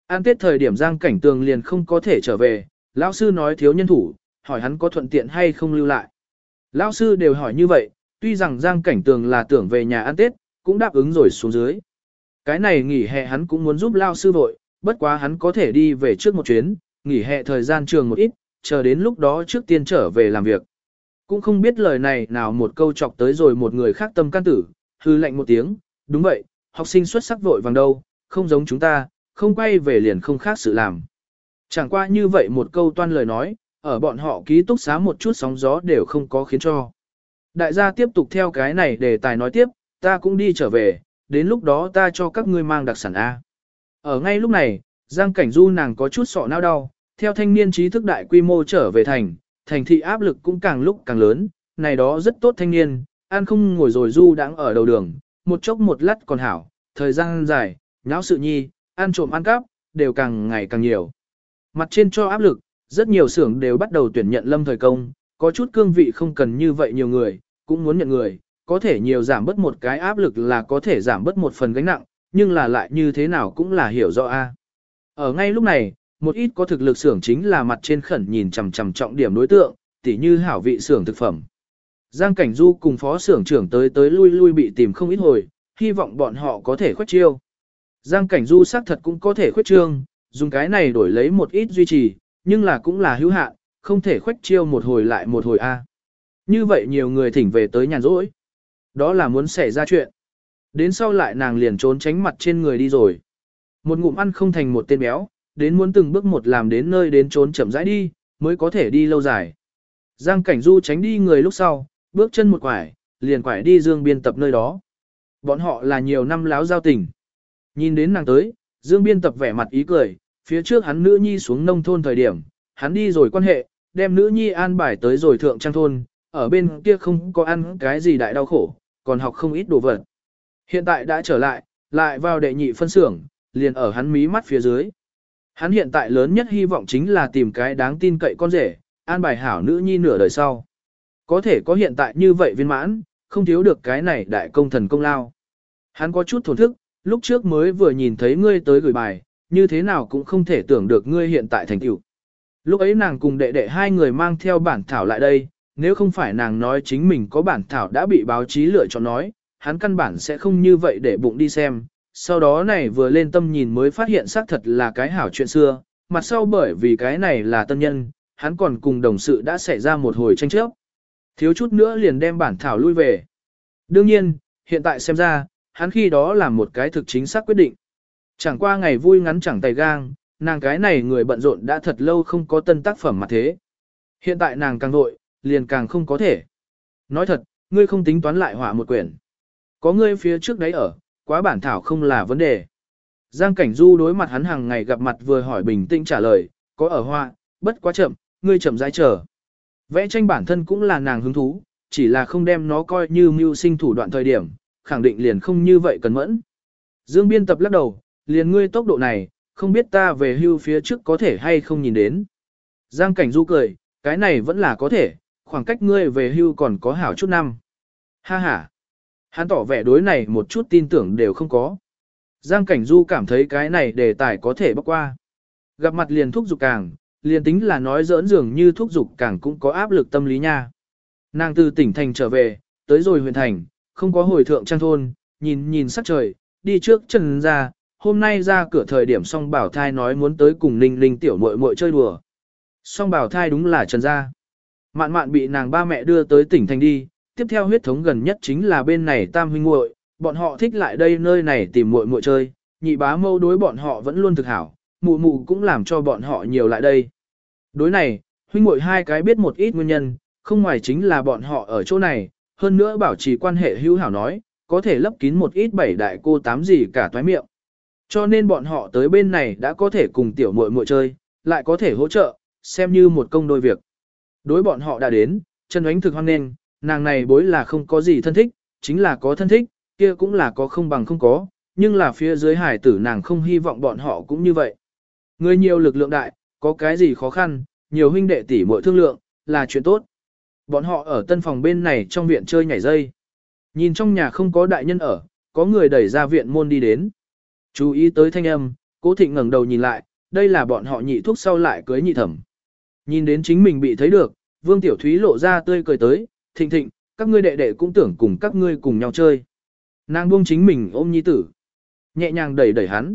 An tết thời điểm Giang Cảnh Tường liền không có thể trở về, lão sư nói thiếu nhân thủ, hỏi hắn có thuận tiện hay không lưu lại. Lão sư đều hỏi như vậy, tuy rằng Giang Cảnh Tường là tưởng về nhà ăn Tết, cũng đáp ứng rồi xuống dưới. Cái này nghỉ hè hắn cũng muốn giúp lão sư vội, bất quá hắn có thể đi về trước một chuyến, nghỉ hè thời gian trường một ít, chờ đến lúc đó trước tiên trở về làm việc. Cũng không biết lời này nào một câu chọc tới rồi một người khác tâm can tử, hư lệnh một tiếng, đúng vậy, học sinh xuất sắc vội vàng đâu, không giống chúng ta, không quay về liền không khác sự làm. Chẳng qua như vậy một câu toan lời nói, ở bọn họ ký túc xá một chút sóng gió đều không có khiến cho. Đại gia tiếp tục theo cái này để tài nói tiếp, ta cũng đi trở về, đến lúc đó ta cho các ngươi mang đặc sản A. Ở ngay lúc này, Giang Cảnh Du nàng có chút sọ não đau, theo thanh niên trí thức đại quy mô trở về thành, thành thị áp lực cũng càng lúc càng lớn, này đó rất tốt thanh niên, an không ngồi rồi Du đang ở đầu đường, một chốc một lát còn hảo, thời gian dài, nháo sự nhi, ăn trộm ăn cắp, đều càng ngày càng nhiều. Mặt trên cho áp lực, rất nhiều xưởng đều bắt đầu tuyển nhận lâm thời công, có chút cương vị không cần như vậy nhiều người, cũng muốn nhận người, có thể nhiều giảm bớt một cái áp lực là có thể giảm bớt một phần gánh nặng, nhưng là lại như thế nào cũng là hiểu rõ a. Ở ngay lúc này, một ít có thực lực xưởng chính là mặt trên khẩn nhìn chằm chằm trọng điểm đối tượng, tỉ như hảo vị xưởng thực phẩm. Giang Cảnh Du cùng phó xưởng trưởng tới tới lui lui bị tìm không ít hồi, hy vọng bọn họ có thể khuất chiêu. Giang Cảnh Du xác thật cũng có thể khuyết trương, dùng cái này đổi lấy một ít duy trì, nhưng là cũng là hữu hạn, không thể khuếch chiêu một hồi lại một hồi a. Như vậy nhiều người thỉnh về tới nhàn rỗi. Đó là muốn xảy ra chuyện. Đến sau lại nàng liền trốn tránh mặt trên người đi rồi. Một ngụm ăn không thành một tên béo, đến muốn từng bước một làm đến nơi đến trốn chậm rãi đi, mới có thể đi lâu dài. Giang Cảnh Du tránh đi người lúc sau, bước chân một quải, liền quải đi Dương Biên tập nơi đó. Bọn họ là nhiều năm láo giao tình. Nhìn đến nàng tới, Dương Biên tập vẻ mặt ý cười, phía trước hắn nữ nhi xuống nông thôn thời điểm, hắn đi rồi quan hệ, đem nữ nhi an bài tới rồi thượng trang thôn, ở bên kia không có ăn cái gì đại đau khổ, còn học không ít đồ vật. Hiện tại đã trở lại, lại vào đệ nhị phân xưởng, liền ở hắn mí mắt phía dưới. Hắn hiện tại lớn nhất hy vọng chính là tìm cái đáng tin cậy con rể, an bài hảo nữ nhi nửa đời sau. Có thể có hiện tại như vậy viên mãn, không thiếu được cái này đại công thần công lao. Hắn có chút thổn thức, lúc trước mới vừa nhìn thấy ngươi tới gửi bài, như thế nào cũng không thể tưởng được ngươi hiện tại thành tựu. Lúc ấy nàng cùng đệ đệ hai người mang theo bản thảo lại đây, nếu không phải nàng nói chính mình có bản thảo đã bị báo chí lựa chọn nói, hắn căn bản sẽ không như vậy để bụng đi xem. Sau đó này vừa lên tâm nhìn mới phát hiện xác thật là cái hảo chuyện xưa, mặt sau bởi vì cái này là tân nhân, hắn còn cùng đồng sự đã xảy ra một hồi tranh chấp. Thiếu chút nữa liền đem bản thảo lui về. Đương nhiên, hiện tại xem ra, hắn khi đó là một cái thực chính xác quyết định. Chẳng qua ngày vui ngắn chẳng tay gang, nàng cái này người bận rộn đã thật lâu không có tân tác phẩm mà thế. Hiện tại nàng càng nội, liền càng không có thể. Nói thật, ngươi không tính toán lại hỏa một quyển. Có ngươi phía trước đấy ở, quá bản thảo không là vấn đề. Giang Cảnh Du đối mặt hắn hàng ngày gặp mặt vừa hỏi bình tĩnh trả lời, có ở họa, bất quá chậm, ngươi chậm rãi chờ. Vẽ tranh bản thân cũng là nàng hứng thú, chỉ là không đem nó coi như mưu sinh thủ đoạn thời điểm, khẳng định liền không như vậy cần mẫn. Dương biên tập lắc đầu, liền ngươi tốc độ này, không biết ta về hưu phía trước có thể hay không nhìn đến. Giang cảnh du cười, cái này vẫn là có thể, khoảng cách ngươi về hưu còn có hảo chút năm. Ha ha. Hắn tỏ vẻ đối này một chút tin tưởng đều không có. Giang cảnh du cảm thấy cái này đề tài có thể bắt qua. Gặp mặt liền thúc giục càng, liền tính là nói giỡn dường như thúc giục càng cũng có áp lực tâm lý nha. Nàng từ tỉnh thành trở về, tới rồi huyện thành, không có hồi thượng trang thôn, nhìn nhìn sắc trời, đi trước trần ra, hôm nay ra cửa thời điểm song bảo thai nói muốn tới cùng ninh ninh tiểu muội muội chơi đùa. Song bảo thai đúng là trần gia. Mạn mạn bị nàng ba mẹ đưa tới tỉnh thành đi, tiếp theo huyết thống gần nhất chính là bên này tam huynh muội, bọn họ thích lại đây nơi này tìm muội muội chơi, nhị bá mâu đối bọn họ vẫn luôn thực hảo, mụ mụ cũng làm cho bọn họ nhiều lại đây. Đối này, huynh muội hai cái biết một ít nguyên nhân, không ngoài chính là bọn họ ở chỗ này, hơn nữa bảo trì quan hệ hữu hảo nói, có thể lấp kín một ít bảy đại cô tám gì cả toái miệng. Cho nên bọn họ tới bên này đã có thể cùng tiểu muội muội chơi, lại có thể hỗ trợ, xem như một công đôi việc. Đối bọn họ đã đến, chân ánh thực hoan nghênh, nàng này bối là không có gì thân thích, chính là có thân thích, kia cũng là có không bằng không có, nhưng là phía dưới hải tử nàng không hy vọng bọn họ cũng như vậy. Người nhiều lực lượng đại, có cái gì khó khăn, nhiều huynh đệ tỷ muội thương lượng, là chuyện tốt. Bọn họ ở tân phòng bên này trong viện chơi nhảy dây. Nhìn trong nhà không có đại nhân ở, có người đẩy ra viện môn đi đến. Chú ý tới thanh âm, cố thịnh ngẩng đầu nhìn lại, đây là bọn họ nhị thuốc sau lại cưới nhị thẩm. Nhìn đến chính mình bị thấy được, vương tiểu thúy lộ ra tươi cười tới, thịnh thịnh, các ngươi đệ đệ cũng tưởng cùng các ngươi cùng nhau chơi. Nàng buông chính mình ôm nhi tử. Nhẹ nhàng đẩy đẩy hắn.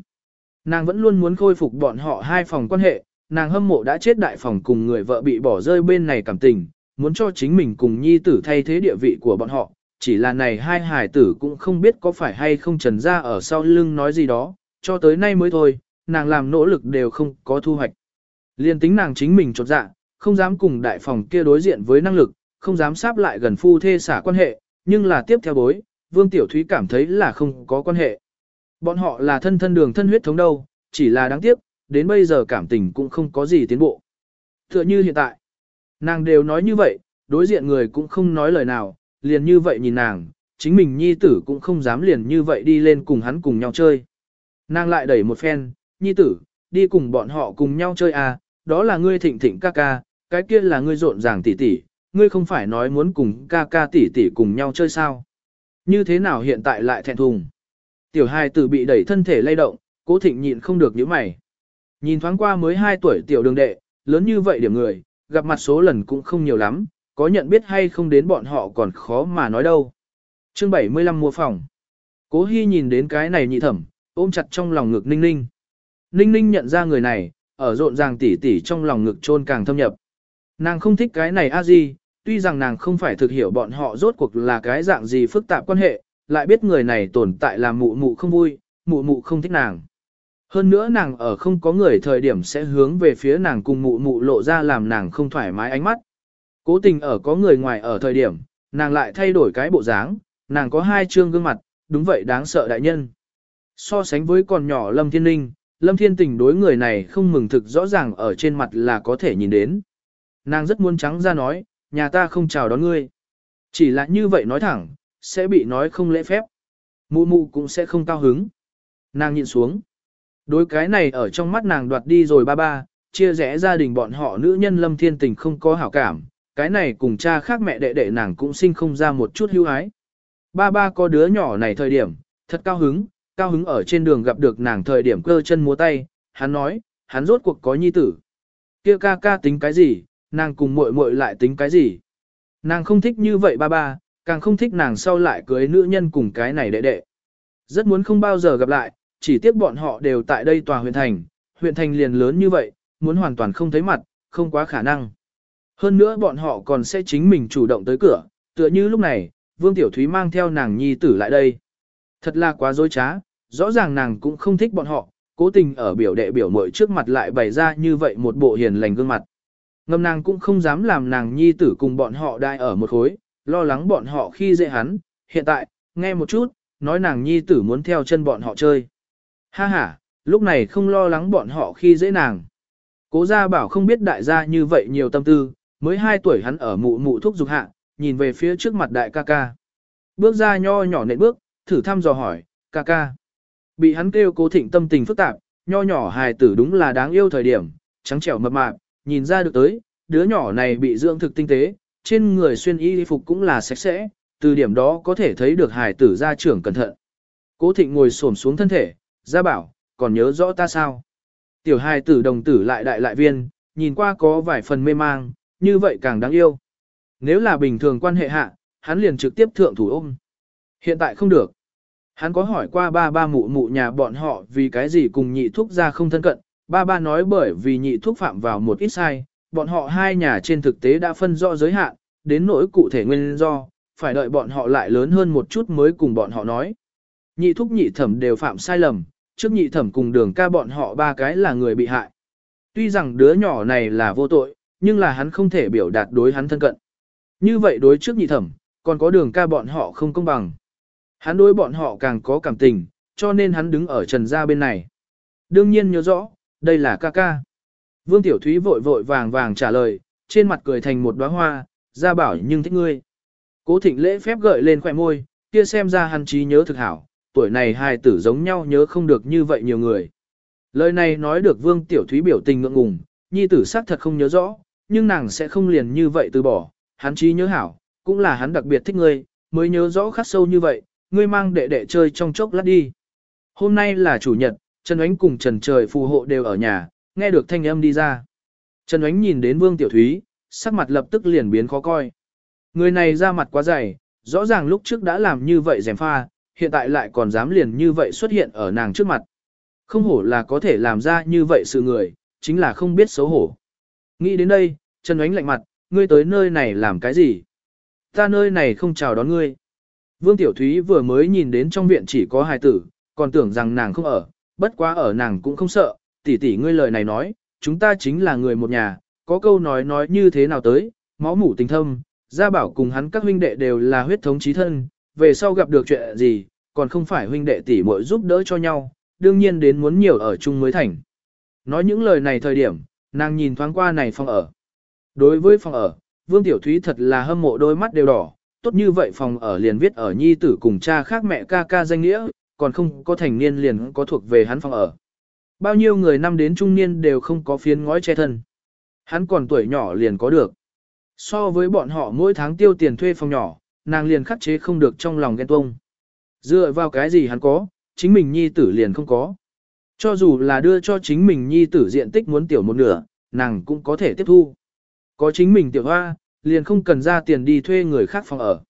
Nàng vẫn luôn muốn khôi phục bọn họ hai phòng quan hệ, nàng hâm mộ đã chết đại phòng cùng người vợ bị bỏ rơi bên này cảm tình, muốn cho chính mình cùng nhi tử thay thế địa vị của bọn họ, chỉ là này hai hải tử cũng không biết có phải hay không trần ra ở sau lưng nói gì đó, cho tới nay mới thôi, nàng làm nỗ lực đều không có thu hoạch. Liên tính nàng chính mình trột dạ, không dám cùng đại phòng kia đối diện với năng lực, không dám sáp lại gần phu thê xả quan hệ, nhưng là tiếp theo bối, Vương Tiểu Thúy cảm thấy là không có quan hệ. Bọn họ là thân thân đường thân huyết thống đâu, chỉ là đáng tiếc, đến bây giờ cảm tình cũng không có gì tiến bộ. Tựa như hiện tại, nàng đều nói như vậy, đối diện người cũng không nói lời nào, liền như vậy nhìn nàng, chính mình nhi tử cũng không dám liền như vậy đi lên cùng hắn cùng nhau chơi. Nàng lại đẩy một phen, nhi tử, đi cùng bọn họ cùng nhau chơi à, đó là ngươi thịnh thịnh ca ca, cái kia là ngươi rộn ràng tỉ tỉ, ngươi không phải nói muốn cùng ca ca tỉ tỉ cùng nhau chơi sao. Như thế nào hiện tại lại thẹn thùng. Tiểu Hai tử bị đẩy thân thể lay động, cố thịnh nhịn không được những mày. Nhìn thoáng qua mới 2 tuổi tiểu đường đệ, lớn như vậy điểm người, gặp mặt số lần cũng không nhiều lắm, có nhận biết hay không đến bọn họ còn khó mà nói đâu. Chương 75 mua phòng. Cố Hi nhìn đến cái này nhị thẩm, ôm chặt trong lòng ngực Ninh Ninh. Ninh Ninh nhận ra người này, ở rộn ràng tỉ tỉ trong lòng ngực trôn càng thâm nhập. Nàng không thích cái này a gì, tuy rằng nàng không phải thực hiểu bọn họ rốt cuộc là cái dạng gì phức tạp quan hệ, lại biết người này tồn tại là mụ mụ không vui, mụ mụ không thích nàng. Hơn nữa nàng ở không có người thời điểm sẽ hướng về phía nàng cùng mụ mụ lộ ra làm nàng không thoải mái ánh mắt. Cố tình ở có người ngoài ở thời điểm, nàng lại thay đổi cái bộ dáng, nàng có hai trương gương mặt, đúng vậy đáng sợ đại nhân. So sánh với con nhỏ Lâm Thiên Ninh, Lâm Thiên Tình đối người này không mừng thực rõ ràng ở trên mặt là có thể nhìn đến. Nàng rất muốn trắng ra nói, nhà ta không chào đón ngươi. Chỉ là như vậy nói thẳng, sẽ bị nói không lễ phép. Mụ mụ cũng sẽ không cao hứng. Nàng nhìn xuống. Đối cái này ở trong mắt nàng đoạt đi rồi ba ba, chia rẽ gia đình bọn họ nữ nhân Lâm Thiên Tình không có hảo cảm, cái này cùng cha khác mẹ đệ đệ nàng cũng sinh không ra một chút hưu ái. Ba ba có đứa nhỏ này thời điểm, thật cao hứng, cao hứng ở trên đường gặp được nàng thời điểm cơ chân múa tay, hắn nói, hắn rốt cuộc có nhi tử. Kia ca ca tính cái gì, nàng cùng muội muội lại tính cái gì. Nàng không thích như vậy ba ba, càng không thích nàng sau lại cưới nữ nhân cùng cái này đệ đệ. Rất muốn không bao giờ gặp lại, chỉ tiếc bọn họ đều tại đây tòa huyện thành, huyện thành liền lớn như vậy, muốn hoàn toàn không thấy mặt, không quá khả năng. Hơn nữa bọn họ còn sẽ chính mình chủ động tới cửa, tựa như lúc này, Vương Tiểu Thúy mang theo nàng nhi tử lại đây. Thật là quá dối trá, rõ ràng nàng cũng không thích bọn họ, cố tình ở biểu đệ biểu mội trước mặt lại bày ra như vậy một bộ hiền lành gương mặt. Ngâm nàng cũng không dám làm nàng nhi tử cùng bọn họ đại ở một khối, lo lắng bọn họ khi dễ hắn, hiện tại, nghe một chút, nói nàng nhi tử muốn theo chân bọn họ chơi. Ha ha, lúc này không lo lắng bọn họ khi dễ nàng. Cố gia bảo không biết đại gia như vậy nhiều tâm tư, mới 2 tuổi hắn ở mụ mụ thuốc dục hạ, nhìn về phía trước mặt đại ca ca. Bước ra nho nhỏ nện bước, thử thăm dò hỏi, ca ca. Bị hắn kêu cố thịnh tâm tình phức tạp, nho nhỏ hài tử đúng là đáng yêu thời điểm, trắng trẻo mập mạp, nhìn ra được tới, đứa nhỏ này bị dưỡng thực tinh tế, trên người xuyên y phục cũng là sạch sẽ, từ điểm đó có thể thấy được hài tử gia trưởng cẩn thận. Cố thịnh ngồi xổm xuống thân thể, ra bảo, còn nhớ rõ ta sao? Tiểu hài tử đồng tử lại đại lại viên, nhìn qua có vài phần mê mang, như vậy càng đáng yêu. Nếu là bình thường quan hệ hạ, hắn liền trực tiếp thượng thủ ôm. Hiện tại không được. Hắn có hỏi qua ba ba mụ mụ nhà bọn họ vì cái gì cùng nhị thuốc ra không thân cận, ba ba nói bởi vì nhị thuốc phạm vào một ít sai, bọn họ hai nhà trên thực tế đã phân rõ giới hạn, đến nỗi cụ thể nguyên do, phải đợi bọn họ lại lớn hơn một chút mới cùng bọn họ nói. Nhị thúc nhị thẩm đều phạm sai lầm, trước nhị thẩm cùng đường ca bọn họ ba cái là người bị hại. Tuy rằng đứa nhỏ này là vô tội, nhưng là hắn không thể biểu đạt đối hắn thân cận. Như vậy đối trước nhị thẩm, còn có đường ca bọn họ không công bằng. Hắn đối bọn họ càng có cảm tình, cho nên hắn đứng ở trần gia bên này. Đương nhiên nhớ rõ, đây là ca ca. Vương Tiểu Thúy vội vội vàng vàng trả lời, trên mặt cười thành một đóa hoa, ra bảo nhưng thích ngươi. Cố thịnh lễ phép gợi lên khỏe môi, kia xem ra hắn trí nhớ thực hảo, tuổi này hai tử giống nhau nhớ không được như vậy nhiều người. Lời này nói được Vương Tiểu Thúy biểu tình ngượng ngùng, nhi tử xác thật không nhớ rõ, nhưng nàng sẽ không liền như vậy từ bỏ, hắn trí nhớ hảo, cũng là hắn đặc biệt thích ngươi, mới nhớ rõ khắc sâu như vậy, ngươi mang đệ đệ chơi trong chốc lát đi. Hôm nay là chủ nhật, Trần Ánh cùng Trần Trời phù hộ đều ở nhà, nghe được thanh âm đi ra. Trần Ánh nhìn đến Vương Tiểu Thúy, sắc mặt lập tức liền biến khó coi. Người này ra mặt quá dày, rõ ràng lúc trước đã làm như vậy dèm pha, hiện tại lại còn dám liền như vậy xuất hiện ở nàng trước mặt. Không hổ là có thể làm ra như vậy sự người, chính là không biết xấu hổ. Nghĩ đến đây, Trần Ánh lạnh mặt, ngươi tới nơi này làm cái gì? Ta nơi này không chào đón ngươi. Vương Tiểu Thúy vừa mới nhìn đến trong viện chỉ có hài tử, còn tưởng rằng nàng không ở, bất quá ở nàng cũng không sợ, tỷ tỷ ngươi lời này nói, chúng ta chính là người một nhà, có câu nói nói như thế nào tới, máu mủ tình thâm, gia bảo cùng hắn các huynh đệ đều là huyết thống chí thân, về sau gặp được chuyện gì, còn không phải huynh đệ tỷ muội giúp đỡ cho nhau, đương nhiên đến muốn nhiều ở chung mới thành. Nói những lời này thời điểm, nàng nhìn thoáng qua này phòng ở. Đối với phòng ở, Vương Tiểu Thúy thật là hâm mộ đôi mắt đều đỏ, tốt như vậy phòng ở liền viết ở nhi tử cùng cha khác mẹ ca ca danh nghĩa, còn không có thành niên liền có thuộc về hắn phòng ở. Bao nhiêu người năm đến trung niên đều không có phiến ngói che thân. Hắn còn tuổi nhỏ liền có được. So với bọn họ mỗi tháng tiêu tiền thuê phòng nhỏ, nàng liền khắc chế không được trong lòng ghen tuông. Dựa vào cái gì hắn có, chính mình nhi tử liền không có. Cho dù là đưa cho chính mình nhi tử diện tích muốn tiểu một nửa, nàng cũng có thể tiếp thu. Có chính mình tiểu hoa, liền không cần ra tiền đi thuê người khác phòng ở.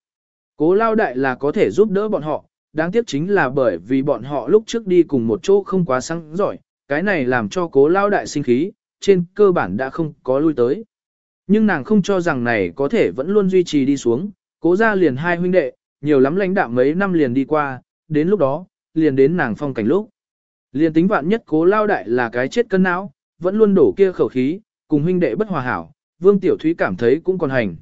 Cố lao đại là có thể giúp đỡ bọn họ, đáng tiếc chính là bởi vì bọn họ lúc trước đi cùng một chỗ không quá sáng giỏi, cái này làm cho cố lao đại sinh khí, trên cơ bản đã không có lui tới. Nhưng nàng không cho rằng này có thể vẫn luôn duy trì đi xuống, cố ra liền hai huynh đệ, nhiều lắm lãnh đạo mấy năm liền đi qua, đến lúc đó, liền đến nàng phong cảnh lúc. Liền tính vạn nhất cố lao đại là cái chết cân não, vẫn luôn đổ kia khẩu khí, cùng huynh đệ bất hòa hảo, Vương Tiểu Thúy cảm thấy cũng còn hành.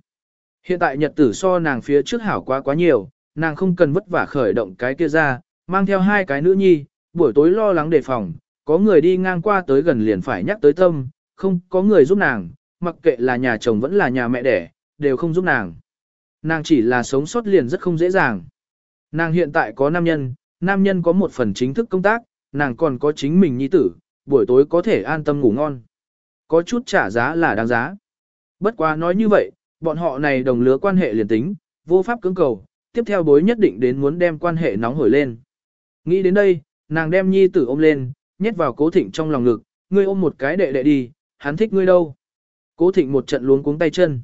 Hiện tại nhật tử so nàng phía trước hảo quá quá nhiều, nàng không cần vất vả khởi động cái kia ra, mang theo hai cái nữ nhi, buổi tối lo lắng đề phòng, có người đi ngang qua tới gần liền phải nhắc tới tâm, không có người giúp nàng, mặc kệ là nhà chồng vẫn là nhà mẹ đẻ, đều không giúp nàng. Nàng chỉ là sống sót liền rất không dễ dàng. Nàng hiện tại có nam nhân, nam nhân có một phần chính thức công tác, nàng còn có chính mình nhi tử, buổi tối có thể an tâm ngủ ngon. Có chút trả giá là đáng giá. Bất quá nói như vậy, bọn họ này đồng lứa quan hệ liền tính, vô pháp cưỡng cầu, tiếp theo bối nhất định đến muốn đem quan hệ nóng hổi lên. Nghĩ đến đây, nàng đem nhi tử ôm lên, nhét vào cố thịnh trong lòng ngực, ngươi ôm một cái đệ đệ đi, hắn thích ngươi đâu. Cố thịnh một trận luống cuống tay chân.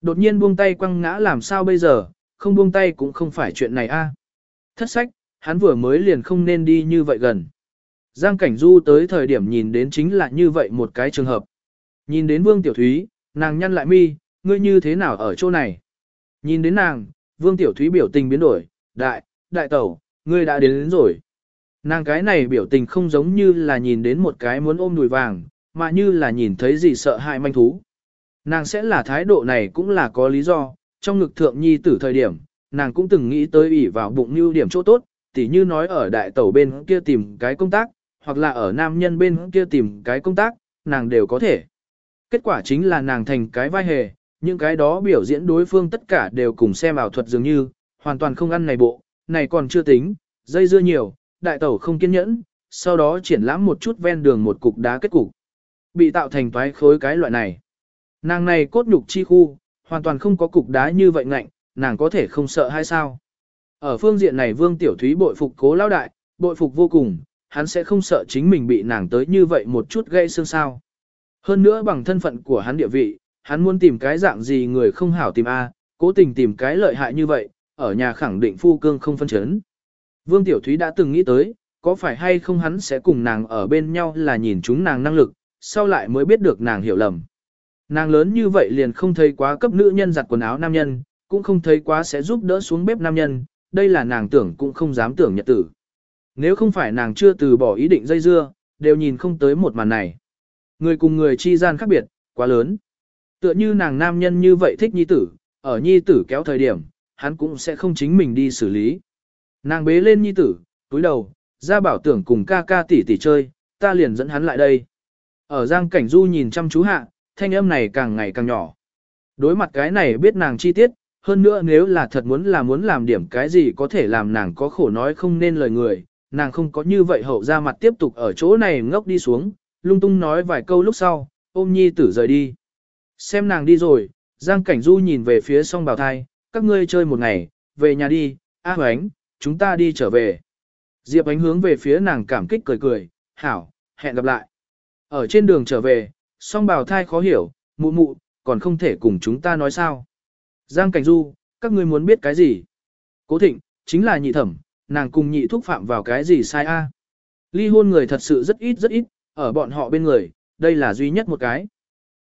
Đột nhiên buông tay quăng ngã làm sao bây giờ, không buông tay cũng không phải chuyện này a. Thất sách, hắn vừa mới liền không nên đi như vậy gần. Giang Cảnh Du tới thời điểm nhìn đến chính là như vậy một cái trường hợp. Nhìn đến Vương Tiểu Thúy, nàng nhăn lại mi, ngươi như thế nào ở chỗ này? Nhìn đến nàng, Vương Tiểu Thúy biểu tình biến đổi, đại, đại tẩu, ngươi đã đến, đến rồi. Nàng cái này biểu tình không giống như là nhìn đến một cái muốn ôm đùi vàng, mà như là nhìn thấy gì sợ hại manh thú. Nàng sẽ là thái độ này cũng là có lý do, trong ngực thượng nhi tử thời điểm, nàng cũng từng nghĩ tới ủy vào bụng như điểm chỗ tốt, tỉ như nói ở đại tẩu bên kia tìm cái công tác, hoặc là ở nam nhân bên kia tìm cái công tác, nàng đều có thể. Kết quả chính là nàng thành cái vai hề, những cái đó biểu diễn đối phương tất cả đều cùng xem ảo thuật dường như, hoàn toàn không ăn này bộ, này còn chưa tính, dây dưa nhiều, đại tẩu không kiên nhẫn, sau đó triển lãm một chút ven đường một cục đá kết cục. Bị tạo thành toái khối cái loại này. Nàng này cốt nhục chi khu, hoàn toàn không có cục đá như vậy ngạnh, nàng có thể không sợ hay sao. Ở phương diện này Vương Tiểu Thúy bội phục cố lao đại, bội phục vô cùng, hắn sẽ không sợ chính mình bị nàng tới như vậy một chút gây xương sao. Hơn nữa bằng thân phận của hắn địa vị, hắn muốn tìm cái dạng gì người không hảo tìm A, cố tình tìm cái lợi hại như vậy, ở nhà khẳng định phu cương không phân chấn. Vương Tiểu Thúy đã từng nghĩ tới, có phải hay không hắn sẽ cùng nàng ở bên nhau là nhìn chúng nàng năng lực, sau lại mới biết được nàng hiểu lầm. Nàng lớn như vậy liền không thấy quá cấp nữ nhân giặt quần áo nam nhân, cũng không thấy quá sẽ giúp đỡ xuống bếp nam nhân, đây là nàng tưởng cũng không dám tưởng nhật tử. Nếu không phải nàng chưa từ bỏ ý định dây dưa, đều nhìn không tới một màn này. Người cùng người chi gian khác biệt, quá lớn. Tựa như nàng nam nhân như vậy thích nhi tử, ở nhi tử kéo thời điểm, hắn cũng sẽ không chính mình đi xử lý. Nàng bế lên nhi tử, túi đầu, ra bảo tưởng cùng ca ca tỷ tỷ chơi, ta liền dẫn hắn lại đây. Ở giang cảnh du nhìn chăm chú hạ, thanh âm này càng ngày càng nhỏ. Đối mặt cái này biết nàng chi tiết, hơn nữa nếu là thật muốn là muốn làm điểm cái gì có thể làm nàng có khổ nói không nên lời người, nàng không có như vậy hậu ra mặt tiếp tục ở chỗ này ngốc đi xuống, lung tung nói vài câu lúc sau, ôm nhi tử rời đi. Xem nàng đi rồi, Giang Cảnh Du nhìn về phía song bào thai, các ngươi chơi một ngày, về nhà đi, A à, Ánh, chúng ta đi trở về. Diệp Ánh hướng về phía nàng cảm kích cười cười, hảo, hẹn gặp lại. Ở trên đường trở về, song bào thai khó hiểu, mụ mụ, còn không thể cùng chúng ta nói sao. Giang Cảnh Du, các ngươi muốn biết cái gì? Cố thịnh, chính là nhị thẩm, nàng cùng nhị thúc phạm vào cái gì sai a? Ly hôn người thật sự rất ít rất ít, ở bọn họ bên người, đây là duy nhất một cái.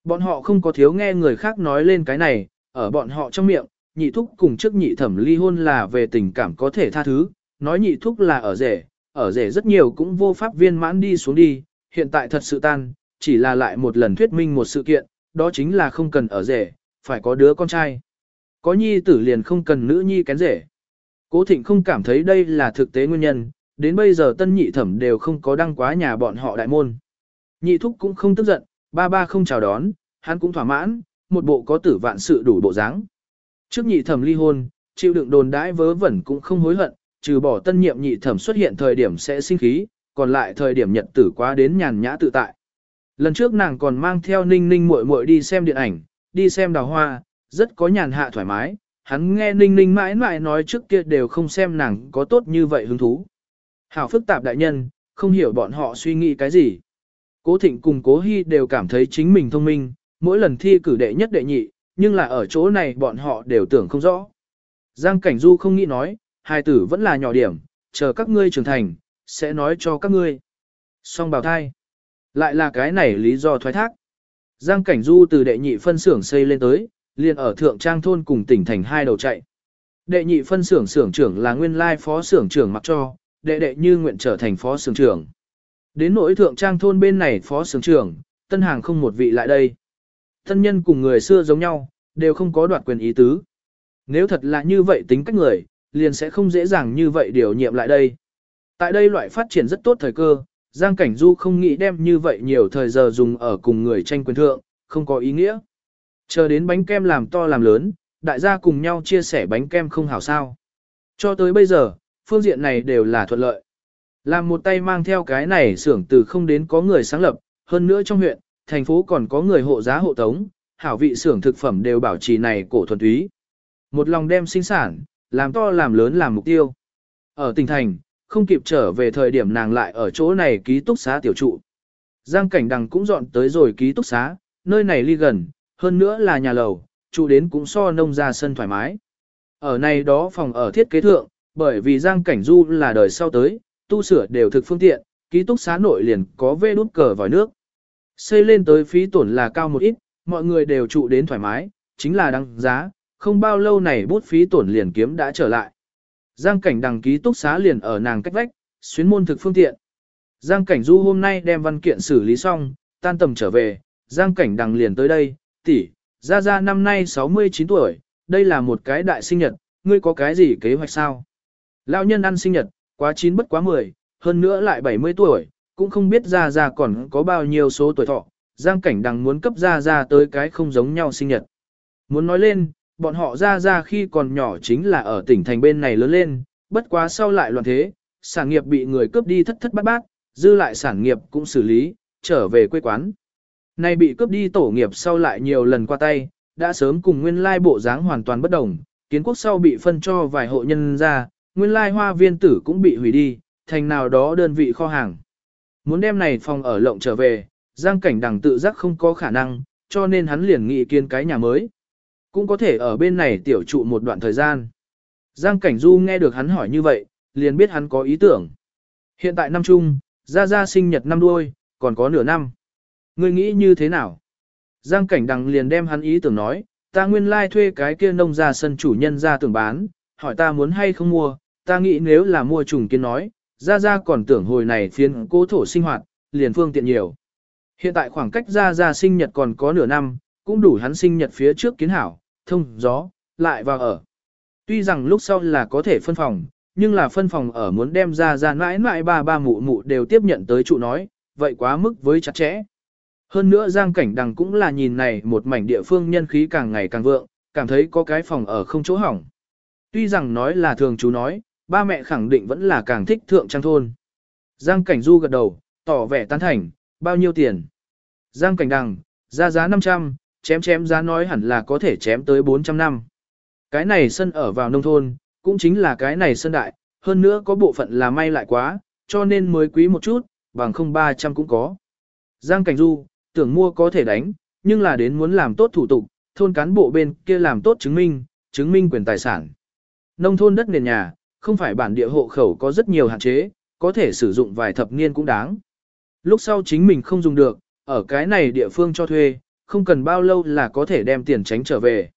Bọn họ không có thiếu nghe người khác nói lên cái này, ở bọn họ trong miệng, nhị thúc cùng trước nhị thẩm ly hôn là về tình cảm có thể tha thứ, nói nhị thúc là ở rể, ở rể rất nhiều cũng vô pháp viên mãn đi xuống đi, hiện tại thật sự tan, chỉ là lại một lần thuyết minh một sự kiện, đó chính là không cần ở rể, phải có đứa con trai. Có nhi tử liền không cần nữ nhi kén rể. Cố thịnh không cảm thấy đây là thực tế nguyên nhân, đến bây giờ tân nhị thẩm đều không có đăng quá nhà bọn họ đại môn. Nhị thúc cũng không tức giận, ba ba không chào đón, hắn cũng thỏa mãn, một bộ có tử vạn sự đủ bộ dáng. Trước nhị thẩm ly hôn, chịu đựng đồn đãi vớ vẩn cũng không hối hận, trừ bỏ tân nhiệm nhị thẩm xuất hiện thời điểm sẽ sinh khí, còn lại thời điểm nhật tử quá đến nhàn nhã tự tại. Lần trước nàng còn mang theo ninh ninh muội muội đi xem điện ảnh, đi xem đào hoa, rất có nhàn hạ thoải mái, hắn nghe ninh ninh mãi mãi nói trước kia đều không xem nàng có tốt như vậy hứng thú. Hảo phức tạp đại nhân, không hiểu bọn họ suy nghĩ cái gì. Cố Thịnh cùng Cố Hy đều cảm thấy chính mình thông minh, mỗi lần thi cử đệ nhất đệ nhị, nhưng là ở chỗ này bọn họ đều tưởng không rõ. Giang Cảnh Du không nghĩ nói, hai tử vẫn là nhỏ điểm, chờ các ngươi trưởng thành, sẽ nói cho các ngươi. Song bào thai. Lại là cái này lý do thoái thác. Giang Cảnh Du từ đệ nhị phân xưởng xây lên tới, liền ở thượng trang thôn cùng tỉnh thành hai đầu chạy. Đệ nhị phân xưởng xưởng trưởng là nguyên lai phó xưởng trưởng mặc cho, đệ đệ như nguyện trở thành phó xưởng trưởng. Đến nỗi thượng trang thôn bên này phó xưởng trưởng, tân hàng không một vị lại đây. Thân nhân cùng người xưa giống nhau, đều không có đoạt quyền ý tứ. Nếu thật là như vậy tính cách người, liền sẽ không dễ dàng như vậy điều nhiệm lại đây. Tại đây loại phát triển rất tốt thời cơ, Giang Cảnh Du không nghĩ đem như vậy nhiều thời giờ dùng ở cùng người tranh quyền thượng, không có ý nghĩa. Chờ đến bánh kem làm to làm lớn, đại gia cùng nhau chia sẻ bánh kem không hảo sao. Cho tới bây giờ, phương diện này đều là thuận lợi. Làm một tay mang theo cái này xưởng từ không đến có người sáng lập, hơn nữa trong huyện, thành phố còn có người hộ giá hộ tống, hảo vị xưởng thực phẩm đều bảo trì này cổ thuần túy. Một lòng đem sinh sản, làm to làm lớn làm mục tiêu. Ở tỉnh thành, không kịp trở về thời điểm nàng lại ở chỗ này ký túc xá tiểu trụ. Giang cảnh đằng cũng dọn tới rồi ký túc xá, nơi này ly gần, hơn nữa là nhà lầu, trụ đến cũng so nông ra sân thoải mái. Ở này đó phòng ở thiết kế thượng, bởi vì Giang Cảnh Du là đời sau tới, tu sửa đều thực phương tiện, ký túc xá nội liền có vê nút cờ vòi nước. Xây lên tới phí tổn là cao một ít, mọi người đều trụ đến thoải mái, chính là đăng giá, không bao lâu này bút phí tổn liền kiếm đã trở lại. Giang cảnh đăng ký túc xá liền ở nàng cách vách, xuyến môn thực phương tiện. Giang cảnh du hôm nay đem văn kiện xử lý xong, tan tầm trở về, Giang cảnh đăng liền tới đây, tỷ, ra ra năm nay 69 tuổi, đây là một cái đại sinh nhật, ngươi có cái gì kế hoạch sao? Lão nhân ăn sinh nhật, quá chín bất quá 10, hơn nữa lại 70 tuổi, cũng không biết ra ra còn có bao nhiêu số tuổi thọ, Giang Cảnh Đằng muốn cấp ra ra tới cái không giống nhau sinh nhật. Muốn nói lên, bọn họ ra ra khi còn nhỏ chính là ở tỉnh thành bên này lớn lên, bất quá sau lại loạn thế, sản nghiệp bị người cướp đi thất thất bát bát, dư lại sản nghiệp cũng xử lý, trở về quê quán. Nay bị cướp đi tổ nghiệp sau lại nhiều lần qua tay, đã sớm cùng nguyên lai bộ dáng hoàn toàn bất đồng, kiến quốc sau bị phân cho vài hộ nhân ra, nguyên lai hoa viên tử cũng bị hủy đi, thành nào đó đơn vị kho hàng. Muốn đem này phòng ở lộng trở về, Giang Cảnh Đằng tự giác không có khả năng, cho nên hắn liền nghị kiến cái nhà mới. Cũng có thể ở bên này tiểu trụ một đoạn thời gian. Giang Cảnh Du nghe được hắn hỏi như vậy, liền biết hắn có ý tưởng. Hiện tại năm chung, ra ra sinh nhật năm đuôi, còn có nửa năm. Ngươi nghĩ như thế nào? Giang Cảnh Đằng liền đem hắn ý tưởng nói, ta nguyên lai thuê cái kia nông ra sân chủ nhân ra tưởng bán, hỏi ta muốn hay không mua, ta nghĩ nếu là mua trùng kiến nói, ra ra còn tưởng hồi này phiến cố thổ sinh hoạt, liền phương tiện nhiều. Hiện tại khoảng cách ra ra sinh nhật còn có nửa năm, cũng đủ hắn sinh nhật phía trước kiến hảo, thông gió, lại vào ở. Tuy rằng lúc sau là có thể phân phòng, nhưng là phân phòng ở muốn đem ra ra mãi mãi ba ba mụ mụ đều tiếp nhận tới trụ nói, vậy quá mức với chặt chẽ. Hơn nữa Giang Cảnh Đằng cũng là nhìn này một mảnh địa phương nhân khí càng ngày càng vượng, cảm thấy có cái phòng ở không chỗ hỏng. Tuy rằng nói là thường chú nói, ba mẹ khẳng định vẫn là càng thích thượng trang thôn. Giang Cảnh Du gật đầu, tỏ vẻ tán thành, bao nhiêu tiền. Giang Cảnh Đằng, ra giá 500, chém chém giá nói hẳn là có thể chém tới 400 năm. Cái này sân ở vào nông thôn, cũng chính là cái này sân đại, hơn nữa có bộ phận là may lại quá, cho nên mới quý một chút, bằng không 300 cũng có. Giang Cảnh Du, tưởng mua có thể đánh, nhưng là đến muốn làm tốt thủ tục, thôn cán bộ bên kia làm tốt chứng minh, chứng minh quyền tài sản. Nông thôn đất nền nhà, không phải bản địa hộ khẩu có rất nhiều hạn chế, có thể sử dụng vài thập niên cũng đáng. Lúc sau chính mình không dùng được, ở cái này địa phương cho thuê, không cần bao lâu là có thể đem tiền tránh trở về.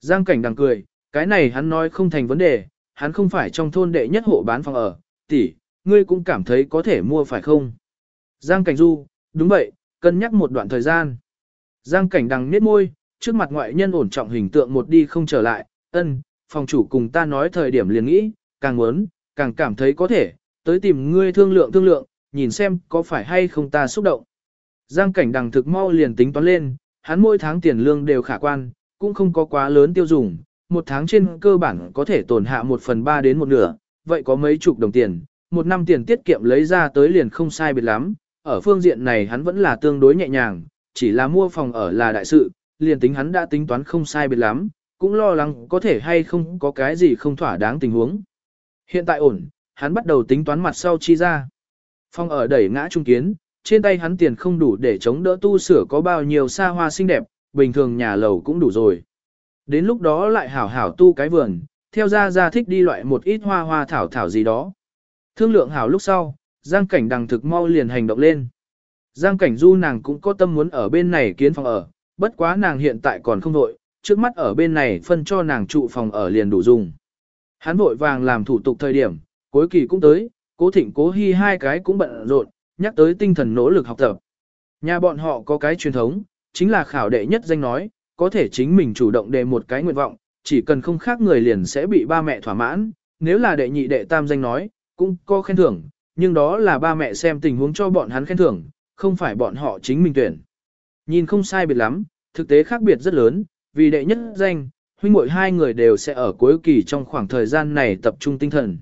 Giang cảnh đằng cười, cái này hắn nói không thành vấn đề, hắn không phải trong thôn đệ nhất hộ bán phòng ở, tỷ, ngươi cũng cảm thấy có thể mua phải không? Giang cảnh du, đúng vậy, cân nhắc một đoạn thời gian. Giang cảnh đằng nết môi, trước mặt ngoại nhân ổn trọng hình tượng một đi không trở lại, ân, phòng chủ cùng ta nói thời điểm liền nghĩ, càng muốn, càng cảm thấy có thể, tới tìm ngươi thương lượng thương lượng, nhìn xem có phải hay không ta xúc động. Giang cảnh đằng thực mau liền tính toán lên, hắn mỗi tháng tiền lương đều khả quan, cũng không có quá lớn tiêu dùng, một tháng trên cơ bản có thể tổn hạ một phần ba đến một nửa, vậy có mấy chục đồng tiền, một năm tiền tiết kiệm lấy ra tới liền không sai biệt lắm, ở phương diện này hắn vẫn là tương đối nhẹ nhàng, chỉ là mua phòng ở là đại sự, liền tính hắn đã tính toán không sai biệt lắm, cũng lo lắng có thể hay không có cái gì không thỏa đáng tình huống. Hiện tại ổn, hắn bắt đầu tính toán mặt sau chi ra. phòng ở đẩy ngã trung kiến, trên tay hắn tiền không đủ để chống đỡ tu sửa có bao nhiêu xa hoa xinh đẹp, bình thường nhà lầu cũng đủ rồi. Đến lúc đó lại hảo hảo tu cái vườn, theo ra ra thích đi loại một ít hoa hoa thảo thảo gì đó. Thương lượng hảo lúc sau, Giang Cảnh đằng thực mau liền hành động lên. Giang Cảnh Du nàng cũng có tâm muốn ở bên này kiến phòng ở, bất quá nàng hiện tại còn không vội, trước mắt ở bên này phân cho nàng trụ phòng ở liền đủ dùng. Hắn vội vàng làm thủ tục thời điểm, cuối kỳ cũng tới, cố thịnh cố hy hai cái cũng bận rộn, nhắc tới tinh thần nỗ lực học tập. Nhà bọn họ có cái truyền thống, chính là khảo đệ nhất danh nói, có thể chính mình chủ động đề một cái nguyện vọng, chỉ cần không khác người liền sẽ bị ba mẹ thỏa mãn, nếu là đệ nhị đệ tam danh nói, cũng có khen thưởng, nhưng đó là ba mẹ xem tình huống cho bọn hắn khen thưởng, không phải bọn họ chính mình tuyển. Nhìn không sai biệt lắm, thực tế khác biệt rất lớn, vì đệ nhất danh, huynh muội hai người đều sẽ ở cuối kỳ trong khoảng thời gian này tập trung tinh thần.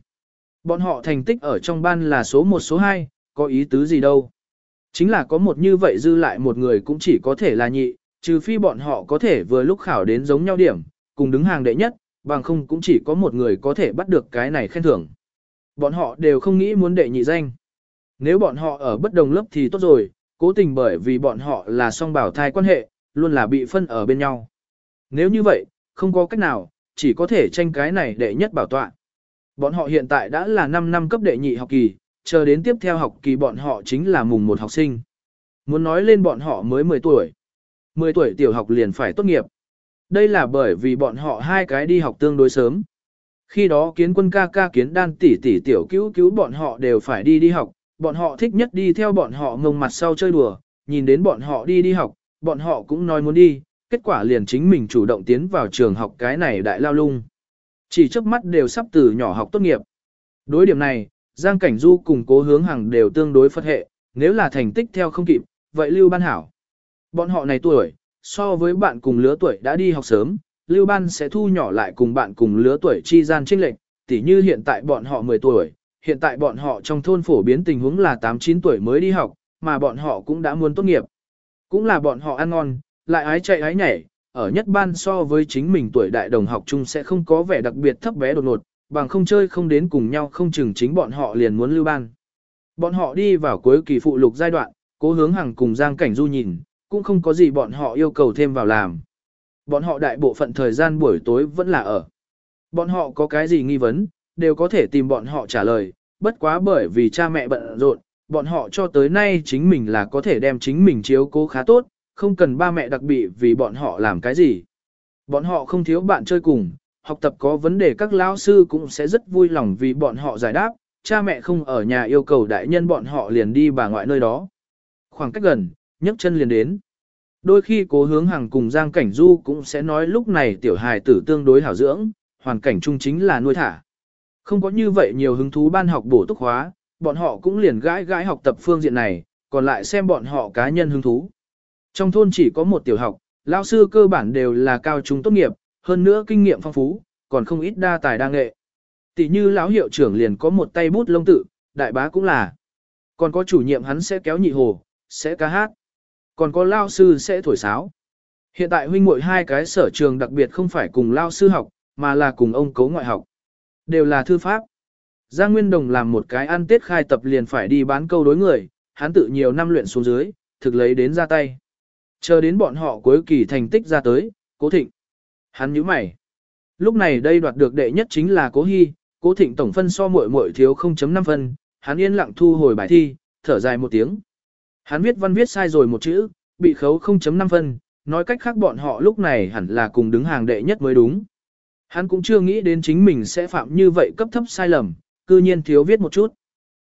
Bọn họ thành tích ở trong ban là số 1 số 2, có ý tứ gì đâu. Chính là có một như vậy dư lại một người cũng chỉ có thể là nhị, trừ phi bọn họ có thể vừa lúc khảo đến giống nhau điểm, cùng đứng hàng đệ nhất, bằng không cũng chỉ có một người có thể bắt được cái này khen thưởng. Bọn họ đều không nghĩ muốn đệ nhị danh. Nếu bọn họ ở bất đồng lớp thì tốt rồi, cố tình bởi vì bọn họ là song bảo thai quan hệ, luôn là bị phân ở bên nhau. Nếu như vậy, không có cách nào, chỉ có thể tranh cái này đệ nhất bảo tọa. Bọn họ hiện tại đã là 5 năm cấp đệ nhị học kỳ, chờ đến tiếp theo học kỳ bọn họ chính là mùng một học sinh. Muốn nói lên bọn họ mới 10 tuổi. 10 tuổi tiểu học liền phải tốt nghiệp. Đây là bởi vì bọn họ hai cái đi học tương đối sớm. Khi đó kiến quân ca ca kiến đan tỷ tỷ tiểu cứu cứu bọn họ đều phải đi đi học, bọn họ thích nhất đi theo bọn họ ngông mặt sau chơi đùa, nhìn đến bọn họ đi đi học, bọn họ cũng nói muốn đi, kết quả liền chính mình chủ động tiến vào trường học cái này đại lao lung. Chỉ trước mắt đều sắp từ nhỏ học tốt nghiệp. Đối điểm này, Giang Cảnh Du cùng cố hướng hàng đều tương đối phật hệ, nếu là thành tích theo không kịp, vậy Lưu Ban hảo. Bọn họ này tuổi, so với bạn cùng lứa tuổi đã đi học sớm, Lưu Ban sẽ thu nhỏ lại cùng bạn cùng lứa tuổi chi gian trinh lệch, tỉ như hiện tại bọn họ 10 tuổi, hiện tại bọn họ trong thôn phổ biến tình huống là 8-9 tuổi mới đi học, mà bọn họ cũng đã muốn tốt nghiệp. Cũng là bọn họ ăn ngon, lại ái chạy ái nhảy, ở nhất ban so với chính mình tuổi đại đồng học chung sẽ không có vẻ đặc biệt thấp bé đột ngột, bằng không chơi không đến cùng nhau không chừng chính bọn họ liền muốn lưu ban. Bọn họ đi vào cuối kỳ phụ lục giai đoạn, cố hướng hàng cùng Giang Cảnh Du nhìn, cũng không có gì bọn họ yêu cầu thêm vào làm. Bọn họ đại bộ phận thời gian buổi tối vẫn là ở. Bọn họ có cái gì nghi vấn, đều có thể tìm bọn họ trả lời, bất quá bởi vì cha mẹ bận rộn, bọn họ cho tới nay chính mình là có thể đem chính mình chiếu cố khá tốt, không cần ba mẹ đặc biệt vì bọn họ làm cái gì. Bọn họ không thiếu bạn chơi cùng, học tập có vấn đề các lão sư cũng sẽ rất vui lòng vì bọn họ giải đáp, cha mẹ không ở nhà yêu cầu đại nhân bọn họ liền đi bà ngoại nơi đó. Khoảng cách gần, nhấc chân liền đến. Đôi khi cố hướng hàng cùng Giang Cảnh Du cũng sẽ nói lúc này tiểu hài tử tương đối hảo dưỡng, hoàn cảnh chung chính là nuôi thả. Không có như vậy nhiều hứng thú ban học bổ túc hóa, bọn họ cũng liền gãi gãi học tập phương diện này, còn lại xem bọn họ cá nhân hứng thú. Trong thôn chỉ có một tiểu học, lao sư cơ bản đều là cao trung tốt nghiệp, hơn nữa kinh nghiệm phong phú, còn không ít đa tài đa nghệ. Tỷ như lão hiệu trưởng liền có một tay bút lông tự, đại bá cũng là. Còn có chủ nhiệm hắn sẽ kéo nhị hồ, sẽ ca hát. Còn có lao sư sẽ thổi sáo. Hiện tại huynh muội hai cái sở trường đặc biệt không phải cùng lao sư học, mà là cùng ông cấu ngoại học. Đều là thư pháp. Giang Nguyên Đồng làm một cái ăn tết khai tập liền phải đi bán câu đối người, hắn tự nhiều năm luyện xuống dưới, thực lấy đến ra tay. Chờ đến bọn họ cuối kỳ thành tích ra tới, cố thịnh. Hắn nhíu mày. Lúc này đây đoạt được đệ nhất chính là cố hy, cố thịnh tổng phân so muội muội thiếu 0.5 phân, hắn yên lặng thu hồi bài thi, thở dài một tiếng. Hắn viết văn viết sai rồi một chữ, bị khấu 0.5 phân, nói cách khác bọn họ lúc này hẳn là cùng đứng hàng đệ nhất mới đúng. Hắn cũng chưa nghĩ đến chính mình sẽ phạm như vậy cấp thấp sai lầm, cư nhiên thiếu viết một chút.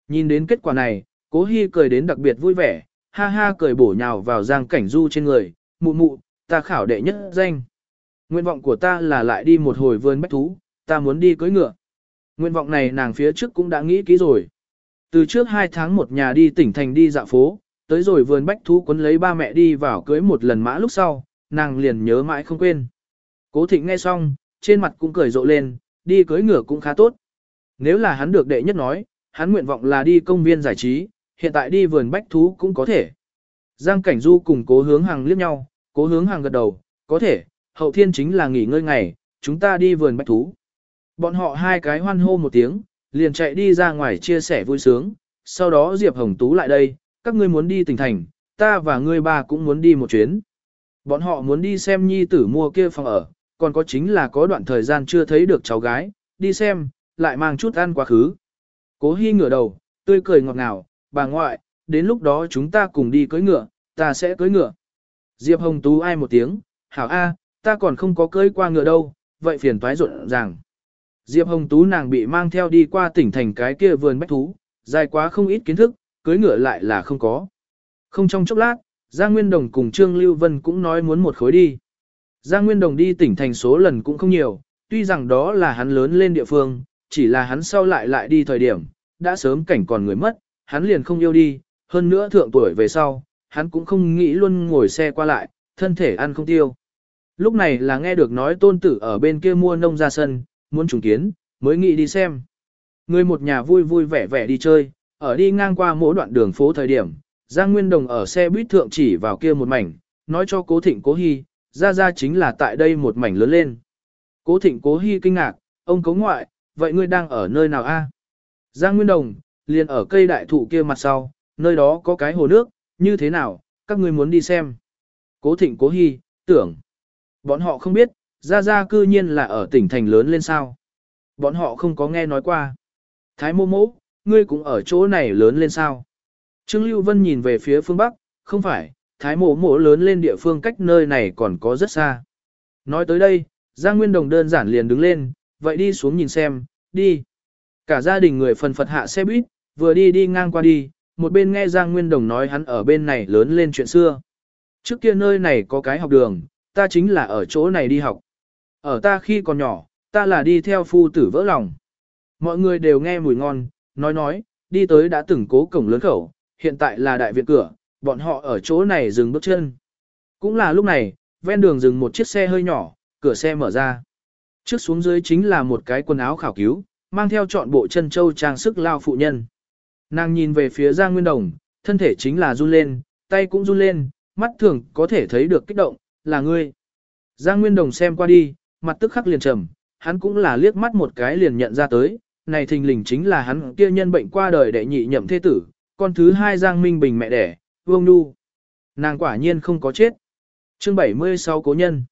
Nhìn đến kết quả này, cố hy cười đến đặc biệt vui vẻ, ha ha cười bổ nhào vào giang cảnh du trên người, mụ mụ, ta khảo đệ nhất danh. Nguyện vọng của ta là lại đi một hồi vườn bách thú, ta muốn đi cưỡi ngựa. Nguyện vọng này nàng phía trước cũng đã nghĩ kỹ rồi. Từ trước hai tháng một nhà đi tỉnh thành đi dạo phố, tới rồi vườn bách thú quấn lấy ba mẹ đi vào cưới một lần mã lúc sau, nàng liền nhớ mãi không quên. Cố thịnh nghe xong, trên mặt cũng cười rộ lên, đi cưới ngựa cũng khá tốt. Nếu là hắn được đệ nhất nói, hắn nguyện vọng là đi công viên giải trí, hiện tại đi vườn bách thú cũng có thể. Giang Cảnh Du cùng cố hướng hàng liếc nhau, cố hướng hàng gật đầu, có thể, hậu thiên chính là nghỉ ngơi ngày, chúng ta đi vườn bách thú. Bọn họ hai cái hoan hô một tiếng, liền chạy đi ra ngoài chia sẻ vui sướng, sau đó Diệp Hồng Tú lại đây, các ngươi muốn đi tỉnh thành, ta và ngươi ba cũng muốn đi một chuyến. Bọn họ muốn đi xem nhi tử mua kia phòng ở, còn có chính là có đoạn thời gian chưa thấy được cháu gái, đi xem, lại mang chút ăn quá khứ. Cố Hi ngửa đầu, tươi cười ngọt ngào, bà ngoại, đến lúc đó chúng ta cùng đi cưỡi ngựa, ta sẽ cưỡi ngựa. Diệp Hồng Tú ai một tiếng, hảo a, ta còn không có cưỡi qua ngựa đâu, vậy phiền toái rộn ràng. Diệp Hồng Tú nàng bị mang theo đi qua tỉnh thành cái kia vườn bách thú, dài quá không ít kiến thức, cưới ngựa lại là không có. Không trong chốc lát, Giang Nguyên Đồng cùng Trương Lưu Vân cũng nói muốn một khối đi. Giang Nguyên Đồng đi tỉnh thành số lần cũng không nhiều, tuy rằng đó là hắn lớn lên địa phương, chỉ là hắn sau lại lại đi thời điểm, đã sớm cảnh còn người mất, hắn liền không yêu đi, hơn nữa thượng tuổi về sau, hắn cũng không nghĩ luôn ngồi xe qua lại, thân thể ăn không tiêu. Lúc này là nghe được nói tôn tử ở bên kia mua nông ra sân, muốn trùng kiến, mới nghĩ đi xem. Người một nhà vui vui vẻ vẻ đi chơi, ở đi ngang qua mỗi đoạn đường phố thời điểm, Giang Nguyên Đồng ở xe buýt thượng chỉ vào kia một mảnh, nói cho cố thịnh cố hy, ra ra chính là tại đây một mảnh lớn lên. Cố thịnh cố hy kinh ngạc, ông cố ngoại, vậy ngươi đang ở nơi nào a? Giang Nguyên Đồng, liền ở cây đại thụ kia mặt sau, nơi đó có cái hồ nước, như thế nào, các ngươi muốn đi xem. Cố thịnh cố hy, tưởng. Bọn họ không biết, ra ra cư nhiên là ở tỉnh thành lớn lên sao. Bọn họ không có nghe nói qua. Thái mô mỗ, ngươi cũng ở chỗ này lớn lên sao. Trương Lưu Vân nhìn về phía phương Bắc, không phải, Thái mổ mổ lớn lên địa phương cách nơi này còn có rất xa. Nói tới đây, Giang Nguyên Đồng đơn giản liền đứng lên, vậy đi xuống nhìn xem, đi. Cả gia đình người phần phật hạ xe buýt, vừa đi đi ngang qua đi, một bên nghe Giang Nguyên Đồng nói hắn ở bên này lớn lên chuyện xưa. Trước kia nơi này có cái học đường, ta chính là ở chỗ này đi học. Ở ta khi còn nhỏ, ta là đi theo phu tử vỡ lòng. Mọi người đều nghe mùi ngon, nói nói, đi tới đã từng cố cổng lớn khẩu, hiện tại là đại viện cửa, bọn họ ở chỗ này dừng bước chân. Cũng là lúc này, ven đường dừng một chiếc xe hơi nhỏ, cửa xe mở ra. Trước xuống dưới chính là một cái quần áo khảo cứu, mang theo trọn bộ chân châu trang sức lao phụ nhân. Nàng nhìn về phía Giang Nguyên Đồng, thân thể chính là run lên, tay cũng run lên, mắt thường có thể thấy được kích động, là ngươi. Giang Nguyên Đồng xem qua đi, mặt tức khắc liền trầm, hắn cũng là liếc mắt một cái liền nhận ra tới, này thình lình chính là hắn kia nhân bệnh qua đời đệ nhị nhậm thế tử, con thứ hai Giang Minh Bình mẹ đẻ, Vương Nhu. Nàng quả nhiên không có chết. Chương 76 Cố Nhân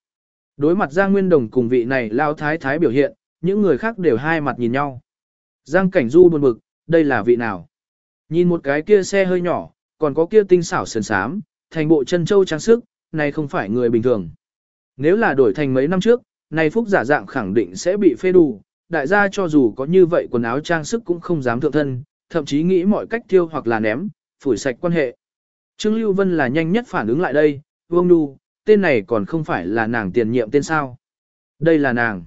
Đối mặt Giang Nguyên Đồng cùng vị này lao thái thái biểu hiện, những người khác đều hai mặt nhìn nhau. Giang Cảnh Du buồn bực, đây là vị nào? Nhìn một cái kia xe hơi nhỏ, còn có kia tinh xảo sườn sám, thành bộ chân châu trang sức, này không phải người bình thường. Nếu là đổi thành mấy năm trước, này phúc giả dạng khẳng định sẽ bị phê đủ, đại gia cho dù có như vậy quần áo trang sức cũng không dám thượng thân, thậm chí nghĩ mọi cách tiêu hoặc là ném, phủi sạch quan hệ. Trương Lưu Vân là nhanh nhất phản ứng lại đây, Vương Nhu, tên này còn không phải là nàng tiền nhiệm tên sao. Đây là nàng.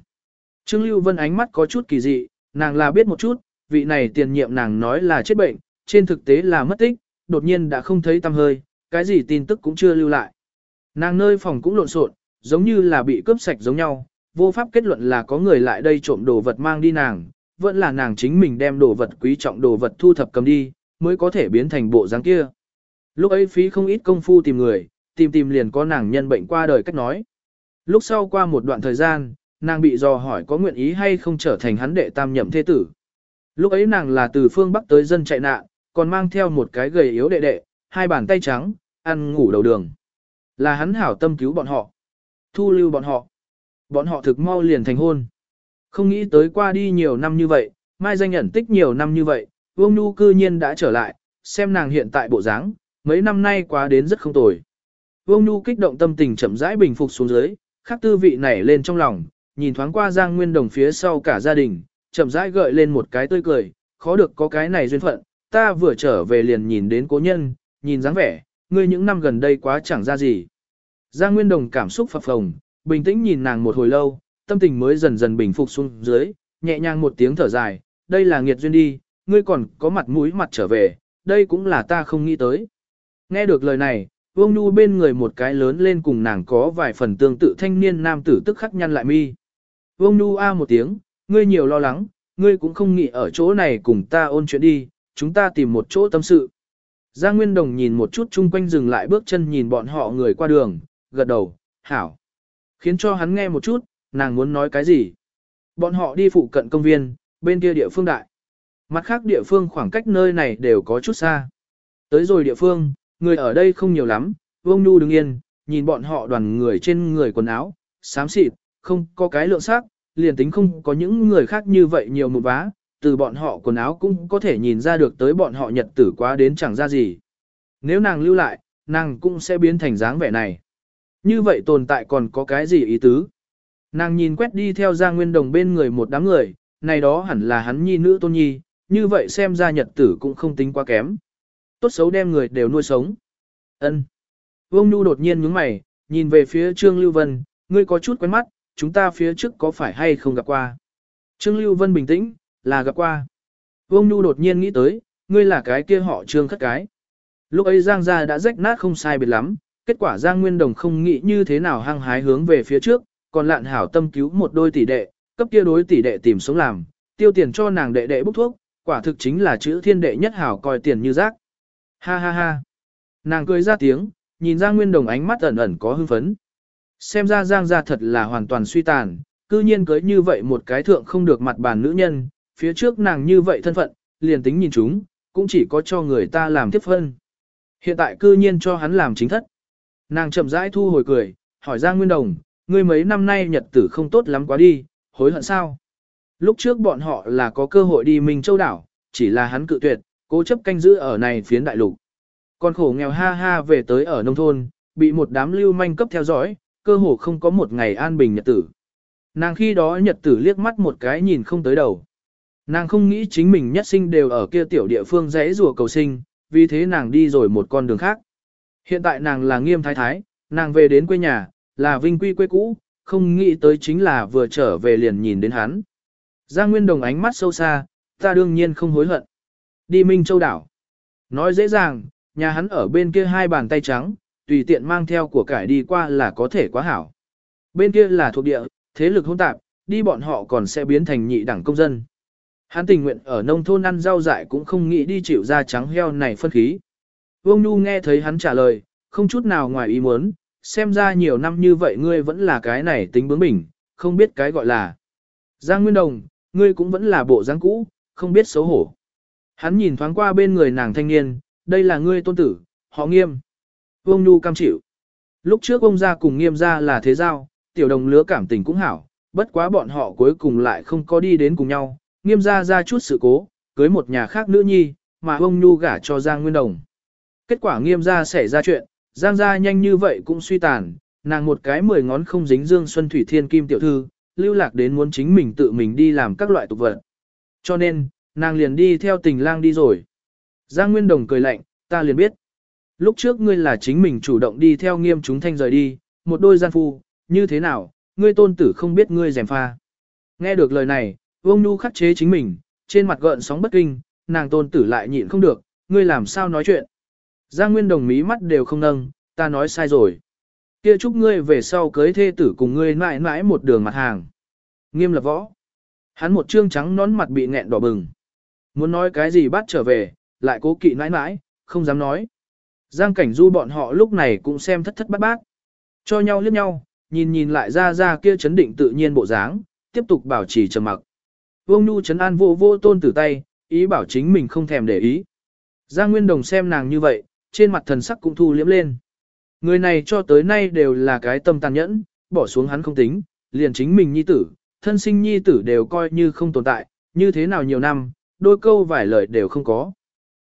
Trương Lưu Vân ánh mắt có chút kỳ dị, nàng là biết một chút, vị này tiền nhiệm nàng nói là chết bệnh, trên thực tế là mất tích, đột nhiên đã không thấy tăm hơi, cái gì tin tức cũng chưa lưu lại. Nàng nơi phòng cũng lộn xộn, giống như là bị cướp sạch giống nhau, vô pháp kết luận là có người lại đây trộm đồ vật mang đi nàng, vẫn là nàng chính mình đem đồ vật quý trọng đồ vật thu thập cầm đi, mới có thể biến thành bộ dáng kia. Lúc ấy phí không ít công phu tìm người, tìm tìm liền có nàng nhân bệnh qua đời cách nói. Lúc sau qua một đoạn thời gian, nàng bị dò hỏi có nguyện ý hay không trở thành hắn đệ tam nhậm thế tử. Lúc ấy nàng là từ phương Bắc tới dân chạy nạn, còn mang theo một cái gầy yếu đệ đệ, hai bàn tay trắng, ăn ngủ đầu đường. Là hắn hảo tâm cứu bọn họ, thu lưu bọn họ. Bọn họ thực mau liền thành hôn. Không nghĩ tới qua đi nhiều năm như vậy, mai danh nhận tích nhiều năm như vậy, Vương Nhu cư nhiên đã trở lại, xem nàng hiện tại bộ dáng, mấy năm nay quá đến rất không tồi. Vương Nhu kích động tâm tình chậm rãi bình phục xuống dưới, khắc tư vị nảy lên trong lòng, nhìn thoáng qua Giang Nguyên Đồng phía sau cả gia đình, chậm rãi gợi lên một cái tươi cười, khó được có cái này duyên phận, ta vừa trở về liền nhìn đến cố nhân, nhìn dáng vẻ, ngươi những năm gần đây quá chẳng ra gì. Giang Nguyên Đồng cảm xúc phập phồng, bình tĩnh nhìn nàng một hồi lâu, tâm tình mới dần dần bình phục xuống dưới, nhẹ nhàng một tiếng thở dài, đây là nghiệt duyên đi, ngươi còn có mặt mũi mặt trở về, đây cũng là ta không nghĩ tới. Nghe được lời này, Vương Nhu bên người một cái lớn lên cùng nàng có vài phần tương tự thanh niên nam tử tức khắc nhăn lại mi. Vương Nhu a một tiếng, ngươi nhiều lo lắng, ngươi cũng không nghĩ ở chỗ này cùng ta ôn chuyện đi, chúng ta tìm một chỗ tâm sự. Giang Nguyên Đồng nhìn một chút chung quanh dừng lại bước chân nhìn bọn họ người qua đường, gật đầu, hảo. Khiến cho hắn nghe một chút, nàng muốn nói cái gì. Bọn họ đi phụ cận công viên, bên kia địa phương đại. Mặt khác địa phương khoảng cách nơi này đều có chút xa. Tới rồi địa phương, người ở đây không nhiều lắm, Vương Nhu đứng yên, nhìn bọn họ đoàn người trên người quần áo, xám xịt, không có cái lượng xác, liền tính không có những người khác như vậy nhiều một vá, từ bọn họ quần áo cũng có thể nhìn ra được tới bọn họ nhật tử quá đến chẳng ra gì. Nếu nàng lưu lại, nàng cũng sẽ biến thành dáng vẻ này. Như vậy tồn tại còn có cái gì ý tứ? Nàng nhìn quét đi theo Giang Nguyên Đồng bên người một đám người, này đó hẳn là hắn nhi nữ tôn nhi, như vậy xem ra nhật tử cũng không tính quá kém. Tốt xấu đem người đều nuôi sống. Ân. Vương Nhu đột nhiên nhướng mày, nhìn về phía Trương Lưu Vân, ngươi có chút quen mắt, chúng ta phía trước có phải hay không gặp qua. Trương Lưu Vân bình tĩnh, là gặp qua. Vương Nhu đột nhiên nghĩ tới, ngươi là cái kia họ Trương khất cái. Lúc ấy Giang gia đã rách nát không sai biệt lắm, kết quả Giang Nguyên Đồng không nghĩ như thế nào hăng hái hướng về phía trước, còn lạn hảo tâm cứu một đôi tỷ đệ, cấp kia đối tỷ đệ tìm sống làm, tiêu tiền cho nàng đệ đệ bốc thuốc, quả thực chính là chữ thiên đệ nhất hảo coi tiền như rác. Ha ha ha. Nàng cười ra tiếng, nhìn Giang Nguyên Đồng ánh mắt ẩn ẩn có hưng phấn. Xem ra Giang gia thật là hoàn toàn suy tàn, cư nhiên cưới như vậy một cái thượng không được mặt bàn nữ nhân, phía trước nàng như vậy thân phận, liền tính nhìn chúng, cũng chỉ có cho người ta làm tiếp phân. Hiện tại cư nhiên cho hắn làm chính thất. Nàng chậm rãi thu hồi cười, hỏi Giang Nguyên Đồng, ngươi mấy năm nay nhật tử không tốt lắm quá đi, hối hận sao? Lúc trước bọn họ là có cơ hội đi Minh Châu đảo, chỉ là hắn cự tuyệt, cố chấp canh giữ ở này phiến đại lục. Con khổ nghèo ha ha về tới ở nông thôn, bị một đám lưu manh cấp theo dõi, cơ hồ không có một ngày an bình nhật tử. Nàng khi đó nhật tử liếc mắt một cái nhìn không tới đầu. Nàng không nghĩ chính mình nhất sinh đều ở kia tiểu địa phương rẽ rùa cầu sinh, vì thế nàng đi rồi một con đường khác. Hiện tại nàng là nghiêm thái thái, nàng về đến quê nhà, là vinh quy quê cũ, không nghĩ tới chính là vừa trở về liền nhìn đến hắn. Giang Nguyên Đồng ánh mắt sâu xa, ta đương nhiên không hối hận. Đi Minh Châu đảo. Nói dễ dàng, nhà hắn ở bên kia hai bàn tay trắng, tùy tiện mang theo của cải đi qua là có thể quá hảo. Bên kia là thuộc địa, thế lực hỗn tạp, đi bọn họ còn sẽ biến thành nhị đẳng công dân. Hắn tình nguyện ở nông thôn ăn rau dại cũng không nghĩ đi chịu ra trắng heo này phân khí. Vương Nhu nghe thấy hắn trả lời, không chút nào ngoài ý muốn, xem ra nhiều năm như vậy ngươi vẫn là cái này tính bướng bỉnh, không biết cái gọi là. Giang Nguyên Đồng, ngươi cũng vẫn là bộ dáng cũ, không biết xấu hổ. Hắn nhìn thoáng qua bên người nàng thanh niên, đây là ngươi tôn tử, họ nghiêm. Vương Nhu cam chịu. Lúc trước ông ra cùng nghiêm ra là thế giao, tiểu đồng lứa cảm tình cũng hảo, bất quá bọn họ cuối cùng lại không có đi đến cùng nhau, nghiêm ra ra chút sự cố, cưới một nhà khác nữ nhi, mà ông Nhu gả cho Giang Nguyên Đồng. Kết quả nghiêm ra xảy ra chuyện, Giang gia nhanh như vậy cũng suy tàn, nàng một cái mười ngón không dính dương xuân thủy thiên kim tiểu thư, lưu lạc đến muốn chính mình tự mình đi làm các loại tục vật. Cho nên, nàng liền đi theo tình lang đi rồi. Giang Nguyên Đồng cười lạnh, ta liền biết. Lúc trước ngươi là chính mình chủ động đi theo nghiêm chúng thanh rời đi, một đôi gian phu, như thế nào, ngươi tôn tử không biết ngươi dèm pha. Nghe được lời này, Vương Nhu khắc chế chính mình, trên mặt gợn sóng bất kinh, nàng tôn tử lại nhịn không được, ngươi làm sao nói chuyện. Giang Nguyên Đồng mí mắt đều không nâng, ta nói sai rồi. Kia chúc ngươi về sau cưới thê tử cùng ngươi mãi mãi một đường mặt hàng. Nghiêm lập võ. Hắn một trương trắng nón mặt bị nghẹn đỏ bừng. Muốn nói cái gì bắt trở về, lại cố kỵ mãi mãi, không dám nói. Giang cảnh du bọn họ lúc này cũng xem thất thất bát bát. Cho nhau liếc nhau, nhìn nhìn lại ra ra kia chấn định tự nhiên bộ dáng, tiếp tục bảo trì trầm mặc. Vương Nhu chấn an vô vô tôn tử tay, ý bảo chính mình không thèm để ý. Giang Nguyên Đồng xem nàng như vậy, trên mặt thần sắc cũng thu liễm lên. Người này cho tới nay đều là cái tâm tàn nhẫn, bỏ xuống hắn không tính, liền chính mình nhi tử, thân sinh nhi tử đều coi như không tồn tại, như thế nào nhiều năm, đôi câu vài lời đều không có.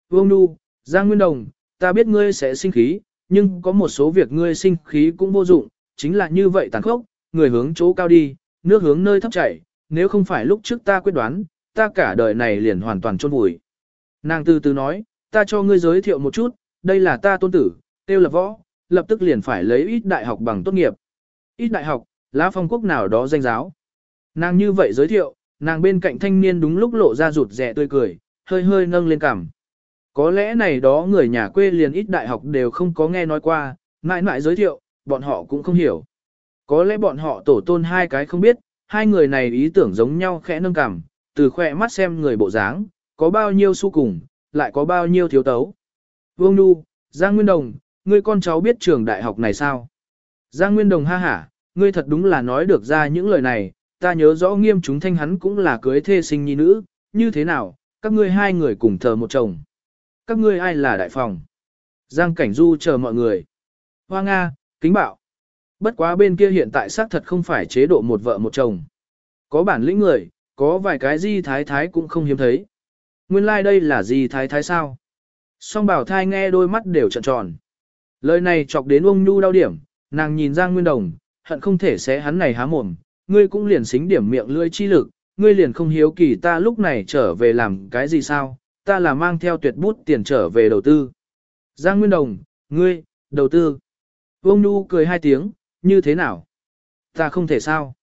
Vương Nhu, Giang Nguyên Đồng, ta biết ngươi sẽ sinh khí, nhưng có một số việc ngươi sinh khí cũng vô dụng, chính là như vậy tàn khốc, người hướng chỗ cao đi, nước hướng nơi thấp chảy, nếu không phải lúc trước ta quyết đoán, ta cả đời này liền hoàn toàn chôn vùi. Nàng từ từ nói, ta cho ngươi giới thiệu một chút, đây là ta tôn tử, tiêu lập võ, lập tức liền phải lấy ít đại học bằng tốt nghiệp. Ít đại học, lá phong quốc nào đó danh giáo. Nàng như vậy giới thiệu, nàng bên cạnh thanh niên đúng lúc lộ ra rụt rẻ tươi cười, hơi hơi nâng lên cằm. Có lẽ này đó người nhà quê liền ít đại học đều không có nghe nói qua, mãi mãi giới thiệu, bọn họ cũng không hiểu. Có lẽ bọn họ tổ tôn hai cái không biết, hai người này ý tưởng giống nhau khẽ nâng cằm, từ khỏe mắt xem người bộ dáng, có bao nhiêu su cùng, lại có bao nhiêu thiếu tấu. Vương Nhu, Giang Nguyên Đồng, ngươi con cháu biết trường đại học này sao? Giang Nguyên Đồng ha hả, ngươi thật đúng là nói được ra những lời này, ta nhớ rõ nghiêm chúng thanh hắn cũng là cưới thê sinh nhi nữ, như thế nào, các ngươi hai người cùng thờ một chồng. Các ngươi ai là đại phòng? Giang Cảnh Du chờ mọi người. Hoa Nga, kính bảo. Bất quá bên kia hiện tại xác thật không phải chế độ một vợ một chồng. Có bản lĩnh người, có vài cái di thái thái cũng không hiếm thấy. Nguyên lai like đây là di thái thái sao? Song bảo thai nghe đôi mắt đều trợn tròn. Lời này chọc đến ông nhu đau điểm, nàng nhìn Giang Nguyên Đồng, hận không thể xé hắn này há mồm, ngươi cũng liền xính điểm miệng lưỡi chi lực, ngươi liền không hiếu kỳ ta lúc này trở về làm cái gì sao, ta là mang theo tuyệt bút tiền trở về đầu tư. Giang Nguyên Đồng, ngươi, đầu tư. Ông Nhu cười hai tiếng, như thế nào? Ta không thể sao.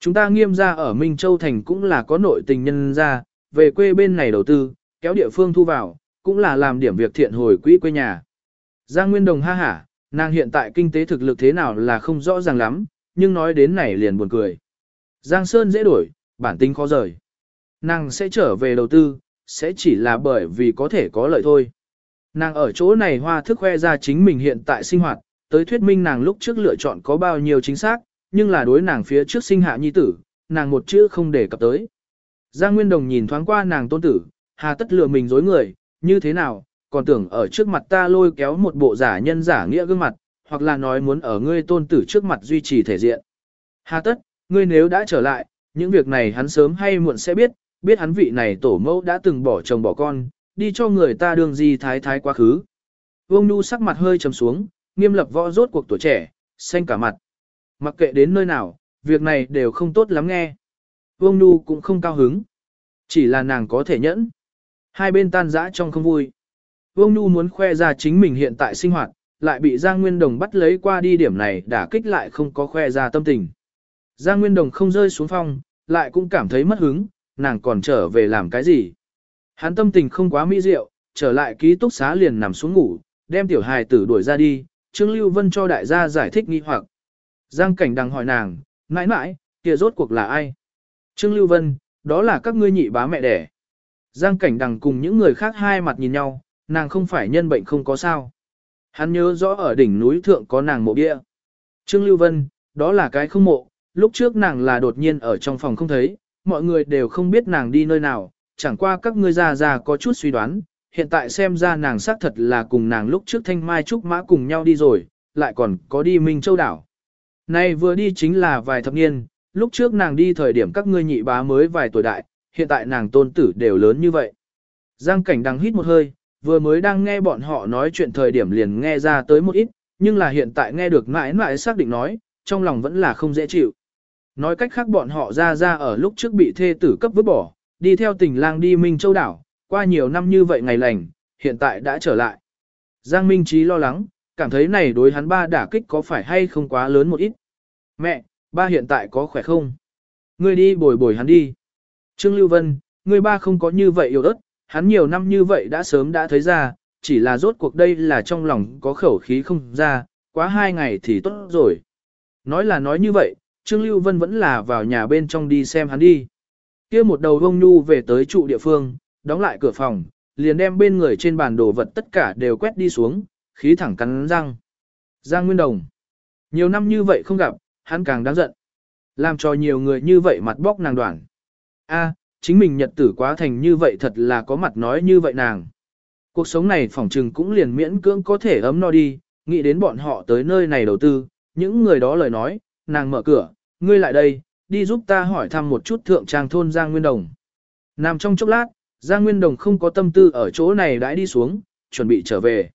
Chúng ta nghiêm ra ở Minh Châu Thành cũng là có nội tình nhân ra, về quê bên này đầu tư, kéo địa phương thu vào, cũng là làm điểm việc thiện hồi quỹ quê nhà. Giang Nguyên Đồng ha hả, nàng hiện tại kinh tế thực lực thế nào là không rõ ràng lắm, nhưng nói đến này liền buồn cười. Giang Sơn dễ đổi, bản tính khó rời. Nàng sẽ trở về đầu tư, sẽ chỉ là bởi vì có thể có lợi thôi. Nàng ở chỗ này hoa thức khoe ra chính mình hiện tại sinh hoạt, tới thuyết minh nàng lúc trước lựa chọn có bao nhiêu chính xác, nhưng là đối nàng phía trước sinh hạ nhi tử, nàng một chữ không để cập tới. Giang Nguyên Đồng nhìn thoáng qua nàng tôn tử, hà tất lừa mình dối người, như thế nào, còn tưởng ở trước mặt ta lôi kéo một bộ giả nhân giả nghĩa gương mặt, hoặc là nói muốn ở ngươi tôn tử trước mặt duy trì thể diện. Hà tất, ngươi nếu đã trở lại, những việc này hắn sớm hay muộn sẽ biết, biết hắn vị này tổ mẫu đã từng bỏ chồng bỏ con, đi cho người ta đường gì thái thái quá khứ. Vương Nhu sắc mặt hơi trầm xuống, nghiêm lập võ rốt cuộc tuổi trẻ, xanh cả mặt. Mặc kệ đến nơi nào, việc này đều không tốt lắm nghe. Vương Nhu cũng không cao hứng. Chỉ là nàng có thể nhẫn. Hai bên tan rã trong không vui. Vương Nhu muốn khoe ra chính mình hiện tại sinh hoạt, lại bị Giang Nguyên Đồng bắt lấy qua đi điểm này đã kích lại không có khoe ra tâm tình. Giang Nguyên Đồng không rơi xuống phong, lại cũng cảm thấy mất hứng, nàng còn trở về làm cái gì. Hắn tâm tình không quá mỹ diệu, trở lại ký túc xá liền nằm xuống ngủ, đem tiểu hài tử đuổi ra đi, Trương Lưu Vân cho đại gia giải thích nghi hoặc. Giang Cảnh đang hỏi nàng, mãi mãi, kia rốt cuộc là ai? Trương Lưu Vân, đó là các ngươi nhị bá mẹ đẻ. Giang Cảnh đằng cùng những người khác hai mặt nhìn nhau, nàng không phải nhân bệnh không có sao. Hắn nhớ rõ ở đỉnh núi thượng có nàng mộ bia. Trương Lưu Vân, đó là cái không mộ, lúc trước nàng là đột nhiên ở trong phòng không thấy, mọi người đều không biết nàng đi nơi nào, chẳng qua các ngươi già già có chút suy đoán, hiện tại xem ra nàng xác thật là cùng nàng lúc trước thanh mai trúc mã cùng nhau đi rồi, lại còn có đi Minh Châu đảo. Này vừa đi chính là vài thập niên, lúc trước nàng đi thời điểm các ngươi nhị bá mới vài tuổi đại, hiện tại nàng tôn tử đều lớn như vậy. Giang cảnh đang hít một hơi, vừa mới đang nghe bọn họ nói chuyện thời điểm liền nghe ra tới một ít, nhưng là hiện tại nghe được mãi mãi xác định nói, trong lòng vẫn là không dễ chịu. Nói cách khác bọn họ ra ra ở lúc trước bị thê tử cấp vứt bỏ, đi theo tình lang đi Minh Châu đảo, qua nhiều năm như vậy ngày lành, hiện tại đã trở lại. Giang Minh Trí lo lắng, cảm thấy này đối hắn ba đả kích có phải hay không quá lớn một ít. Mẹ, ba hiện tại có khỏe không? Ngươi đi bồi bồi hắn đi. Trương Lưu Vân, người ba không có như vậy yêu đất, hắn nhiều năm như vậy đã sớm đã thấy ra, chỉ là rốt cuộc đây là trong lòng có khẩu khí không ra, quá hai ngày thì tốt rồi. Nói là nói như vậy, Trương Lưu Vân vẫn là vào nhà bên trong đi xem hắn đi. kia một đầu vông nhu về tới trụ địa phương, đóng lại cửa phòng, liền đem bên người trên bàn đồ vật tất cả đều quét đi xuống, khí thẳng cắn răng. Giang Nguyên Đồng. Nhiều năm như vậy không gặp, hắn càng đáng giận. Làm cho nhiều người như vậy mặt bóc nàng đoạn. A, chính mình nhật tử quá thành như vậy thật là có mặt nói như vậy nàng. Cuộc sống này phỏng trừng cũng liền miễn cưỡng có thể ấm no đi, nghĩ đến bọn họ tới nơi này đầu tư, những người đó lời nói, nàng mở cửa, ngươi lại đây, đi giúp ta hỏi thăm một chút thượng trang thôn Giang Nguyên Đồng. Nằm trong chốc lát, Giang Nguyên Đồng không có tâm tư ở chỗ này đã đi xuống, chuẩn bị trở về.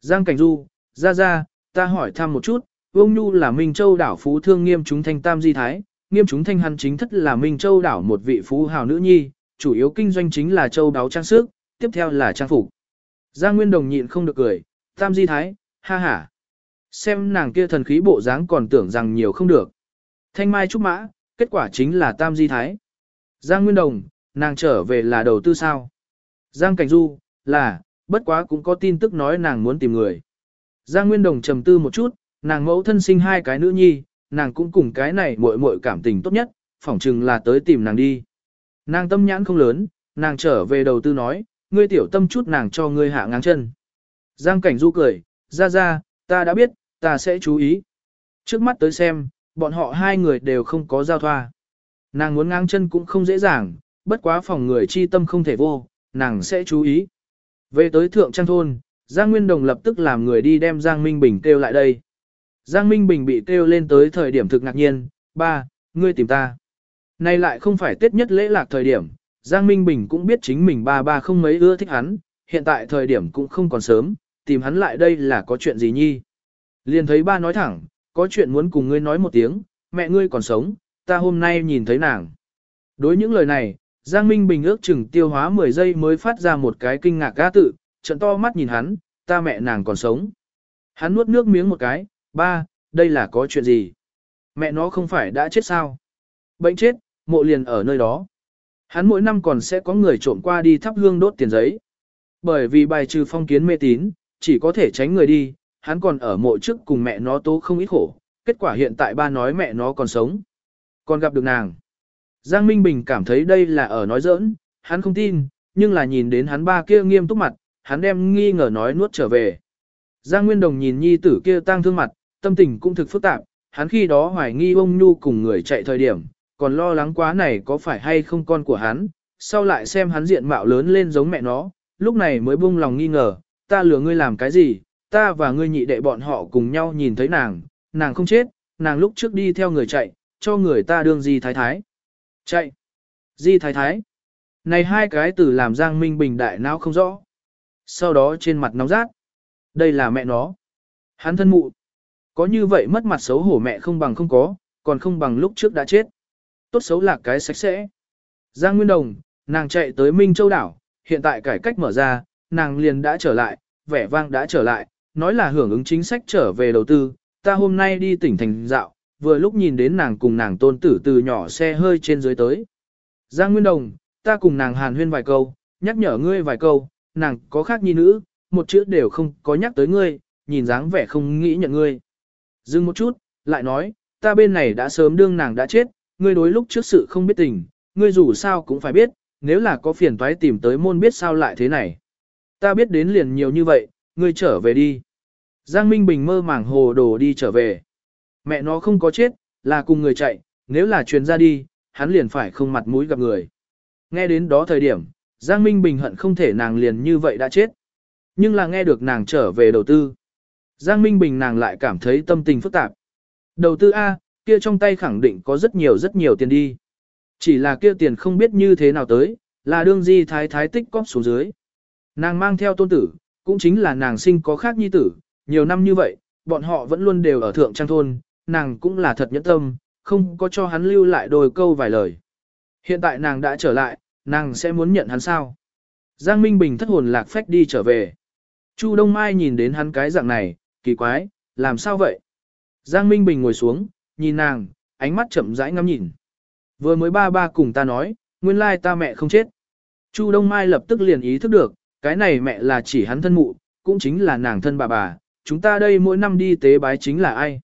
Giang Cảnh Du, ra ra, ta hỏi thăm một chút, Vương Nhu là Minh Châu đảo phú thương nghiêm chúng thanh tam di thái, nghiêm chúng thanh hắn chính thất là Minh Châu đảo một vị phú hào nữ nhi, chủ yếu kinh doanh chính là châu đáo trang sức, tiếp theo là trang phục. Giang Nguyên Đồng nhịn không được cười, tam di thái, ha ha. Xem nàng kia thần khí bộ dáng còn tưởng rằng nhiều không được. Thanh mai trúc mã, kết quả chính là tam di thái. Giang Nguyên Đồng, nàng trở về là đầu tư sao? Giang Cảnh Du, là, bất quá cũng có tin tức nói nàng muốn tìm người. Giang Nguyên Đồng trầm tư một chút, nàng mẫu thân sinh hai cái nữ nhi, nàng cũng cùng cái này muội muội cảm tình tốt nhất, phỏng chừng là tới tìm nàng đi. Nàng tâm nhãn không lớn, nàng trở về đầu tư nói, ngươi tiểu tâm chút nàng cho ngươi hạ ngang chân. Giang Cảnh Du cười, ra ra, ta đã biết, ta sẽ chú ý. Trước mắt tới xem, bọn họ hai người đều không có giao thoa. Nàng muốn ngang chân cũng không dễ dàng, bất quá phòng người chi tâm không thể vô, nàng sẽ chú ý. Về tới thượng trang thôn, Giang Nguyên Đồng lập tức làm người đi đem Giang Minh Bình kêu lại đây. Giang Minh Bình bị kêu lên tới thời điểm thực ngạc nhiên, ba, ngươi tìm ta. Nay lại không phải tết nhất lễ lạc thời điểm, Giang Minh Bình cũng biết chính mình ba ba không mấy ưa thích hắn, hiện tại thời điểm cũng không còn sớm, tìm hắn lại đây là có chuyện gì nhi. Liền thấy ba nói thẳng, có chuyện muốn cùng ngươi nói một tiếng, mẹ ngươi còn sống, ta hôm nay nhìn thấy nàng. Đối những lời này, Giang Minh Bình ước chừng tiêu hóa 10 giây mới phát ra một cái kinh ngạc gã tự, trận to mắt nhìn hắn, ta mẹ nàng còn sống. Hắn nuốt nước miếng một cái, ba, đây là có chuyện gì? Mẹ nó không phải đã chết sao? Bệnh chết, mộ liền ở nơi đó. Hắn mỗi năm còn sẽ có người trộm qua đi thắp hương đốt tiền giấy. Bởi vì bài trừ phong kiến mê tín, chỉ có thể tránh người đi, hắn còn ở mộ trước cùng mẹ nó tố không ít khổ. Kết quả hiện tại ba nói mẹ nó còn sống. Còn gặp được nàng. Giang Minh Bình cảm thấy đây là ở nói giỡn, hắn không tin, nhưng là nhìn đến hắn ba kia nghiêm túc mặt, hắn đem nghi ngờ nói nuốt trở về. Giang Nguyên Đồng nhìn nhi tử kia tang thương mặt, tâm tình cũng thực phức tạp, hắn khi đó hoài nghi ông Nhu cùng người chạy thời điểm, còn lo lắng quá này có phải hay không con của hắn, sau lại xem hắn diện mạo lớn lên giống mẹ nó, lúc này mới buông lòng nghi ngờ, ta lừa ngươi làm cái gì, ta và ngươi nhị đệ bọn họ cùng nhau nhìn thấy nàng, nàng không chết, nàng lúc trước đi theo người chạy, cho người ta đương gì thái thái. Chạy. Di thái thái. Này hai cái từ làm Giang Minh Bình đại não không rõ. Sau đó trên mặt nóng rát. Đây là mẹ nó. Hắn thân mụ. Có như vậy mất mặt xấu hổ mẹ không bằng không có, còn không bằng lúc trước đã chết. Tốt xấu là cái sạch sẽ. Giang Nguyên Đồng, nàng chạy tới Minh Châu Đảo, hiện tại cải cách mở ra, nàng liền đã trở lại, vẻ vang đã trở lại, nói là hưởng ứng chính sách trở về đầu tư, ta hôm nay đi tỉnh thành dạo, vừa lúc nhìn đến nàng cùng nàng tôn tử từ nhỏ xe hơi trên dưới tới. Giang Nguyên Đồng, ta cùng nàng hàn huyên vài câu, nhắc nhở ngươi vài câu, nàng có khác nhi nữ, một chữ đều không có nhắc tới ngươi, nhìn dáng vẻ không nghĩ nhận ngươi. Dừng một chút, lại nói, ta bên này đã sớm đương nàng đã chết, ngươi đối lúc trước sự không biết tình, ngươi dù sao cũng phải biết, nếu là có phiền toái tìm tới môn biết sao lại thế này. Ta biết đến liền nhiều như vậy, ngươi trở về đi. Giang Minh Bình mơ màng hồ đồ đi trở về. Mẹ nó không có chết, là cùng người chạy, nếu là truyền ra đi, hắn liền phải không mặt mũi gặp người. Nghe đến đó thời điểm, Giang Minh Bình hận không thể nàng liền như vậy đã chết. Nhưng là nghe được nàng trở về đầu tư. Giang Minh Bình nàng lại cảm thấy tâm tình phức tạp. Đầu tư A, kia trong tay khẳng định có rất nhiều rất nhiều tiền đi. Chỉ là kia tiền không biết như thế nào tới, là đương di thái thái tích cóp xuống dưới. Nàng mang theo tôn tử, cũng chính là nàng sinh có khác nhi tử, nhiều năm như vậy, bọn họ vẫn luôn đều ở thượng trang thôn, nàng cũng là thật nhẫn tâm, không có cho hắn lưu lại đôi câu vài lời. Hiện tại nàng đã trở lại, nàng sẽ muốn nhận hắn sao? Giang Minh Bình thất hồn lạc phách đi trở về. Chu Đông Mai nhìn đến hắn cái dạng này, kỳ quái, làm sao vậy? Giang Minh Bình ngồi xuống, nhìn nàng, ánh mắt chậm rãi ngắm nhìn. Vừa mới ba ba cùng ta nói, nguyên lai ta mẹ không chết. Chu Đông Mai lập tức liền ý thức được, cái này mẹ là chỉ hắn thân mụ, cũng chính là nàng thân bà bà, chúng ta đây mỗi năm đi tế bái chính là ai?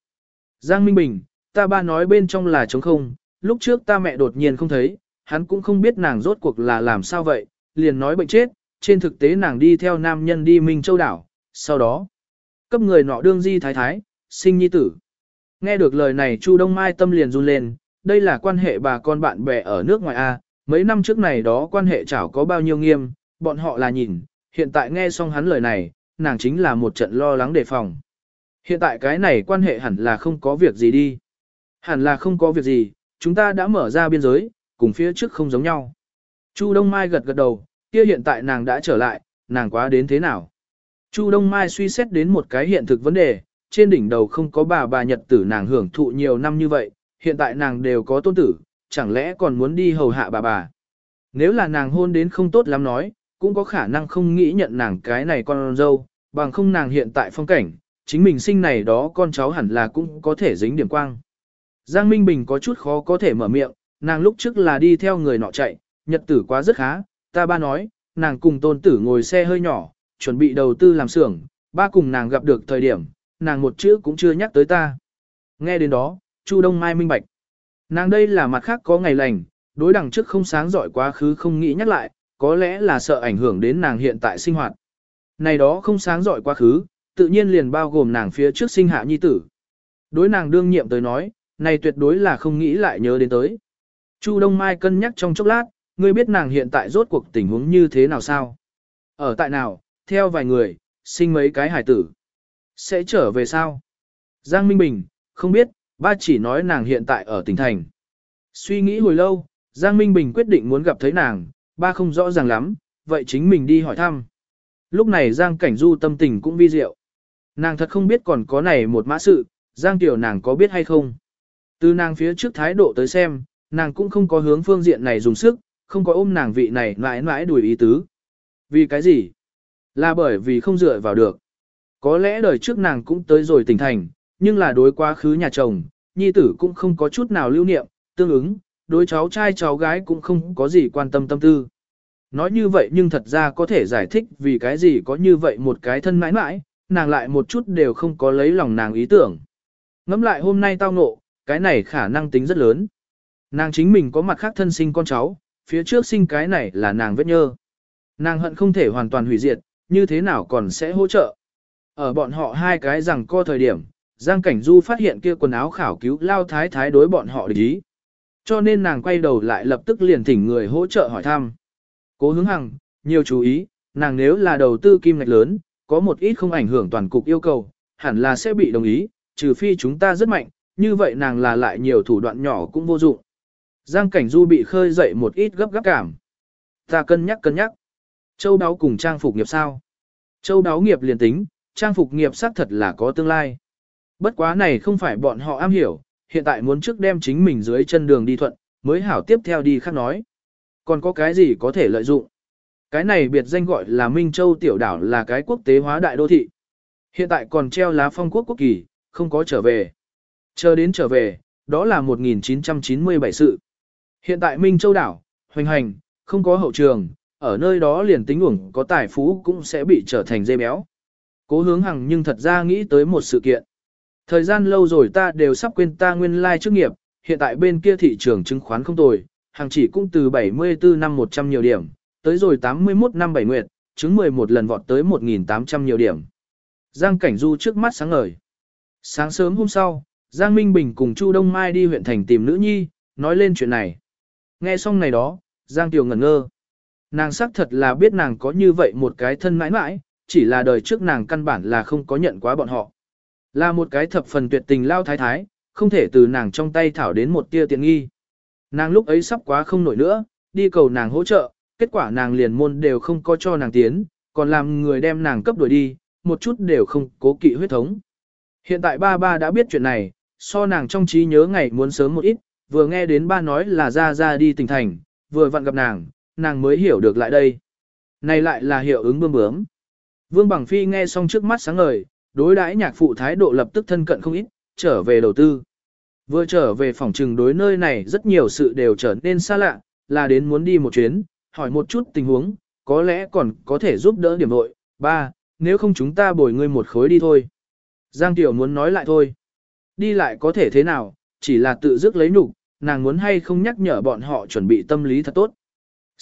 Giang Minh Bình, ta ba nói bên trong là trống không, lúc trước ta mẹ đột nhiên không thấy, hắn cũng không biết nàng rốt cuộc là làm sao vậy, liền nói bệnh chết, trên thực tế nàng đi theo nam nhân đi Minh Châu Đảo, sau đó, cấp người nọ đương di thái thái, sinh nhi tử. Nghe được lời này Chu Đông Mai tâm liền run lên, đây là quan hệ bà con bạn bè ở nước ngoài A, mấy năm trước này đó quan hệ chảo có bao nhiêu nghiêm, bọn họ là nhìn, hiện tại nghe xong hắn lời này, nàng chính là một trận lo lắng đề phòng. Hiện tại cái này quan hệ hẳn là không có việc gì đi. Hẳn là không có việc gì, chúng ta đã mở ra biên giới, cùng phía trước không giống nhau. Chu Đông Mai gật gật đầu, kia hiện tại nàng đã trở lại, nàng quá đến thế nào? Chu Đông Mai suy xét đến một cái hiện thực vấn đề, trên đỉnh đầu không có bà bà nhật tử nàng hưởng thụ nhiều năm như vậy, hiện tại nàng đều có tôn tử, chẳng lẽ còn muốn đi hầu hạ bà bà. Nếu là nàng hôn đến không tốt lắm nói, cũng có khả năng không nghĩ nhận nàng cái này con dâu, bằng không nàng hiện tại phong cảnh, chính mình sinh này đó con cháu hẳn là cũng có thể dính điểm quang. Giang Minh Bình có chút khó có thể mở miệng, nàng lúc trước là đi theo người nọ chạy, nhật tử quá rất khá, ta ba nói, nàng cùng tôn tử ngồi xe hơi nhỏ, chuẩn bị đầu tư làm xưởng, ba cùng nàng gặp được thời điểm, nàng một chữ cũng chưa nhắc tới ta. Nghe đến đó, Chu Đông Mai minh bạch. Nàng đây là mặt khác có ngày lành, đối đằng trước không sáng giỏi quá khứ không nghĩ nhắc lại, có lẽ là sợ ảnh hưởng đến nàng hiện tại sinh hoạt. Này đó không sáng giỏi quá khứ, tự nhiên liền bao gồm nàng phía trước sinh hạ nhi tử. Đối nàng đương nhiệm tới nói, này tuyệt đối là không nghĩ lại nhớ đến tới. Chu Đông Mai cân nhắc trong chốc lát, ngươi biết nàng hiện tại rốt cuộc tình huống như thế nào sao? Ở tại nào, theo vài người, sinh mấy cái hải tử. Sẽ trở về sao? Giang Minh Bình, không biết, ba chỉ nói nàng hiện tại ở tỉnh thành. Suy nghĩ hồi lâu, Giang Minh Bình quyết định muốn gặp thấy nàng, ba không rõ ràng lắm, vậy chính mình đi hỏi thăm. Lúc này Giang Cảnh Du tâm tình cũng vi diệu. Nàng thật không biết còn có này một mã sự, Giang Tiểu nàng có biết hay không. Từ nàng phía trước thái độ tới xem, nàng cũng không có hướng phương diện này dùng sức, không có ôm nàng vị này mãi mãi đuổi ý tứ. Vì cái gì? Là bởi vì không dựa vào được. Có lẽ đời trước nàng cũng tới rồi tỉnh thành, nhưng là đối quá khứ nhà chồng, nhi tử cũng không có chút nào lưu niệm, tương ứng, đối cháu trai cháu gái cũng không có gì quan tâm tâm tư. Nói như vậy nhưng thật ra có thể giải thích vì cái gì có như vậy một cái thân mãi mãi, nàng lại một chút đều không có lấy lòng nàng ý tưởng. Ngắm lại hôm nay tao ngộ, cái này khả năng tính rất lớn. Nàng chính mình có mặt khác thân sinh con cháu, phía trước sinh cái này là nàng vết nhơ. Nàng hận không thể hoàn toàn hủy diệt, như thế nào còn sẽ hỗ trợ. Ở bọn họ hai cái rằng co thời điểm, Giang Cảnh Du phát hiện kia quần áo khảo cứu lao thái thái đối bọn họ để ý. Cho nên nàng quay đầu lại lập tức liền thỉnh người hỗ trợ hỏi thăm. Cố hướng hằng, nhiều chú ý, nàng nếu là đầu tư kim ngạch lớn, có một ít không ảnh hưởng toàn cục yêu cầu, hẳn là sẽ bị đồng ý, trừ phi chúng ta rất mạnh, như vậy nàng là lại nhiều thủ đoạn nhỏ cũng vô dụng. Giang Cảnh Du bị khơi dậy một ít gấp gáp cảm. Ta cân nhắc cân nhắc. Châu đáo cùng trang phục nghiệp sao? Châu đáo nghiệp liền tính, trang phục nghiệp xác thật là có tương lai. Bất quá này không phải bọn họ am hiểu, hiện tại muốn trước đem chính mình dưới chân đường đi thuận, mới hảo tiếp theo đi khác nói. Còn có cái gì có thể lợi dụng? Cái này biệt danh gọi là Minh Châu tiểu đảo là cái quốc tế hóa đại đô thị. Hiện tại còn treo lá phong quốc quốc kỳ, không có trở về. Chờ đến trở về, đó là 1997 sự. Hiện tại Minh Châu đảo, hoành hành, không có hậu trường, ở nơi đó liền tính uổng có tài phú cũng sẽ bị trở thành dây béo. Cố hướng hằng nhưng thật ra nghĩ tới một sự kiện. Thời gian lâu rồi ta đều sắp quên ta nguyên lai like chức nghiệp, hiện tại bên kia thị trường chứng khoán không tồi, hàng chỉ cũng từ 74 năm 100 nhiều điểm, tới rồi 81 năm 7 nguyệt, chứng 11 lần vọt tới 1.800 nhiều điểm. Giang Cảnh Du trước mắt sáng ngời. Sáng sớm hôm sau, Giang Minh Bình cùng Chu Đông Mai đi huyện thành tìm nữ nhi, nói lên chuyện này. Nghe xong này đó, Giang Tiểu ngẩn ngơ. Nàng xác thật là biết nàng có như vậy một cái thân mãi mãi, chỉ là đời trước nàng căn bản là không có nhận quá bọn họ. Là một cái thập phần tuyệt tình lao thái thái, không thể từ nàng trong tay thảo đến một tia tiện nghi. Nàng lúc ấy sắp quá không nổi nữa, đi cầu nàng hỗ trợ, kết quả nàng liền môn đều không có cho nàng tiến, còn làm người đem nàng cấp đuổi đi, một chút đều không cố kỵ huyết thống. Hiện tại ba ba đã biết chuyện này, so nàng trong trí nhớ ngày muốn sớm một ít, vừa nghe đến ba nói là ra ra đi tỉnh thành, vừa vặn gặp nàng, nàng mới hiểu được lại đây. Này lại là hiệu ứng bươm bướm. Vương Bằng Phi nghe xong trước mắt sáng ngời, đối đãi nhạc phụ thái độ lập tức thân cận không ít, trở về đầu tư. Vừa trở về phòng trừng đối nơi này rất nhiều sự đều trở nên xa lạ, là đến muốn đi một chuyến, hỏi một chút tình huống, có lẽ còn có thể giúp đỡ điểm nội. Ba, nếu không chúng ta bồi ngươi một khối đi thôi. Giang Tiểu muốn nói lại thôi. Đi lại có thể thế nào, chỉ là tự dứt lấy nhục, nàng muốn hay không nhắc nhở bọn họ chuẩn bị tâm lý thật tốt.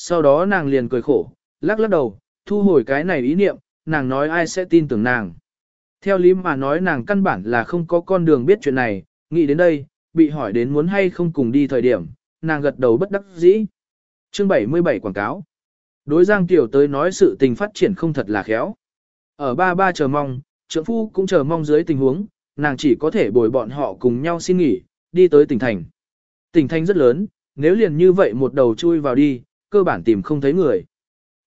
Sau đó nàng liền cười khổ, lắc lắc đầu, thu hồi cái này ý niệm, nàng nói ai sẽ tin tưởng nàng. Theo lý mà nói nàng căn bản là không có con đường biết chuyện này, nghĩ đến đây, bị hỏi đến muốn hay không cùng đi thời điểm, nàng gật đầu bất đắc dĩ. Chương 77 quảng cáo. Đối Giang Tiểu tới nói sự tình phát triển không thật là khéo. Ở ba ba chờ mong, trưởng phu cũng chờ mong dưới tình huống, nàng chỉ có thể bồi bọn họ cùng nhau xin nghỉ, đi tới tỉnh thành. Tỉnh thành rất lớn, nếu liền như vậy một đầu chui vào đi, cơ bản tìm không thấy người.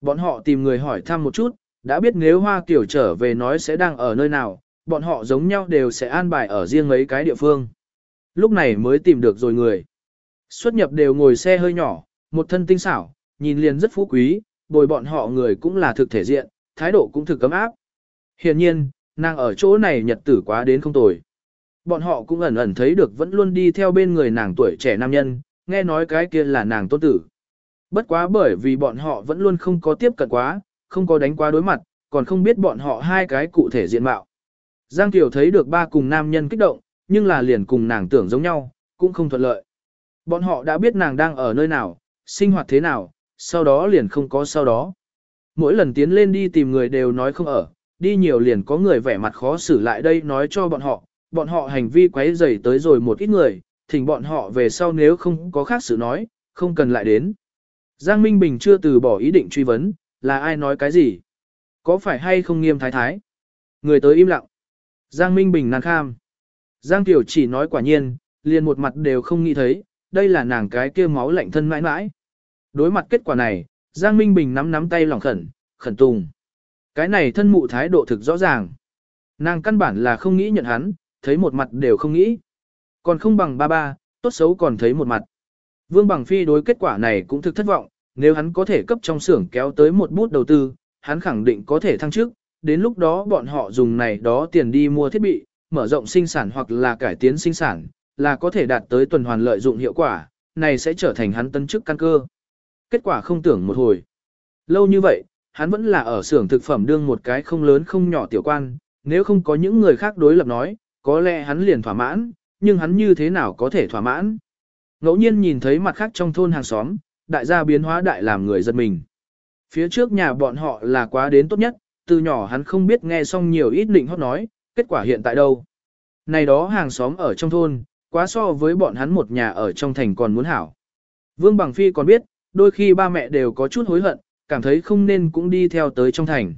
Bọn họ tìm người hỏi thăm một chút, đã biết nếu Hoa Kiều trở về nói sẽ đang ở nơi nào, bọn họ giống nhau đều sẽ an bài ở riêng mấy cái địa phương. Lúc này mới tìm được rồi người. Xuất nhập đều ngồi xe hơi nhỏ, một thân tinh xảo, nhìn liền rất phú quý, bồi bọn họ người cũng là thực thể diện, thái độ cũng thực cấm áp. Hiện nhiên, nàng ở chỗ này nhật tử quá đến không tồi. Bọn họ cũng ẩn ẩn thấy được vẫn luôn đi theo bên người nàng tuổi trẻ nam nhân, nghe nói cái kia là nàng tôn tử. Bất quá bởi vì bọn họ vẫn luôn không có tiếp cận quá, không có đánh qua đối mặt, còn không biết bọn họ hai cái cụ thể diện mạo. Giang Tiểu thấy được ba cùng nam nhân kích động, nhưng là liền cùng nàng tưởng giống nhau, cũng không thuận lợi. Bọn họ đã biết nàng đang ở nơi nào, sinh hoạt thế nào, sau đó liền không có sau đó. Mỗi lần tiến lên đi tìm người đều nói không ở, đi nhiều liền có người vẻ mặt khó xử lại đây nói cho bọn họ, bọn họ hành vi quấy rầy tới rồi một ít người, thỉnh bọn họ về sau nếu không có khác sự nói, không cần lại đến. Giang Minh Bình chưa từ bỏ ý định truy vấn, là ai nói cái gì? Có phải hay không nghiêm thái thái? Người tới im lặng. Giang Minh Bình nàng kham. Giang Tiểu chỉ nói quả nhiên, liền một mặt đều không nghĩ thấy, đây là nàng cái kia máu lạnh thân mãi mãi. Đối mặt kết quả này, Giang Minh Bình nắm nắm tay lòng khẩn, khẩn tùng. Cái này thân mụ thái độ thực rõ ràng. Nàng căn bản là không nghĩ nhận hắn, thấy một mặt đều không nghĩ. Còn không bằng ba ba, tốt xấu còn thấy một mặt. Vương Bằng Phi đối kết quả này cũng thực thất vọng, nếu hắn có thể cấp trong xưởng kéo tới một bút đầu tư, hắn khẳng định có thể thăng chức, đến lúc đó bọn họ dùng này đó tiền đi mua thiết bị, mở rộng sinh sản hoặc là cải tiến sinh sản, là có thể đạt tới tuần hoàn lợi dụng hiệu quả, này sẽ trở thành hắn tân chức căn cơ. Kết quả không tưởng một hồi. Lâu như vậy, hắn vẫn là ở xưởng thực phẩm đương một cái không lớn không nhỏ tiểu quan, nếu không có những người khác đối lập nói, có lẽ hắn liền thỏa mãn, nhưng hắn như thế nào có thể thỏa mãn. Ngẫu nhiên nhìn thấy mặt khác trong thôn hàng xóm, đại gia biến hóa đại làm người giật mình. Phía trước nhà bọn họ là quá đến tốt nhất, từ nhỏ hắn không biết nghe xong nhiều ít định hót nói, kết quả hiện tại đâu. Này đó hàng xóm ở trong thôn, quá so với bọn hắn một nhà ở trong thành còn muốn hảo. Vương Bằng Phi còn biết, đôi khi ba mẹ đều có chút hối hận, cảm thấy không nên cũng đi theo tới trong thành.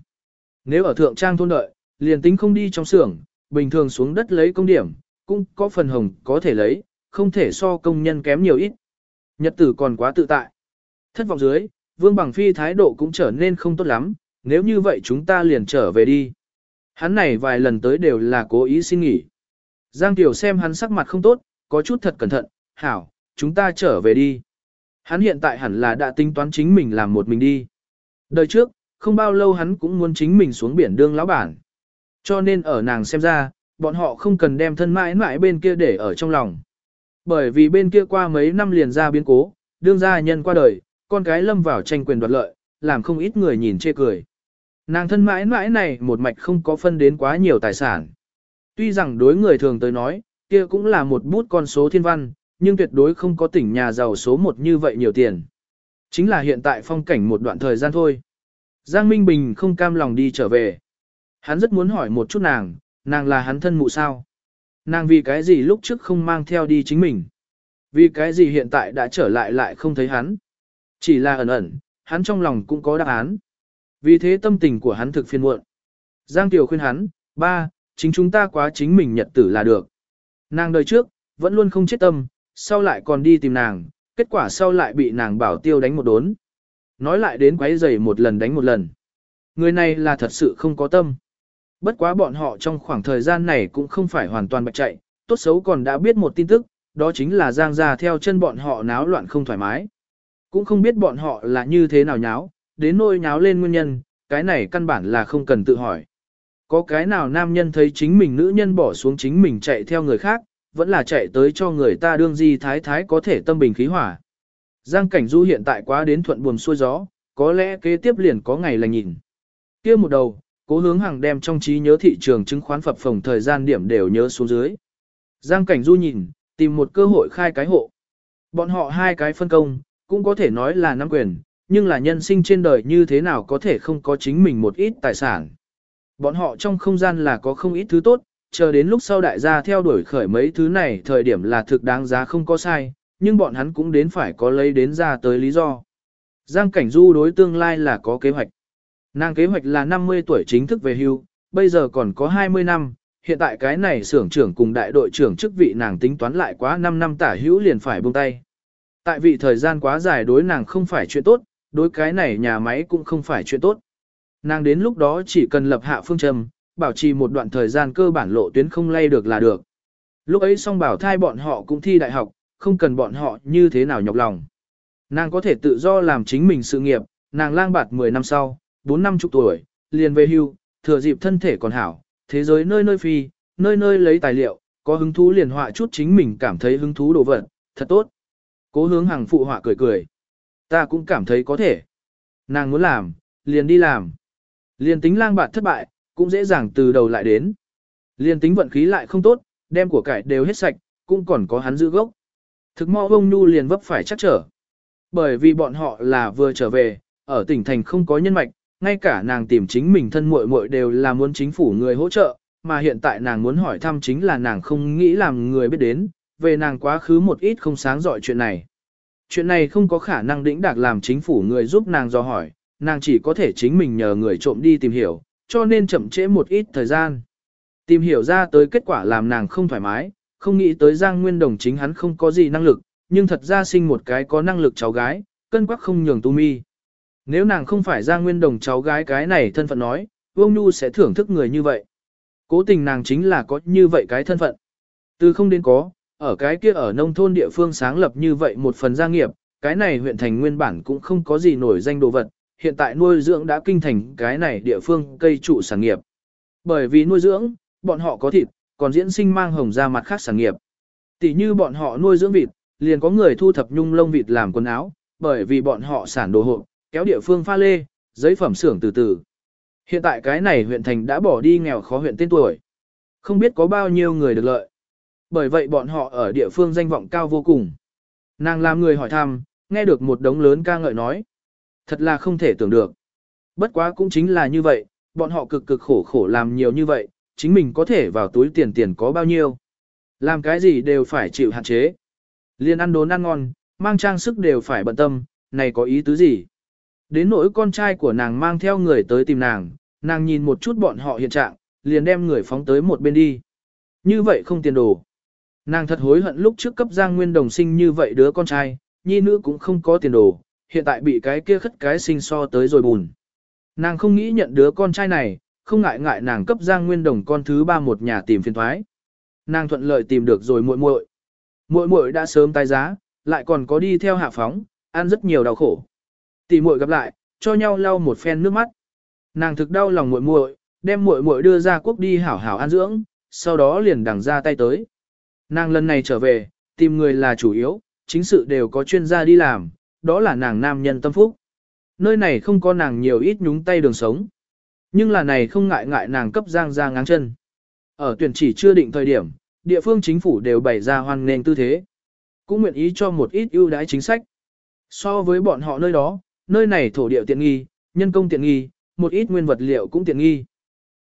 Nếu ở thượng trang thôn đợi, liền tính không đi trong xưởng, bình thường xuống đất lấy công điểm, cũng có phần hồng có thể lấy, không thể so công nhân kém nhiều ít. Nhật tử còn quá tự tại. Thất vọng dưới, Vương Bằng Phi thái độ cũng trở nên không tốt lắm, nếu như vậy chúng ta liền trở về đi. Hắn này vài lần tới đều là cố ý xin nghỉ. Giang Tiểu xem hắn sắc mặt không tốt, có chút thật cẩn thận, hảo, chúng ta trở về đi. Hắn hiện tại hẳn là đã tính toán chính mình làm một mình đi. Đời trước, không bao lâu hắn cũng muốn chính mình xuống biển đương lão bản. Cho nên ở nàng xem ra, bọn họ không cần đem thân mãi mãi bên kia để ở trong lòng. Bởi vì bên kia qua mấy năm liền ra biến cố, đương gia nhân qua đời, con cái lâm vào tranh quyền đoạt lợi, làm không ít người nhìn chê cười. Nàng thân mãi mãi này một mạch không có phân đến quá nhiều tài sản. Tuy rằng đối người thường tới nói, kia cũng là một bút con số thiên văn, nhưng tuyệt đối không có tỉnh nhà giàu số một như vậy nhiều tiền. Chính là hiện tại phong cảnh một đoạn thời gian thôi. Giang Minh Bình không cam lòng đi trở về. Hắn rất muốn hỏi một chút nàng, nàng là hắn thân mụ sao? Nàng vì cái gì lúc trước không mang theo đi chính mình? Vì cái gì hiện tại đã trở lại lại không thấy hắn? Chỉ là ẩn ẩn, hắn trong lòng cũng có đáp án. Vì thế tâm tình của hắn thực phiền muộn. Giang Tiểu khuyên hắn, ba, chính chúng ta quá chính mình nhật tử là được. Nàng đời trước, vẫn luôn không chết tâm, sau lại còn đi tìm nàng, kết quả sau lại bị nàng bảo tiêu đánh một đốn. Nói lại đến quấy giày một lần đánh một lần. Người này là thật sự không có tâm. Bất quá bọn họ trong khoảng thời gian này cũng không phải hoàn toàn bạch chạy, tốt xấu còn đã biết một tin tức, đó chính là Giang gia theo chân bọn họ náo loạn không thoải mái. Cũng không biết bọn họ là như thế nào nháo, đến nôi nháo lên nguyên nhân, cái này căn bản là không cần tự hỏi. Có cái nào nam nhân thấy chính mình nữ nhân bỏ xuống chính mình chạy theo người khác, vẫn là chạy tới cho người ta đương di thái thái có thể tâm bình khí hỏa. Giang cảnh du hiện tại quá đến thuận buồm xuôi gió, có lẽ kế tiếp liền có ngày là nhìn. kia một đầu, cố hướng hàng đem trong trí nhớ thị trường chứng khoán phập phồng thời gian điểm đều nhớ xuống dưới. Giang cảnh du nhìn, tìm một cơ hội khai cái hộ. Bọn họ hai cái phân công, cũng có thể nói là nắm quyền, nhưng là nhân sinh trên đời như thế nào có thể không có chính mình một ít tài sản. Bọn họ trong không gian là có không ít thứ tốt, chờ đến lúc sau đại gia theo đuổi khởi mấy thứ này thời điểm là thực đáng giá không có sai, nhưng bọn hắn cũng đến phải có lấy đến ra tới lý do. Giang Cảnh Du đối tương lai là có kế hoạch. Nàng kế hoạch là 50 tuổi chính thức về hưu, bây giờ còn có 20 năm, hiện tại cái này xưởng trưởng cùng đại đội trưởng chức vị nàng tính toán lại quá 5 năm tả hữu liền phải buông tay. Tại vị thời gian quá dài đối nàng không phải chuyện tốt, đối cái này nhà máy cũng không phải chuyện tốt. Nàng đến lúc đó chỉ cần lập hạ phương châm, bảo trì một đoạn thời gian cơ bản lộ tuyến không lay được là được. Lúc ấy song bảo thai bọn họ cũng thi đại học, không cần bọn họ như thế nào nhọc lòng. Nàng có thể tự do làm chính mình sự nghiệp, nàng lang bạt 10 năm sau, 4 năm chục tuổi, liền về hưu, thừa dịp thân thể còn hảo, thế giới nơi nơi phi, nơi nơi lấy tài liệu, có hứng thú liền họa chút chính mình cảm thấy hứng thú đồ vật, thật tốt. Cố hướng hàng phụ họa cười cười. Ta cũng cảm thấy có thể. Nàng muốn làm, liền đi làm. Liền tính lang bạt thất bại, cũng dễ dàng từ đầu lại đến. Liền tính vận khí lại không tốt, đem của cải đều hết sạch, cũng còn có hắn giữ gốc. Thực mau ông Nhu liền vấp phải chắc trở. Bởi vì bọn họ là vừa trở về, ở tỉnh thành không có nhân mạch, ngay cả nàng tìm chính mình thân muội muội đều là muốn chính phủ người hỗ trợ, mà hiện tại nàng muốn hỏi thăm chính là nàng không nghĩ làm người biết đến, về nàng quá khứ một ít không sáng dọi chuyện này. Chuyện này không có khả năng đĩnh đạc làm chính phủ người giúp nàng do hỏi, nàng chỉ có thể chính mình nhờ người trộm đi tìm hiểu, cho nên chậm trễ một ít thời gian. Tìm hiểu ra tới kết quả làm nàng không thoải mái, không nghĩ tới Giang Nguyên Đồng chính hắn không có gì năng lực, nhưng thật ra sinh một cái có năng lực cháu gái, cân quắc không nhường tu mi. Nếu nàng không phải Giang Nguyên Đồng cháu gái cái này thân phận nói, Vương Nhu sẽ thưởng thức người như vậy. Cố tình nàng chính là có như vậy cái thân phận. Từ không đến có, ở cái kia ở nông thôn địa phương sáng lập như vậy một phần gia nghiệp, cái này huyện thành nguyên bản cũng không có gì nổi danh đồ vật, hiện tại nuôi dưỡng đã kinh thành cái này địa phương cây trụ sản nghiệp. Bởi vì nuôi dưỡng, bọn họ có thịt, còn diễn sinh mang hồng ra mặt khác sản nghiệp. Tỷ như bọn họ nuôi dưỡng vịt, liền có người thu thập nhung lông vịt làm quần áo, bởi vì bọn họ sản đồ hộp, kéo địa phương pha lê, giấy phẩm xưởng từ từ. Hiện tại cái này huyện thành đã bỏ đi nghèo khó huyện tên tuổi. Không biết có bao nhiêu người được lợi. Bởi vậy bọn họ ở địa phương danh vọng cao vô cùng. Nàng làm người hỏi thăm, nghe được một đống lớn ca ngợi nói. Thật là không thể tưởng được. Bất quá cũng chính là như vậy, bọn họ cực cực khổ khổ làm nhiều như vậy, chính mình có thể vào túi tiền tiền có bao nhiêu. Làm cái gì đều phải chịu hạn chế. Liên ăn đốn ăn ngon, mang trang sức đều phải bận tâm, này có ý tứ gì. Đến nỗi con trai của nàng mang theo người tới tìm nàng, nàng nhìn một chút bọn họ hiện trạng, liền đem người phóng tới một bên đi. Như vậy không tiền đồ. Nàng thật hối hận lúc trước cấp Giang Nguyên Đồng sinh như vậy đứa con trai, nhi nữ cũng không có tiền đồ, hiện tại bị cái kia khất cái sinh so tới rồi bùn. Nàng không nghĩ nhận đứa con trai này, không ngại ngại nàng cấp Giang Nguyên Đồng con thứ ba một nhà tìm phiền thoái. Nàng thuận lợi tìm được rồi muội muội. Muội muội đã sớm tái giá, lại còn có đi theo hạ phóng, ăn rất nhiều đau khổ. Tỷ muội gặp lại, cho nhau lau một phen nước mắt. Nàng thực đau lòng muội muội, đem muội muội đưa ra quốc đi hảo hảo an dưỡng, sau đó liền đằng ra tay tới. Nàng lần này trở về, tìm người là chủ yếu, chính sự đều có chuyên gia đi làm, đó là nàng nam nhân tâm phúc. Nơi này không có nàng nhiều ít nhúng tay đường sống. Nhưng là này không ngại ngại nàng cấp giang ra ngáng chân. Ở tuyển chỉ chưa định thời điểm, địa phương chính phủ đều bày ra hoan nền tư thế. Cũng nguyện ý cho một ít ưu đãi chính sách. So với bọn họ nơi đó, nơi này thổ địa tiện nghi, nhân công tiện nghi, một ít nguyên vật liệu cũng tiện nghi.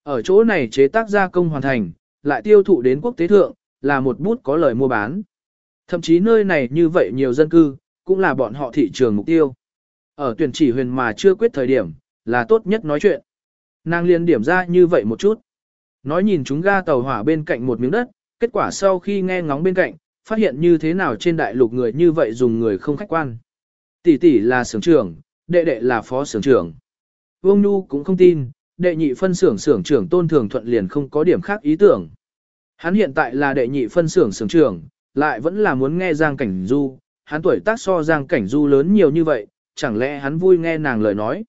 Ở chỗ này chế tác gia công hoàn thành, lại tiêu thụ đến quốc tế thượng, là một bút có lời mua bán. Thậm chí nơi này như vậy nhiều dân cư, cũng là bọn họ thị trường mục tiêu. Ở tuyển chỉ huyền mà chưa quyết thời điểm, là tốt nhất nói chuyện. Nàng liền điểm ra như vậy một chút. Nói nhìn chúng ga tàu hỏa bên cạnh một miếng đất, kết quả sau khi nghe ngóng bên cạnh, phát hiện như thế nào trên đại lục người như vậy dùng người không khách quan. Tỷ tỷ là sưởng trưởng, đệ đệ là phó sưởng trưởng. Vương Nhu cũng không tin, đệ nhị phân xưởng xưởng trưởng tôn thường thuận liền không có điểm khác ý tưởng. Hắn hiện tại là đệ nhị phân xưởng xưởng trưởng, lại vẫn là muốn nghe Giang Cảnh Du, hắn tuổi tác so Giang Cảnh Du lớn nhiều như vậy, chẳng lẽ hắn vui nghe nàng lời nói.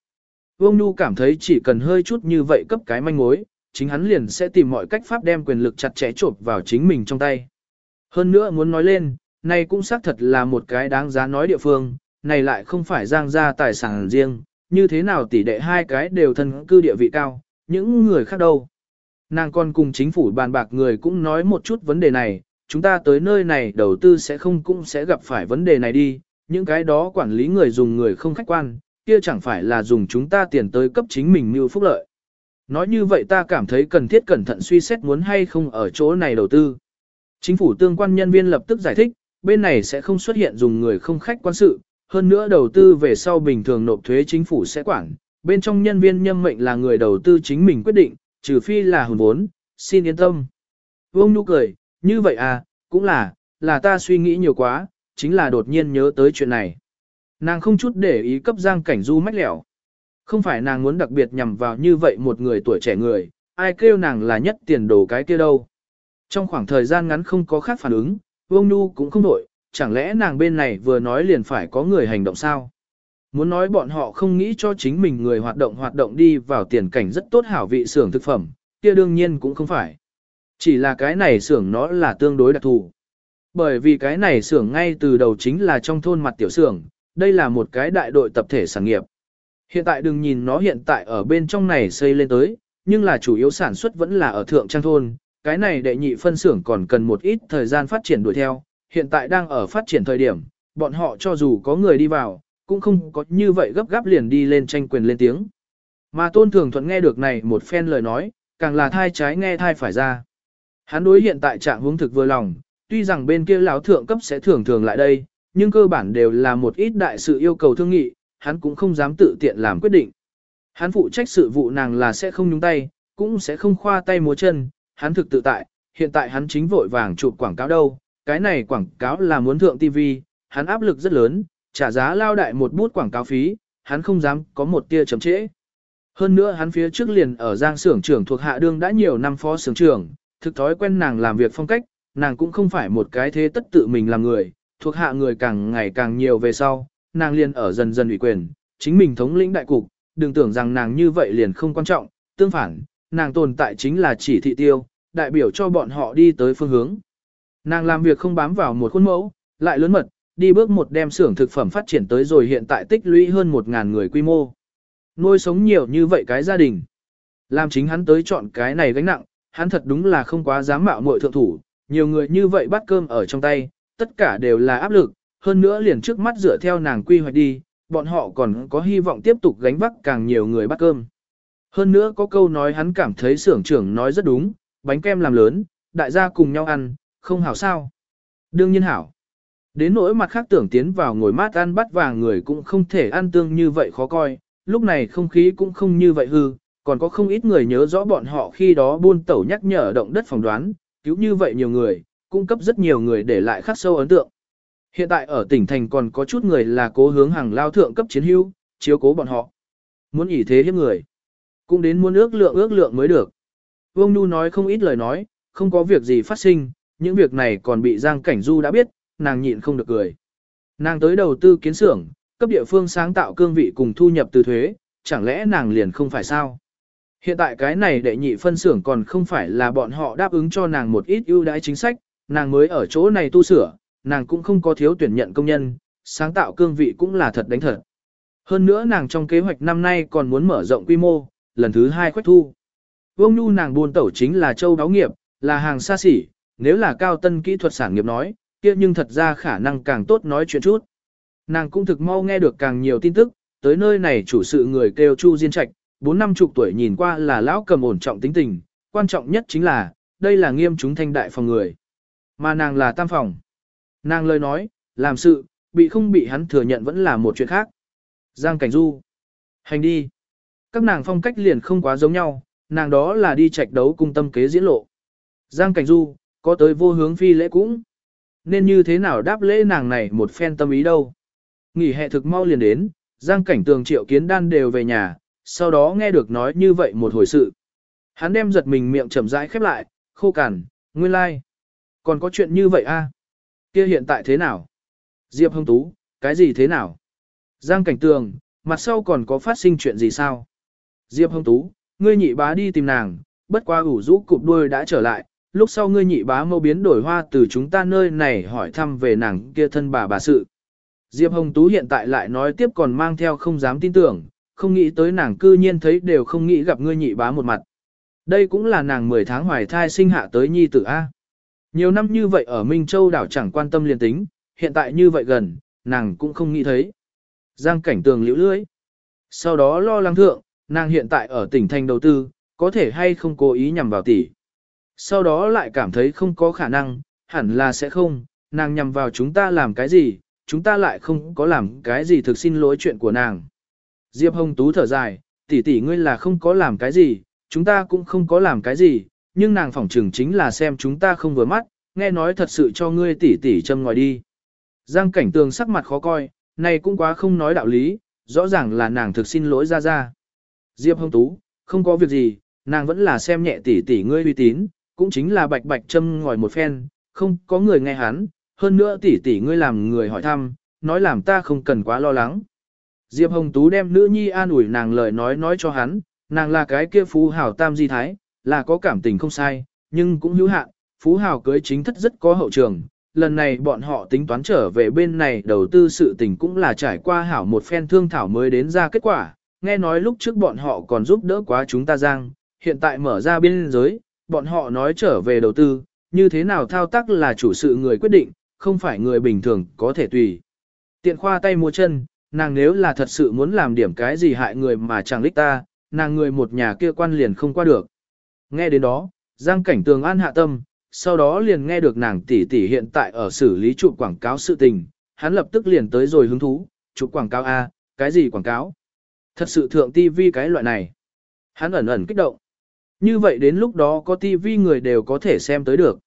Vương Nhu cảm thấy chỉ cần hơi chút như vậy cấp cái manh mối, chính hắn liền sẽ tìm mọi cách pháp đem quyền lực chặt chẽ chộp vào chính mình trong tay. Hơn nữa muốn nói lên, này cũng xác thật là một cái đáng giá nói địa phương, này lại không phải Giang gia tài sản riêng, như thế nào tỷ đệ hai cái đều thân cư địa vị cao, những người khác đâu. Nàng còn cùng chính phủ bàn bạc người cũng nói một chút vấn đề này, chúng ta tới nơi này đầu tư sẽ không cũng sẽ gặp phải vấn đề này đi, những cái đó quản lý người dùng người không khách quan, kia chẳng phải là dùng chúng ta tiền tới cấp chính mình mưu phúc lợi. Nói như vậy ta cảm thấy cần thiết cẩn thận suy xét muốn hay không ở chỗ này đầu tư. Chính phủ tương quan nhân viên lập tức giải thích, bên này sẽ không xuất hiện dùng người không khách quan sự, hơn nữa đầu tư về sau bình thường nộp thuế chính phủ sẽ quản, bên trong nhân viên nhâm mệnh là người đầu tư chính mình quyết định, trừ phi là hồn vốn, xin yên tâm. Vương Nhu cười, như vậy à, cũng là, là ta suy nghĩ nhiều quá, chính là đột nhiên nhớ tới chuyện này. Nàng không chút để ý cấp giang cảnh du mách lẻo. Không phải nàng muốn đặc biệt nhằm vào như vậy một người tuổi trẻ người, ai kêu nàng là nhất tiền đồ cái kia đâu. Trong khoảng thời gian ngắn không có khác phản ứng, Vương Nhu cũng không đổi, chẳng lẽ nàng bên này vừa nói liền phải có người hành động sao? Muốn nói bọn họ không nghĩ cho chính mình người hoạt động hoạt động đi vào tiền cảnh rất tốt hảo vị xưởng thực phẩm, kia đương nhiên cũng không phải. Chỉ là cái này xưởng nó là tương đối đặc thù. Bởi vì cái này xưởng ngay từ đầu chính là trong thôn mặt tiểu xưởng, đây là một cái đại đội tập thể sản nghiệp. Hiện tại đừng nhìn nó hiện tại ở bên trong này xây lên tới, nhưng là chủ yếu sản xuất vẫn là ở thượng trang thôn, cái này đệ nhị phân xưởng còn cần một ít thời gian phát triển đuổi theo, hiện tại đang ở phát triển thời điểm, bọn họ cho dù có người đi vào, cũng không có như vậy gấp gáp liền đi lên tranh quyền lên tiếng. Mà tôn thường thuận nghe được này một phen lời nói, càng là thai trái nghe thai phải ra. Hắn đối hiện tại trạng hướng thực vừa lòng, tuy rằng bên kia lão thượng cấp sẽ thường thường lại đây, nhưng cơ bản đều là một ít đại sự yêu cầu thương nghị, hắn cũng không dám tự tiện làm quyết định. Hắn phụ trách sự vụ nàng là sẽ không nhúng tay, cũng sẽ không khoa tay múa chân, hắn thực tự tại, hiện tại hắn chính vội vàng chụp quảng cáo đâu, cái này quảng cáo là muốn thượng TV, hắn áp lực rất lớn, trả giá lao đại một bút quảng cáo phí, hắn không dám có một tia chấm trễ. Hơn nữa hắn phía trước liền ở giang xưởng trưởng thuộc hạ đương đã nhiều năm phó xưởng trưởng, thực thói quen nàng làm việc phong cách, nàng cũng không phải một cái thế tất tự mình làm người, thuộc hạ người càng ngày càng nhiều về sau, nàng liền ở dần dần ủy quyền, chính mình thống lĩnh đại cục, đừng tưởng rằng nàng như vậy liền không quan trọng, tương phản, nàng tồn tại chính là chỉ thị tiêu, đại biểu cho bọn họ đi tới phương hướng. Nàng làm việc không bám vào một khuôn mẫu, lại lớn mật, đi bước một đem xưởng thực phẩm phát triển tới rồi hiện tại tích lũy hơn 1.000 người quy mô. Nuôi sống nhiều như vậy cái gia đình. Làm chính hắn tới chọn cái này gánh nặng, hắn thật đúng là không quá dám mạo muội thượng thủ, nhiều người như vậy bắt cơm ở trong tay, tất cả đều là áp lực, hơn nữa liền trước mắt dựa theo nàng quy hoạch đi, bọn họ còn có hy vọng tiếp tục gánh vác càng nhiều người bắt cơm. Hơn nữa có câu nói hắn cảm thấy xưởng trưởng nói rất đúng, bánh kem làm lớn, đại gia cùng nhau ăn, không hảo sao. Đương nhiên hảo. Đến nỗi mặt khác tưởng tiến vào ngồi mát ăn bắt vàng người cũng không thể ăn tương như vậy khó coi, lúc này không khí cũng không như vậy hư, còn có không ít người nhớ rõ bọn họ khi đó buôn tẩu nhắc nhở động đất phỏng đoán, cứu như vậy nhiều người, cung cấp rất nhiều người để lại khắc sâu ấn tượng. Hiện tại ở tỉnh thành còn có chút người là cố hướng hàng lao thượng cấp chiến hưu, chiếu cố bọn họ. Muốn ỷ thế hiếp người, cũng đến muốn ước lượng ước lượng mới được. Vương Nhu nói không ít lời nói, không có việc gì phát sinh, những việc này còn bị Giang Cảnh Du đã biết, nàng nhịn không được cười. Nàng tới đầu tư kiến xưởng, cấp địa phương sáng tạo cương vị cùng thu nhập từ thuế, chẳng lẽ nàng liền không phải sao? Hiện tại cái này đệ nhị phân xưởng còn không phải là bọn họ đáp ứng cho nàng một ít ưu đãi chính sách, nàng mới ở chỗ này tu sửa, nàng cũng không có thiếu tuyển nhận công nhân, sáng tạo cương vị cũng là thật đánh thật. Hơn nữa nàng trong kế hoạch năm nay còn muốn mở rộng quy mô, lần thứ hai khoách thu. Vương Nhu nàng buôn tẩu chính là châu đáo nghiệp, là hàng xa xỉ, nếu là cao tân kỹ thuật sản nghiệp nói, kia nhưng thật ra khả năng càng tốt nói chuyện chút. Nàng cũng thực mau nghe được càng nhiều tin tức, tới nơi này chủ sự người kêu Chu Diên Trạch, bốn năm chục tuổi nhìn qua là lão cầm ổn trọng tính tình, quan trọng nhất chính là, đây là nghiêm chúng thanh đại phòng người. Mà nàng là tam phòng. Nàng lời nói, làm sự, bị không bị hắn thừa nhận vẫn là một chuyện khác. Giang Cảnh Du. Hành đi. Các nàng phong cách liền không quá giống nhau, nàng đó là đi trạch đấu cung tâm kế diễn lộ. Giang Cảnh Du, có tới vô hướng phi lễ cũng. Nên như thế nào đáp lễ nàng này một phen tâm ý đâu. Nghỉ hè thực mau liền đến, Giang Cảnh Tường triệu kiến đan đều về nhà, sau đó nghe được nói như vậy một hồi sự. Hắn đem giật mình miệng chậm rãi khép lại, khô cằn, nguyên lai. Like. Còn có chuyện như vậy a? À? Kia hiện tại thế nào? Diệp Hồng Tú, cái gì thế nào? Giang Cảnh Tường, mặt sau còn có phát sinh chuyện gì sao? Diệp Hồng Tú, ngươi nhị bá đi tìm nàng, bất qua ủ rũ cụp đuôi đã trở lại, lúc sau ngươi nhị bá mâu biến đổi hoa từ chúng ta nơi này hỏi thăm về nàng kia thân bà bà sự. Diệp Hồng Tú hiện tại lại nói tiếp còn mang theo không dám tin tưởng, không nghĩ tới nàng cư nhiên thấy đều không nghĩ gặp ngươi nhị bá một mặt. Đây cũng là nàng 10 tháng hoài thai sinh hạ tới nhi tử A. Nhiều năm như vậy ở Minh Châu đảo chẳng quan tâm liền tính, hiện tại như vậy gần, nàng cũng không nghĩ thấy. Giang cảnh tường liễu lưới. Sau đó lo lắng thượng, nàng hiện tại ở tỉnh thành đầu tư, có thể hay không cố ý nhằm vào tỷ. Sau đó lại cảm thấy không có khả năng, hẳn là sẽ không, nàng nhằm vào chúng ta làm cái gì, chúng ta lại không có làm cái gì thực xin lỗi chuyện của nàng. Diệp Hồng Tú thở dài, tỷ tỷ ngươi là không có làm cái gì, chúng ta cũng không có làm cái gì, nhưng nàng phỏng trừng chính là xem chúng ta không vừa mắt, nghe nói thật sự cho ngươi tỷ tỷ châm ngòi đi. Giang cảnh tường sắc mặt khó coi, này cũng quá không nói đạo lý, rõ ràng là nàng thực xin lỗi ra ra. Diệp Hồng Tú, không có việc gì, nàng vẫn là xem nhẹ tỷ tỷ ngươi uy tín, cũng chính là bạch bạch châm ngòi một phen, không có người nghe hắn, hơn nữa tỷ tỷ ngươi làm người hỏi thăm, nói làm ta không cần quá lo lắng. Diệp Hồng Tú đem nữ nhi an ủi nàng lời nói nói cho hắn, nàng là cái kia phú hảo tam di thái, là có cảm tình không sai, nhưng cũng hữu hạn, phú hảo cưới chính thất rất có hậu trường. Lần này bọn họ tính toán trở về bên này đầu tư sự tình cũng là trải qua hảo một phen thương thảo mới đến ra kết quả, nghe nói lúc trước bọn họ còn giúp đỡ quá chúng ta giang, hiện tại mở ra biên giới, bọn họ nói trở về đầu tư, như thế nào thao tác là chủ sự người quyết định, không phải người bình thường có thể tùy. Tiện khoa tay mua chân, nàng nếu là thật sự muốn làm điểm cái gì hại người mà chẳng lích ta, nàng người một nhà kia quan liền không qua được. Nghe đến đó, Giang Cảnh Tường an hạ tâm, sau đó liền nghe được nàng tỷ tỷ hiện tại ở xử lý trụ quảng cáo sự tình, hắn lập tức liền tới rồi hứng thú, chụp quảng cáo A, cái gì quảng cáo? Thật sự thượng TV cái loại này. Hắn ẩn ẩn kích động. Như vậy đến lúc đó có TV người đều có thể xem tới được.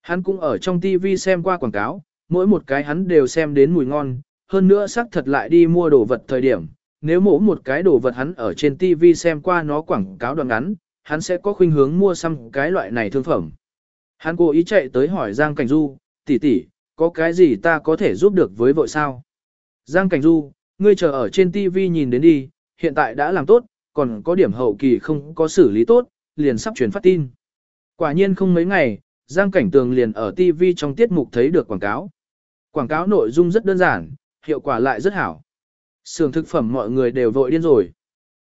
Hắn cũng ở trong TV xem qua quảng cáo, mỗi một cái hắn đều xem đến mùi ngon, hơn nữa xác thật lại đi mua đồ vật thời điểm. Nếu mỗi một cái đồ vật hắn ở trên TV xem qua nó quảng cáo đoạn ngắn, hắn sẽ có khuynh hướng mua xăm cái loại này thương phẩm. Hắn cố ý chạy tới hỏi Giang Cảnh Du, tỷ tỷ, có cái gì ta có thể giúp được với vội sao? Giang Cảnh Du, ngươi chờ ở trên TV nhìn đến đi, hiện tại đã làm tốt, còn có điểm hậu kỳ không có xử lý tốt, liền sắp truyền phát tin. Quả nhiên không mấy ngày, Giang Cảnh Tường liền ở TV trong tiết mục thấy được quảng cáo. Quảng cáo nội dung rất đơn giản, hiệu quả lại rất hảo. Sưởng thực phẩm mọi người đều vội điên rồi.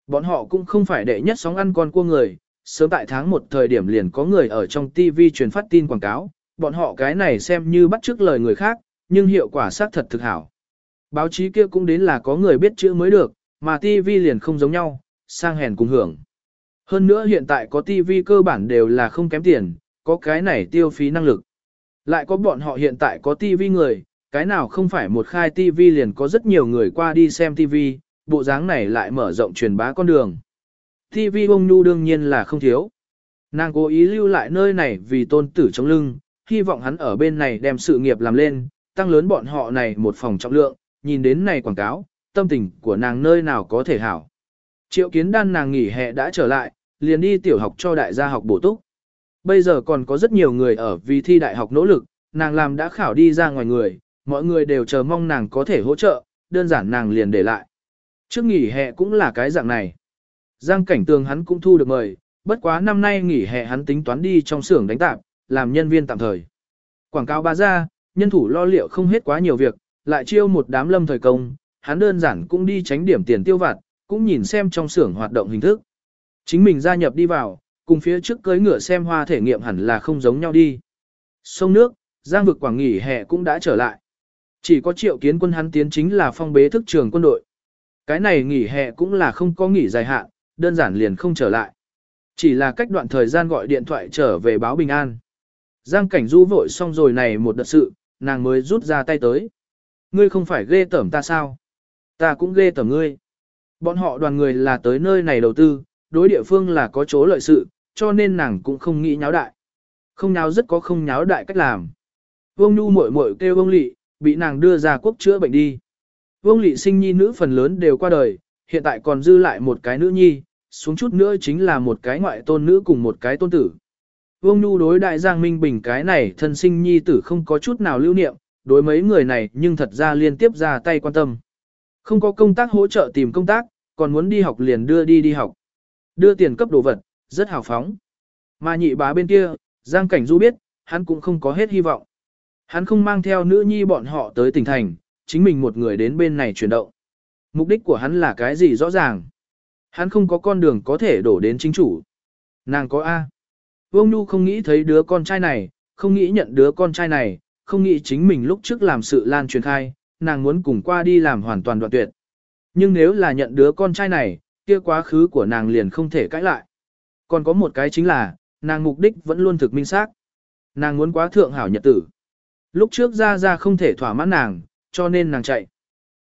Bọn họ cũng không phải đệ nhất sóng ăn con cua người, sớm tại tháng một thời điểm liền có người ở trong TV truyền phát tin quảng cáo, bọn họ cái này xem như bắt chước lời người khác, nhưng hiệu quả xác thật thực hảo. Báo chí kia cũng đến là có người biết chữ mới được, mà TV liền không giống nhau, sang hèn cùng hưởng. Hơn nữa hiện tại có TV cơ bản đều là không kém tiền, có cái này tiêu phí năng lực. Lại có bọn họ hiện tại có TV người, cái nào không phải một khai TV liền có rất nhiều người qua đi xem TV, bộ dáng này lại mở rộng truyền bá con đường. TV bông nhu đương nhiên là không thiếu. Nàng cố ý lưu lại nơi này vì tôn tử trong lưng, hy vọng hắn ở bên này đem sự nghiệp làm lên, tăng lớn bọn họ này một phòng trọng lượng, nhìn đến này quảng cáo, tâm tình của nàng nơi nào có thể hảo. Triệu kiến đan nàng nghỉ hè đã trở lại, liền đi tiểu học cho đại gia học bổ túc. Bây giờ còn có rất nhiều người ở vì thi đại học nỗ lực, nàng làm đã khảo đi ra ngoài người, mọi người đều chờ mong nàng có thể hỗ trợ, đơn giản nàng liền để lại. Trước nghỉ hè cũng là cái dạng này. Giang cảnh tường hắn cũng thu được mời, bất quá năm nay nghỉ hè hắn tính toán đi trong xưởng đánh tạp, làm nhân viên tạm thời. Quảng cáo ba ra, nhân thủ lo liệu không hết quá nhiều việc, lại chiêu một đám lâm thời công, hắn đơn giản cũng đi tránh điểm tiền tiêu vặt, cũng nhìn xem trong xưởng hoạt động hình thức. Chính mình gia nhập đi vào, cùng phía trước cưới ngựa xem hoa thể nghiệm hẳn là không giống nhau đi. Sông nước, giang vực quảng nghỉ hè cũng đã trở lại. Chỉ có triệu kiến quân hắn tiến chính là phong bế thức trường quân đội. Cái này nghỉ hè cũng là không có nghỉ dài hạn, đơn giản liền không trở lại. Chỉ là cách đoạn thời gian gọi điện thoại trở về báo bình an. Giang cảnh du vội xong rồi này một đợt sự, nàng mới rút ra tay tới. Ngươi không phải ghê tởm ta sao? Ta cũng ghê tởm ngươi. Bọn họ đoàn người là tới nơi này đầu tư, đối địa phương là có chỗ lợi sự, cho nên nàng cũng không nghĩ nháo đại. Không nháo rất có không nháo đại cách làm. Vương Nhu muội muội kêu Vương Lị, bị nàng đưa ra quốc chữa bệnh đi. Vương Lị sinh nhi nữ phần lớn đều qua đời, hiện tại còn dư lại một cái nữ nhi, xuống chút nữa chính là một cái ngoại tôn nữ cùng một cái tôn tử. Vương Nhu đối đại Giang Minh Bình cái này thân sinh nhi tử không có chút nào lưu niệm, đối mấy người này nhưng thật ra liên tiếp ra tay quan tâm. Không có công tác hỗ trợ tìm công tác, còn muốn đi học liền đưa đi đi học. Đưa tiền cấp đồ vật, rất hào phóng. Mà nhị bá bên kia, Giang Cảnh Du biết, hắn cũng không có hết hy vọng. Hắn không mang theo nữ nhi bọn họ tới tỉnh thành, chính mình một người đến bên này chuyển động. Mục đích của hắn là cái gì rõ ràng. Hắn không có con đường có thể đổ đến chính chủ. Nàng có A. Vương Nhu không nghĩ thấy đứa con trai này, không nghĩ nhận đứa con trai này, không nghĩ chính mình lúc trước làm sự lan truyền khai, nàng muốn cùng qua đi làm hoàn toàn đoạn tuyệt. Nhưng nếu là nhận đứa con trai này, kia quá khứ của nàng liền không thể cãi lại. Còn có một cái chính là, nàng mục đích vẫn luôn thực minh xác. Nàng muốn quá thượng hảo nhật tử. Lúc trước ra ra không thể thỏa mãn nàng, cho nên nàng chạy.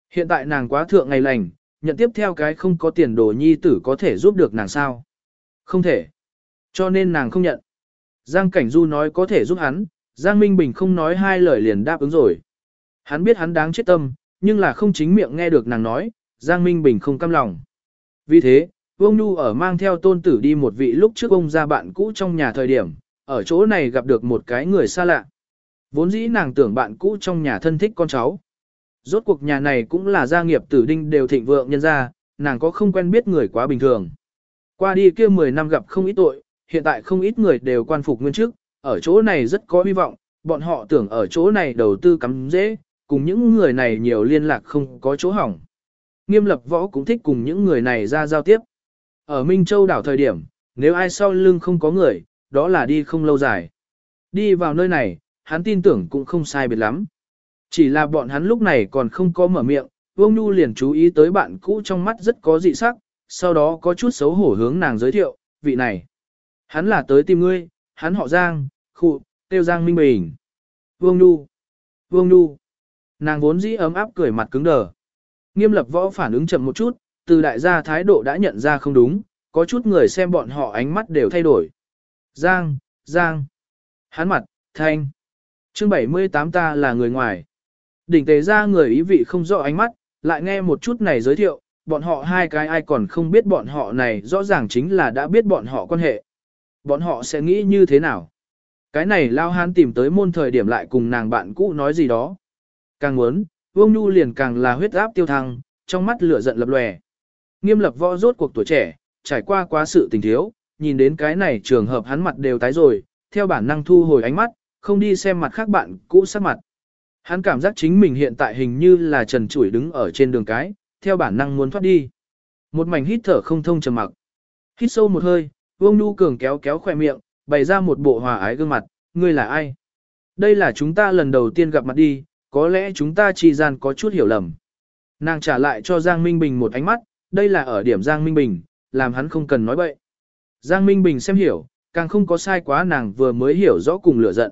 Hiện tại nàng quá thượng ngày lành, nhận tiếp theo cái không có tiền đồ nhi tử có thể giúp được nàng sao. Không thể. Cho nên nàng không nhận. Giang Cảnh Du nói có thể giúp hắn, Giang Minh Bình không nói hai lời liền đáp ứng rồi. Hắn biết hắn đáng chết tâm, nhưng là không chính miệng nghe được nàng nói, Giang Minh Bình không cam lòng. Vì thế, Vương Nhu ở mang theo tôn tử đi một vị lúc trước ông ra bạn cũ trong nhà thời điểm, ở chỗ này gặp được một cái người xa lạ. Vốn dĩ nàng tưởng bạn cũ trong nhà thân thích con cháu. Rốt cuộc nhà này cũng là gia nghiệp tử đinh đều thịnh vượng nhân ra, nàng có không quen biết người quá bình thường. Qua đi kia 10 năm gặp không ít tội, hiện tại không ít người đều quan phục nguyên chức, ở chỗ này rất có hy vọng, bọn họ tưởng ở chỗ này đầu tư cắm dễ, cùng những người này nhiều liên lạc không có chỗ hỏng. Nghiêm lập võ cũng thích cùng những người này ra giao tiếp. Ở Minh Châu đảo thời điểm, nếu ai sau lưng không có người, đó là đi không lâu dài. Đi vào nơi này, hắn tin tưởng cũng không sai biệt lắm. Chỉ là bọn hắn lúc này còn không có mở miệng, Vương Nhu liền chú ý tới bạn cũ trong mắt rất có dị sắc, sau đó có chút xấu hổ hướng nàng giới thiệu, vị này. Hắn là tới tìm ngươi, hắn họ Giang, khụ, tiêu Giang Minh Bình. Vương Nhu, Vương Nhu. Nàng vốn dĩ ấm áp cười mặt cứng đờ. Nghiêm lập võ phản ứng chậm một chút, từ đại gia thái độ đã nhận ra không đúng, có chút người xem bọn họ ánh mắt đều thay đổi. Giang, Giang, hắn mặt, thanh. chương 78 ta là người ngoài. Đỉnh tế ra người ý vị không rõ ánh mắt, lại nghe một chút này giới thiệu, bọn họ hai cái ai còn không biết bọn họ này rõ ràng chính là đã biết bọn họ quan hệ. Bọn họ sẽ nghĩ như thế nào? Cái này lao hán tìm tới môn thời điểm lại cùng nàng bạn cũ nói gì đó. Càng muốn, Vương Nhu liền càng là huyết áp tiêu thăng, trong mắt lửa giận lập lòe. Nghiêm lập võ rốt cuộc tuổi trẻ, trải qua quá sự tình thiếu, nhìn đến cái này trường hợp hắn mặt đều tái rồi, theo bản năng thu hồi ánh mắt, không đi xem mặt khác bạn cũ sát mặt. Hắn cảm giác chính mình hiện tại hình như là trần trụi đứng ở trên đường cái, theo bản năng muốn thoát đi. Một mảnh hít thở không thông trầm mặc. Hít sâu một hơi, Vương Nhu cường kéo kéo khỏe miệng, bày ra một bộ hòa ái gương mặt, ngươi là ai? Đây là chúng ta lần đầu tiên gặp mặt đi, có lẽ chúng ta chi gian có chút hiểu lầm. Nàng trả lại cho Giang Minh Bình một ánh mắt, đây là ở điểm Giang Minh Bình, làm hắn không cần nói bậy. Giang Minh Bình xem hiểu, càng không có sai quá nàng vừa mới hiểu rõ cùng lửa giận.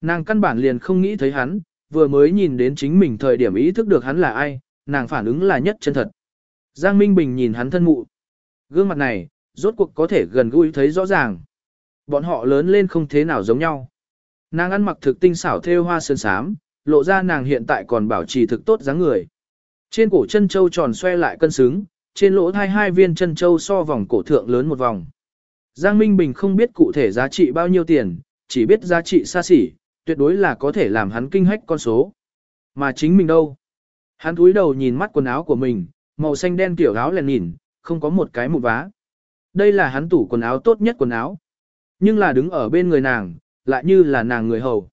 Nàng căn bản liền không nghĩ thấy hắn, vừa mới nhìn đến chính mình thời điểm ý thức được hắn là ai, nàng phản ứng là nhất chân thật. Giang Minh Bình nhìn hắn thân mụ. Gương mặt này, rốt cuộc có thể gần gũi thấy rõ ràng. Bọn họ lớn lên không thế nào giống nhau. Nàng ăn mặc thực tinh xảo thêu hoa sơn sám, lộ ra nàng hiện tại còn bảo trì thực tốt dáng người. Trên cổ chân châu tròn xoe lại cân xứng, trên lỗ thai hai viên chân châu so vòng cổ thượng lớn một vòng. Giang Minh Bình không biết cụ thể giá trị bao nhiêu tiền, chỉ biết giá trị xa xỉ, tuyệt đối là có thể làm hắn kinh hách con số. Mà chính mình đâu? Hắn túi đầu nhìn mắt quần áo của mình, màu xanh đen kiểu áo lèn nhìn, không có một cái một vá. Đây là hắn tủ quần áo tốt nhất quần áo. Nhưng là đứng ở bên người nàng, lại như là nàng người hầu.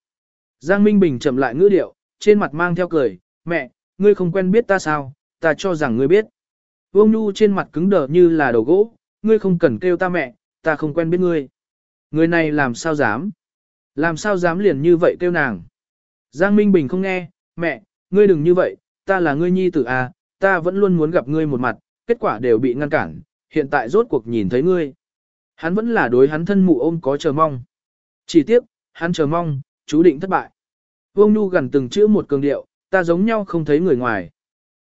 Giang Minh Bình chậm lại ngữ điệu, trên mặt mang theo cười, mẹ, ngươi không quen biết ta sao, ta cho rằng ngươi biết. Vương Nhu trên mặt cứng đờ như là đầu gỗ, ngươi không cần kêu ta mẹ, ta không quen biết ngươi. Người này làm sao dám? Làm sao dám liền như vậy kêu nàng? Giang Minh Bình không nghe, mẹ, ngươi đừng như vậy, ta là ngươi nhi tử à, ta vẫn luôn muốn gặp ngươi một mặt, kết quả đều bị ngăn cản, hiện tại rốt cuộc nhìn thấy ngươi. Hắn vẫn là đối hắn thân mụ ôm có chờ mong. Chỉ tiếc, hắn chờ mong, chú định thất bại. Vương Nhu gần từng chữ một cường điệu, ta giống nhau không thấy người ngoài.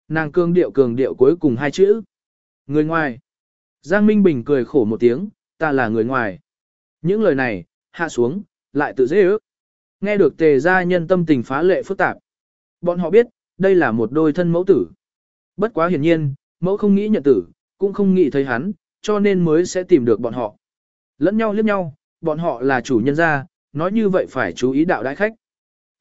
Nàng cường điệu cường điệu cuối cùng hai chữ. Người ngoài. Giang Minh Bình cười khổ một tiếng, ta là người ngoài. Những lời này, hạ xuống, lại tự dễ ước. Nghe được tề gia nhân tâm tình phá lệ phức tạp. Bọn họ biết, đây là một đôi thân mẫu tử. Bất quá hiển nhiên, mẫu không nghĩ nhận tử, cũng không nghĩ thấy hắn, cho nên mới sẽ tìm được bọn họ. Lẫn nhau liếc nhau, bọn họ là chủ nhân gia, nói như vậy phải chú ý đạo đại khách.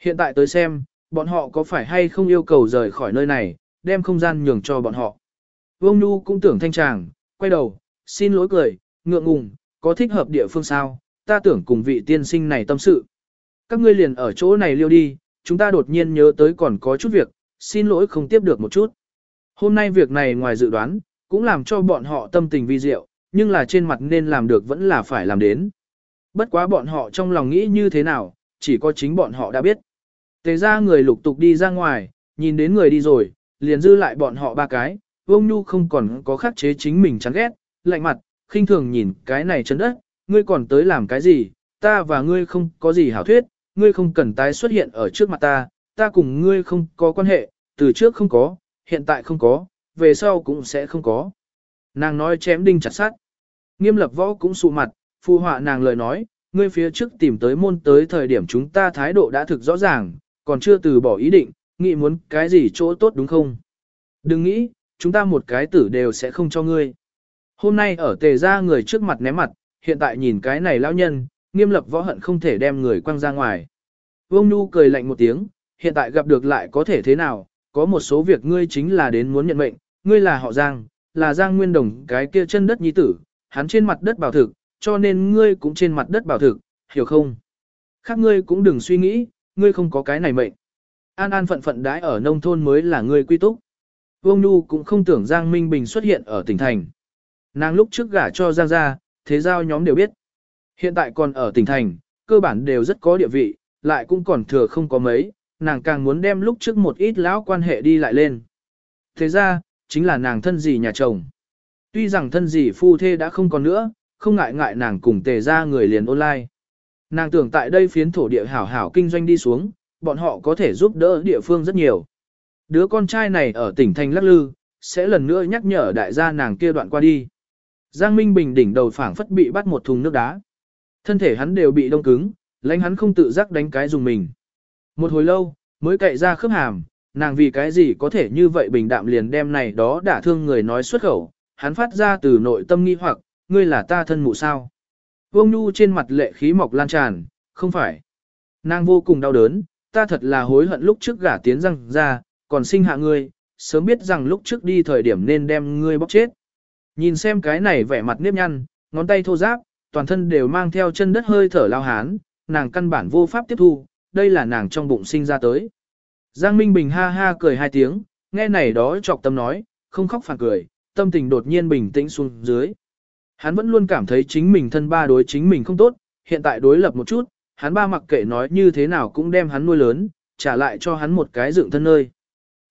Hiện tại tới xem, bọn họ có phải hay không yêu cầu rời khỏi nơi này, đem không gian nhường cho bọn họ. Vương Nhu cũng tưởng thanh tràng, quay đầu, xin lỗi cười, ngượng ngùng, có thích hợp địa phương sao, ta tưởng cùng vị tiên sinh này tâm sự. Các ngươi liền ở chỗ này liêu đi, chúng ta đột nhiên nhớ tới còn có chút việc, xin lỗi không tiếp được một chút. Hôm nay việc này ngoài dự đoán, cũng làm cho bọn họ tâm tình vi diệu, nhưng là trên mặt nên làm được vẫn là phải làm đến. Bất quá bọn họ trong lòng nghĩ như thế nào, chỉ có chính bọn họ đã biết. Tề ra người lục tục đi ra ngoài, nhìn đến người đi rồi, liền dư lại bọn họ ba cái, Vương Nhu không còn có khắc chế chính mình chán ghét, lạnh mặt, khinh thường nhìn cái này chấn đất, ngươi còn tới làm cái gì, ta và ngươi không có gì hảo thuyết, ngươi không cần tái xuất hiện ở trước mặt ta, ta cùng ngươi không có quan hệ, từ trước không có, hiện tại không có, về sau cũng sẽ không có. Nàng nói chém đinh chặt sát. Nghiêm lập võ cũng sụ mặt, phù họa nàng lời nói, ngươi phía trước tìm tới môn tới thời điểm chúng ta thái độ đã thực rõ ràng, còn chưa từ bỏ ý định, nghĩ muốn cái gì chỗ tốt đúng không? Đừng nghĩ, chúng ta một cái tử đều sẽ không cho ngươi. Hôm nay ở tề ra người trước mặt ném mặt, hiện tại nhìn cái này lão nhân, nghiêm lập võ hận không thể đem người quăng ra ngoài. Vương Nhu cười lạnh một tiếng, hiện tại gặp được lại có thể thế nào, có một số việc ngươi chính là đến muốn nhận mệnh, ngươi là họ Giang, là Giang Nguyên Đồng cái kia chân đất nhi tử, hắn trên mặt đất bảo thực, cho nên ngươi cũng trên mặt đất bảo thực, hiểu không? Khác ngươi cũng đừng suy nghĩ, ngươi không có cái này mệnh. An an phận phận đãi ở nông thôn mới là ngươi quy túc. Vương Nhu cũng không tưởng Giang Minh Bình xuất hiện ở tỉnh thành. Nàng lúc trước gả cho Giang gia, thế giao nhóm đều biết. Hiện tại còn ở tỉnh thành, cơ bản đều rất có địa vị, lại cũng còn thừa không có mấy, nàng càng muốn đem lúc trước một ít lão quan hệ đi lại lên. Thế ra, chính là nàng thân dì nhà chồng. Tuy rằng thân dì phu thê đã không còn nữa, không ngại ngại nàng cùng tề ra người liền online. Nàng tưởng tại đây phiến thổ địa hảo hảo kinh doanh đi xuống, bọn họ có thể giúp đỡ địa phương rất nhiều. Đứa con trai này ở tỉnh Thanh lắc lư, sẽ lần nữa nhắc nhở đại gia nàng kia đoạn qua đi. Giang Minh Bình đỉnh đầu phảng phất bị bắt một thùng nước đá. Thân thể hắn đều bị đông cứng, lãnh hắn không tự giác đánh cái dùng mình. Một hồi lâu, mới cậy ra khớp hàm, nàng vì cái gì có thể như vậy bình đạm liền đem này đó đả thương người nói xuất khẩu, hắn phát ra từ nội tâm nghi hoặc, ngươi là ta thân mụ sao. Vương Nhu trên mặt lệ khí mọc lan tràn, không phải. Nàng vô cùng đau đớn, ta thật là hối hận lúc trước gả tiến răng ra, còn sinh hạ ngươi, sớm biết rằng lúc trước đi thời điểm nên đem ngươi bóc chết. Nhìn xem cái này vẻ mặt nếp nhăn, ngón tay thô ráp, toàn thân đều mang theo chân đất hơi thở lao hán, nàng căn bản vô pháp tiếp thu, đây là nàng trong bụng sinh ra tới. Giang Minh Bình ha ha cười hai tiếng, nghe này đó chọc tâm nói, không khóc phản cười, tâm tình đột nhiên bình tĩnh xuống dưới. Hắn vẫn luôn cảm thấy chính mình thân ba đối chính mình không tốt, hiện tại đối lập một chút, hắn ba mặc kệ nói như thế nào cũng đem hắn nuôi lớn, trả lại cho hắn một cái dựng thân nơi.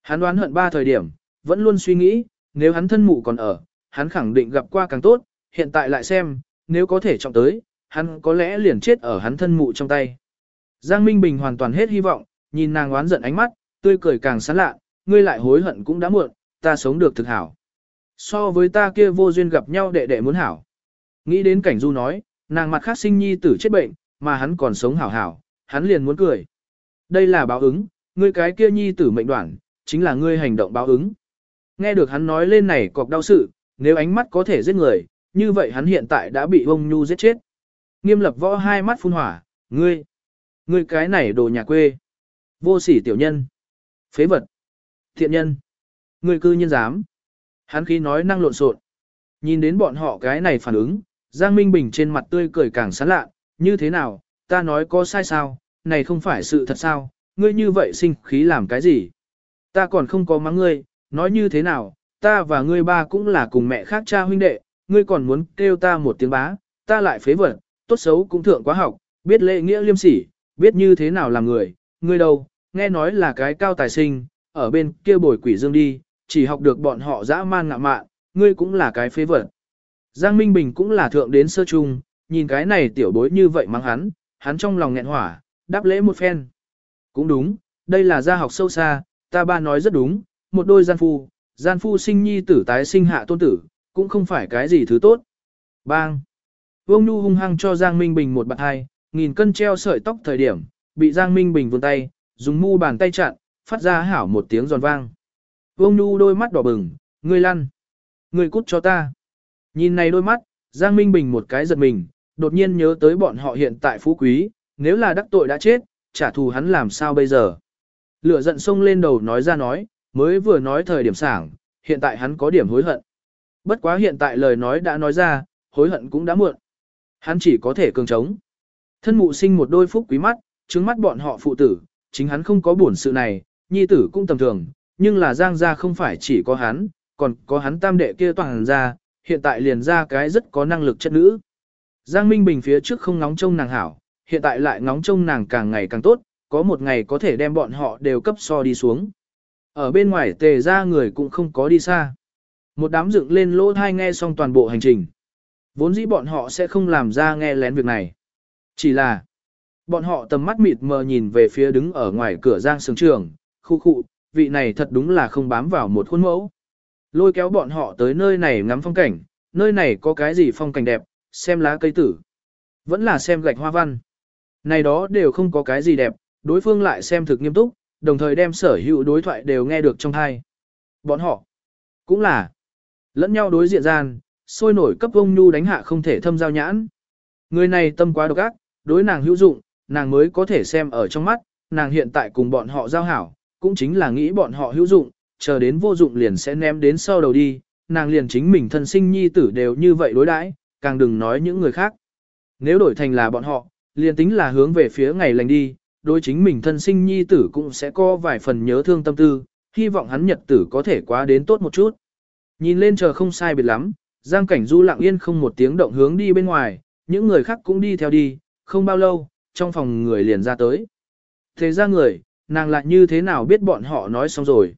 Hắn đoán hận ba thời điểm, vẫn luôn suy nghĩ, nếu hắn thân mụ còn ở, hắn khẳng định gặp qua càng tốt, hiện tại lại xem, nếu có thể trọng tới, hắn có lẽ liền chết ở hắn thân mụ trong tay. Giang Minh Bình hoàn toàn hết hy vọng, nhìn nàng oán giận ánh mắt, tươi cười càng sán lạ, ngươi lại hối hận cũng đã muộn, ta sống được thực hảo. So với ta kia vô duyên gặp nhau đệ đệ muốn hảo. Nghĩ đến cảnh du nói, nàng mặt khác sinh nhi tử chết bệnh, mà hắn còn sống hảo hảo, hắn liền muốn cười. Đây là báo ứng, ngươi cái kia nhi tử mệnh đoạn, chính là ngươi hành động báo ứng. Nghe được hắn nói lên này cọc đau sự, nếu ánh mắt có thể giết người, như vậy hắn hiện tại đã bị ông Nhu giết chết. Nghiêm lập võ hai mắt phun hỏa, ngươi, ngươi cái này đồ nhà quê. Vô sỉ tiểu nhân. Phế vật. Thiện nhân. Ngươi cư nhân dám. Hắn khi nói năng lộn xộn. Nhìn đến bọn họ cái này phản ứng, Giang Minh Bình trên mặt tươi cười càng sán lạ, như thế nào, ta nói có sai sao, này không phải sự thật sao, ngươi như vậy sinh khí làm cái gì? Ta còn không có mắng ngươi, nói như thế nào, ta và ngươi ba cũng là cùng mẹ khác cha huynh đệ, ngươi còn muốn kêu ta một tiếng bá, ta lại phế vật, tốt xấu cũng thượng quá học, biết lễ nghĩa liêm sỉ, biết như thế nào làm người, ngươi đâu, nghe nói là cái cao tài sinh, ở bên kia bồi quỷ dương đi, chỉ học được bọn họ dã man ngạ mạn, ngươi cũng là cái phế vật. Giang Minh Bình cũng là thượng đến sơ trung, nhìn cái này tiểu bối như vậy mắng hắn, hắn trong lòng nghẹn hỏa, đáp lễ một phen. Cũng đúng, đây là gia học sâu xa, ta ba nói rất đúng, một đôi gian phu, gian phu sinh nhi tử tái sinh hạ tôn tử, cũng không phải cái gì thứ tốt. Bang! Vương Nhu hung hăng cho Giang Minh Bình một bạc hai, nghìn cân treo sợi tóc thời điểm, bị Giang Minh Bình vươn tay, dùng mu bàn tay chặn, phát ra hảo một tiếng giòn vang. Vương Nhu đôi mắt đỏ bừng, ngươi lăn. Ngươi cút cho ta. Nhìn này đôi mắt, Giang Minh Bình một cái giật mình, đột nhiên nhớ tới bọn họ hiện tại phú quý, nếu là đắc tội đã chết, trả thù hắn làm sao bây giờ. Lửa giận sông lên đầu nói ra nói, mới vừa nói thời điểm sảng, hiện tại hắn có điểm hối hận. Bất quá hiện tại lời nói đã nói ra, hối hận cũng đã muộn. Hắn chỉ có thể cường trống. Thân mụ sinh một đôi phúc quý mắt, trứng mắt bọn họ phụ tử, chính hắn không có buồn sự này, nhi tử cũng tầm thường, nhưng là giang gia không phải chỉ có hắn, còn có hắn tam đệ kia toàn ra, hiện tại liền ra cái rất có năng lực chất nữ. Giang Minh Bình phía trước không ngóng trông nàng hảo, hiện tại lại ngóng trông nàng càng ngày càng tốt, có một ngày có thể đem bọn họ đều cấp so đi xuống. Ở bên ngoài tề ra người cũng không có đi xa. Một đám dựng lên lỗ thai nghe xong toàn bộ hành trình. Vốn dĩ bọn họ sẽ không làm ra nghe lén việc này. Chỉ là, bọn họ tầm mắt mịt mờ nhìn về phía đứng ở ngoài cửa giang sướng trường, khu khu, vị này thật đúng là không bám vào một khuôn mẫu. Lôi kéo bọn họ tới nơi này ngắm phong cảnh, nơi này có cái gì phong cảnh đẹp, xem lá cây tử. Vẫn là xem gạch hoa văn. Này đó đều không có cái gì đẹp, đối phương lại xem thực nghiêm túc, đồng thời đem sở hữu đối thoại đều nghe được trong thai. Bọn họ cũng là lẫn nhau đối diện gian, sôi nổi cấp ông nhu đánh hạ không thể thâm giao nhãn. Người này tâm quá độc ác, đối nàng hữu dụng, nàng mới có thể xem ở trong mắt, nàng hiện tại cùng bọn họ giao hảo, cũng chính là nghĩ bọn họ hữu dụng, chờ đến vô dụng liền sẽ ném đến sau đầu đi, nàng liền chính mình thân sinh nhi tử đều như vậy đối đãi, càng đừng nói những người khác. Nếu đổi thành là bọn họ, liền tính là hướng về phía ngày lành đi, đối chính mình thân sinh nhi tử cũng sẽ có vài phần nhớ thương tâm tư, hy vọng hắn nhật tử có thể quá đến tốt một chút. Nhìn lên chờ không sai biệt lắm, Giang Cảnh Du lặng yên không một tiếng động hướng đi bên ngoài, những người khác cũng đi theo đi, không bao lâu, trong phòng người liền ra tới. Thế ra người, nàng lại như thế nào biết bọn họ nói xong rồi.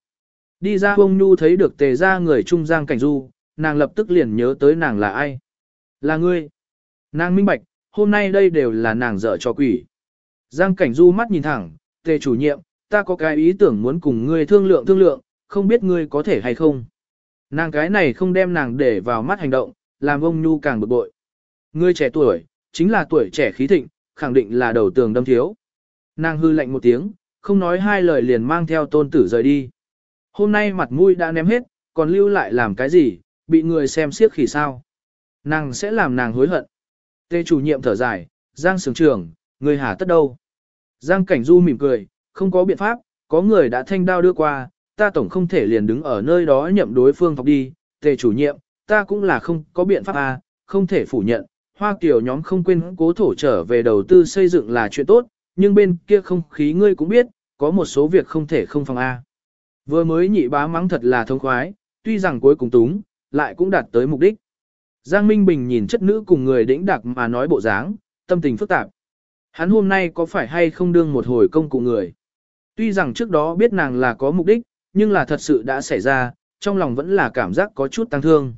Đi ra bông nhu thấy được tề ra người trung Giang Cảnh Du, nàng lập tức liền nhớ tới nàng là ai. Là ngươi. Nàng minh bạch, hôm nay đây đều là nàng dở cho quỷ. Giang Cảnh Du mắt nhìn thẳng, tề chủ nhiệm, ta có cái ý tưởng muốn cùng ngươi thương lượng thương lượng, không biết ngươi có thể hay không. Nàng cái này không đem nàng để vào mắt hành động, làm ông Nhu càng bực bội. Ngươi trẻ tuổi, chính là tuổi trẻ khí thịnh, khẳng định là đầu tường đâm thiếu. Nàng hư lạnh một tiếng, không nói hai lời liền mang theo tôn tử rời đi. Hôm nay mặt mũi đã ném hết, còn lưu lại làm cái gì, bị người xem siếc khỉ sao. Nàng sẽ làm nàng hối hận. Tê chủ nhiệm thở dài, Giang sướng trưởng, người hà tất đâu. Giang cảnh du mỉm cười, không có biện pháp, có người đã thanh đao đưa qua, ta tổng không thể liền đứng ở nơi đó nhậm đối phương học đi. Tề chủ nhiệm, ta cũng là không có biện pháp à, không thể phủ nhận. Hoa Kiều nhóm không quên cố thổ trở về đầu tư xây dựng là chuyện tốt, nhưng bên kia không khí ngươi cũng biết, có một số việc không thể không phòng A. Vừa mới nhị bá mắng thật là thông khoái, tuy rằng cuối cùng túng, lại cũng đạt tới mục đích. Giang Minh Bình nhìn chất nữ cùng người đĩnh đặc mà nói bộ dáng, tâm tình phức tạp. Hắn hôm nay có phải hay không đương một hồi công cụ người. Tuy rằng trước đó biết nàng là có mục đích, nhưng là thật sự đã xảy ra, trong lòng vẫn là cảm giác có chút tăng thương.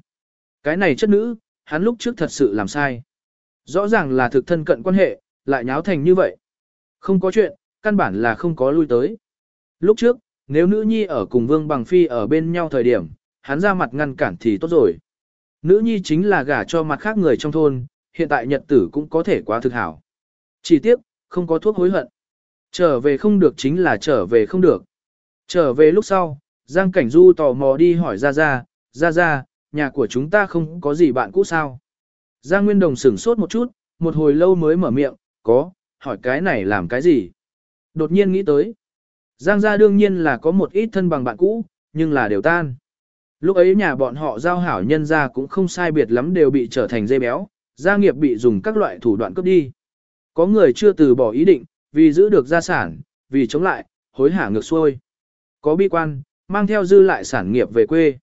Cái này chất nữ, hắn lúc trước thật sự làm sai. Rõ ràng là thực thân cận quan hệ, lại nháo thành như vậy. Không có chuyện, căn bản là không có lui tới. Lúc trước, nếu nữ nhi ở cùng Vương Bằng Phi ở bên nhau thời điểm, hắn ra mặt ngăn cản thì tốt rồi. Nữ nhi chính là gả cho mặt khác người trong thôn, hiện tại nhật tử cũng có thể quá thực hảo. Chỉ tiếc, không có thuốc hối hận. Trở về không được chính là trở về không được. Trở về lúc sau, Giang Cảnh Du tò mò đi hỏi Ra Ra, Ra Ra, nhà của chúng ta không có gì bạn cũ sao. Giang Nguyên Đồng sửng sốt một chút, một hồi lâu mới mở miệng, có, hỏi cái này làm cái gì. Đột nhiên nghĩ tới. Giang gia đương nhiên là có một ít thân bằng bạn cũ, nhưng là đều tan. Lúc ấy nhà bọn họ giao hảo nhân gia cũng không sai biệt lắm đều bị trở thành dây béo, gia nghiệp bị dùng các loại thủ đoạn cướp đi. Có người chưa từ bỏ ý định, vì giữ được gia sản, vì chống lại, hối hả ngược xuôi. Có bi quan, mang theo dư lại sản nghiệp về quê.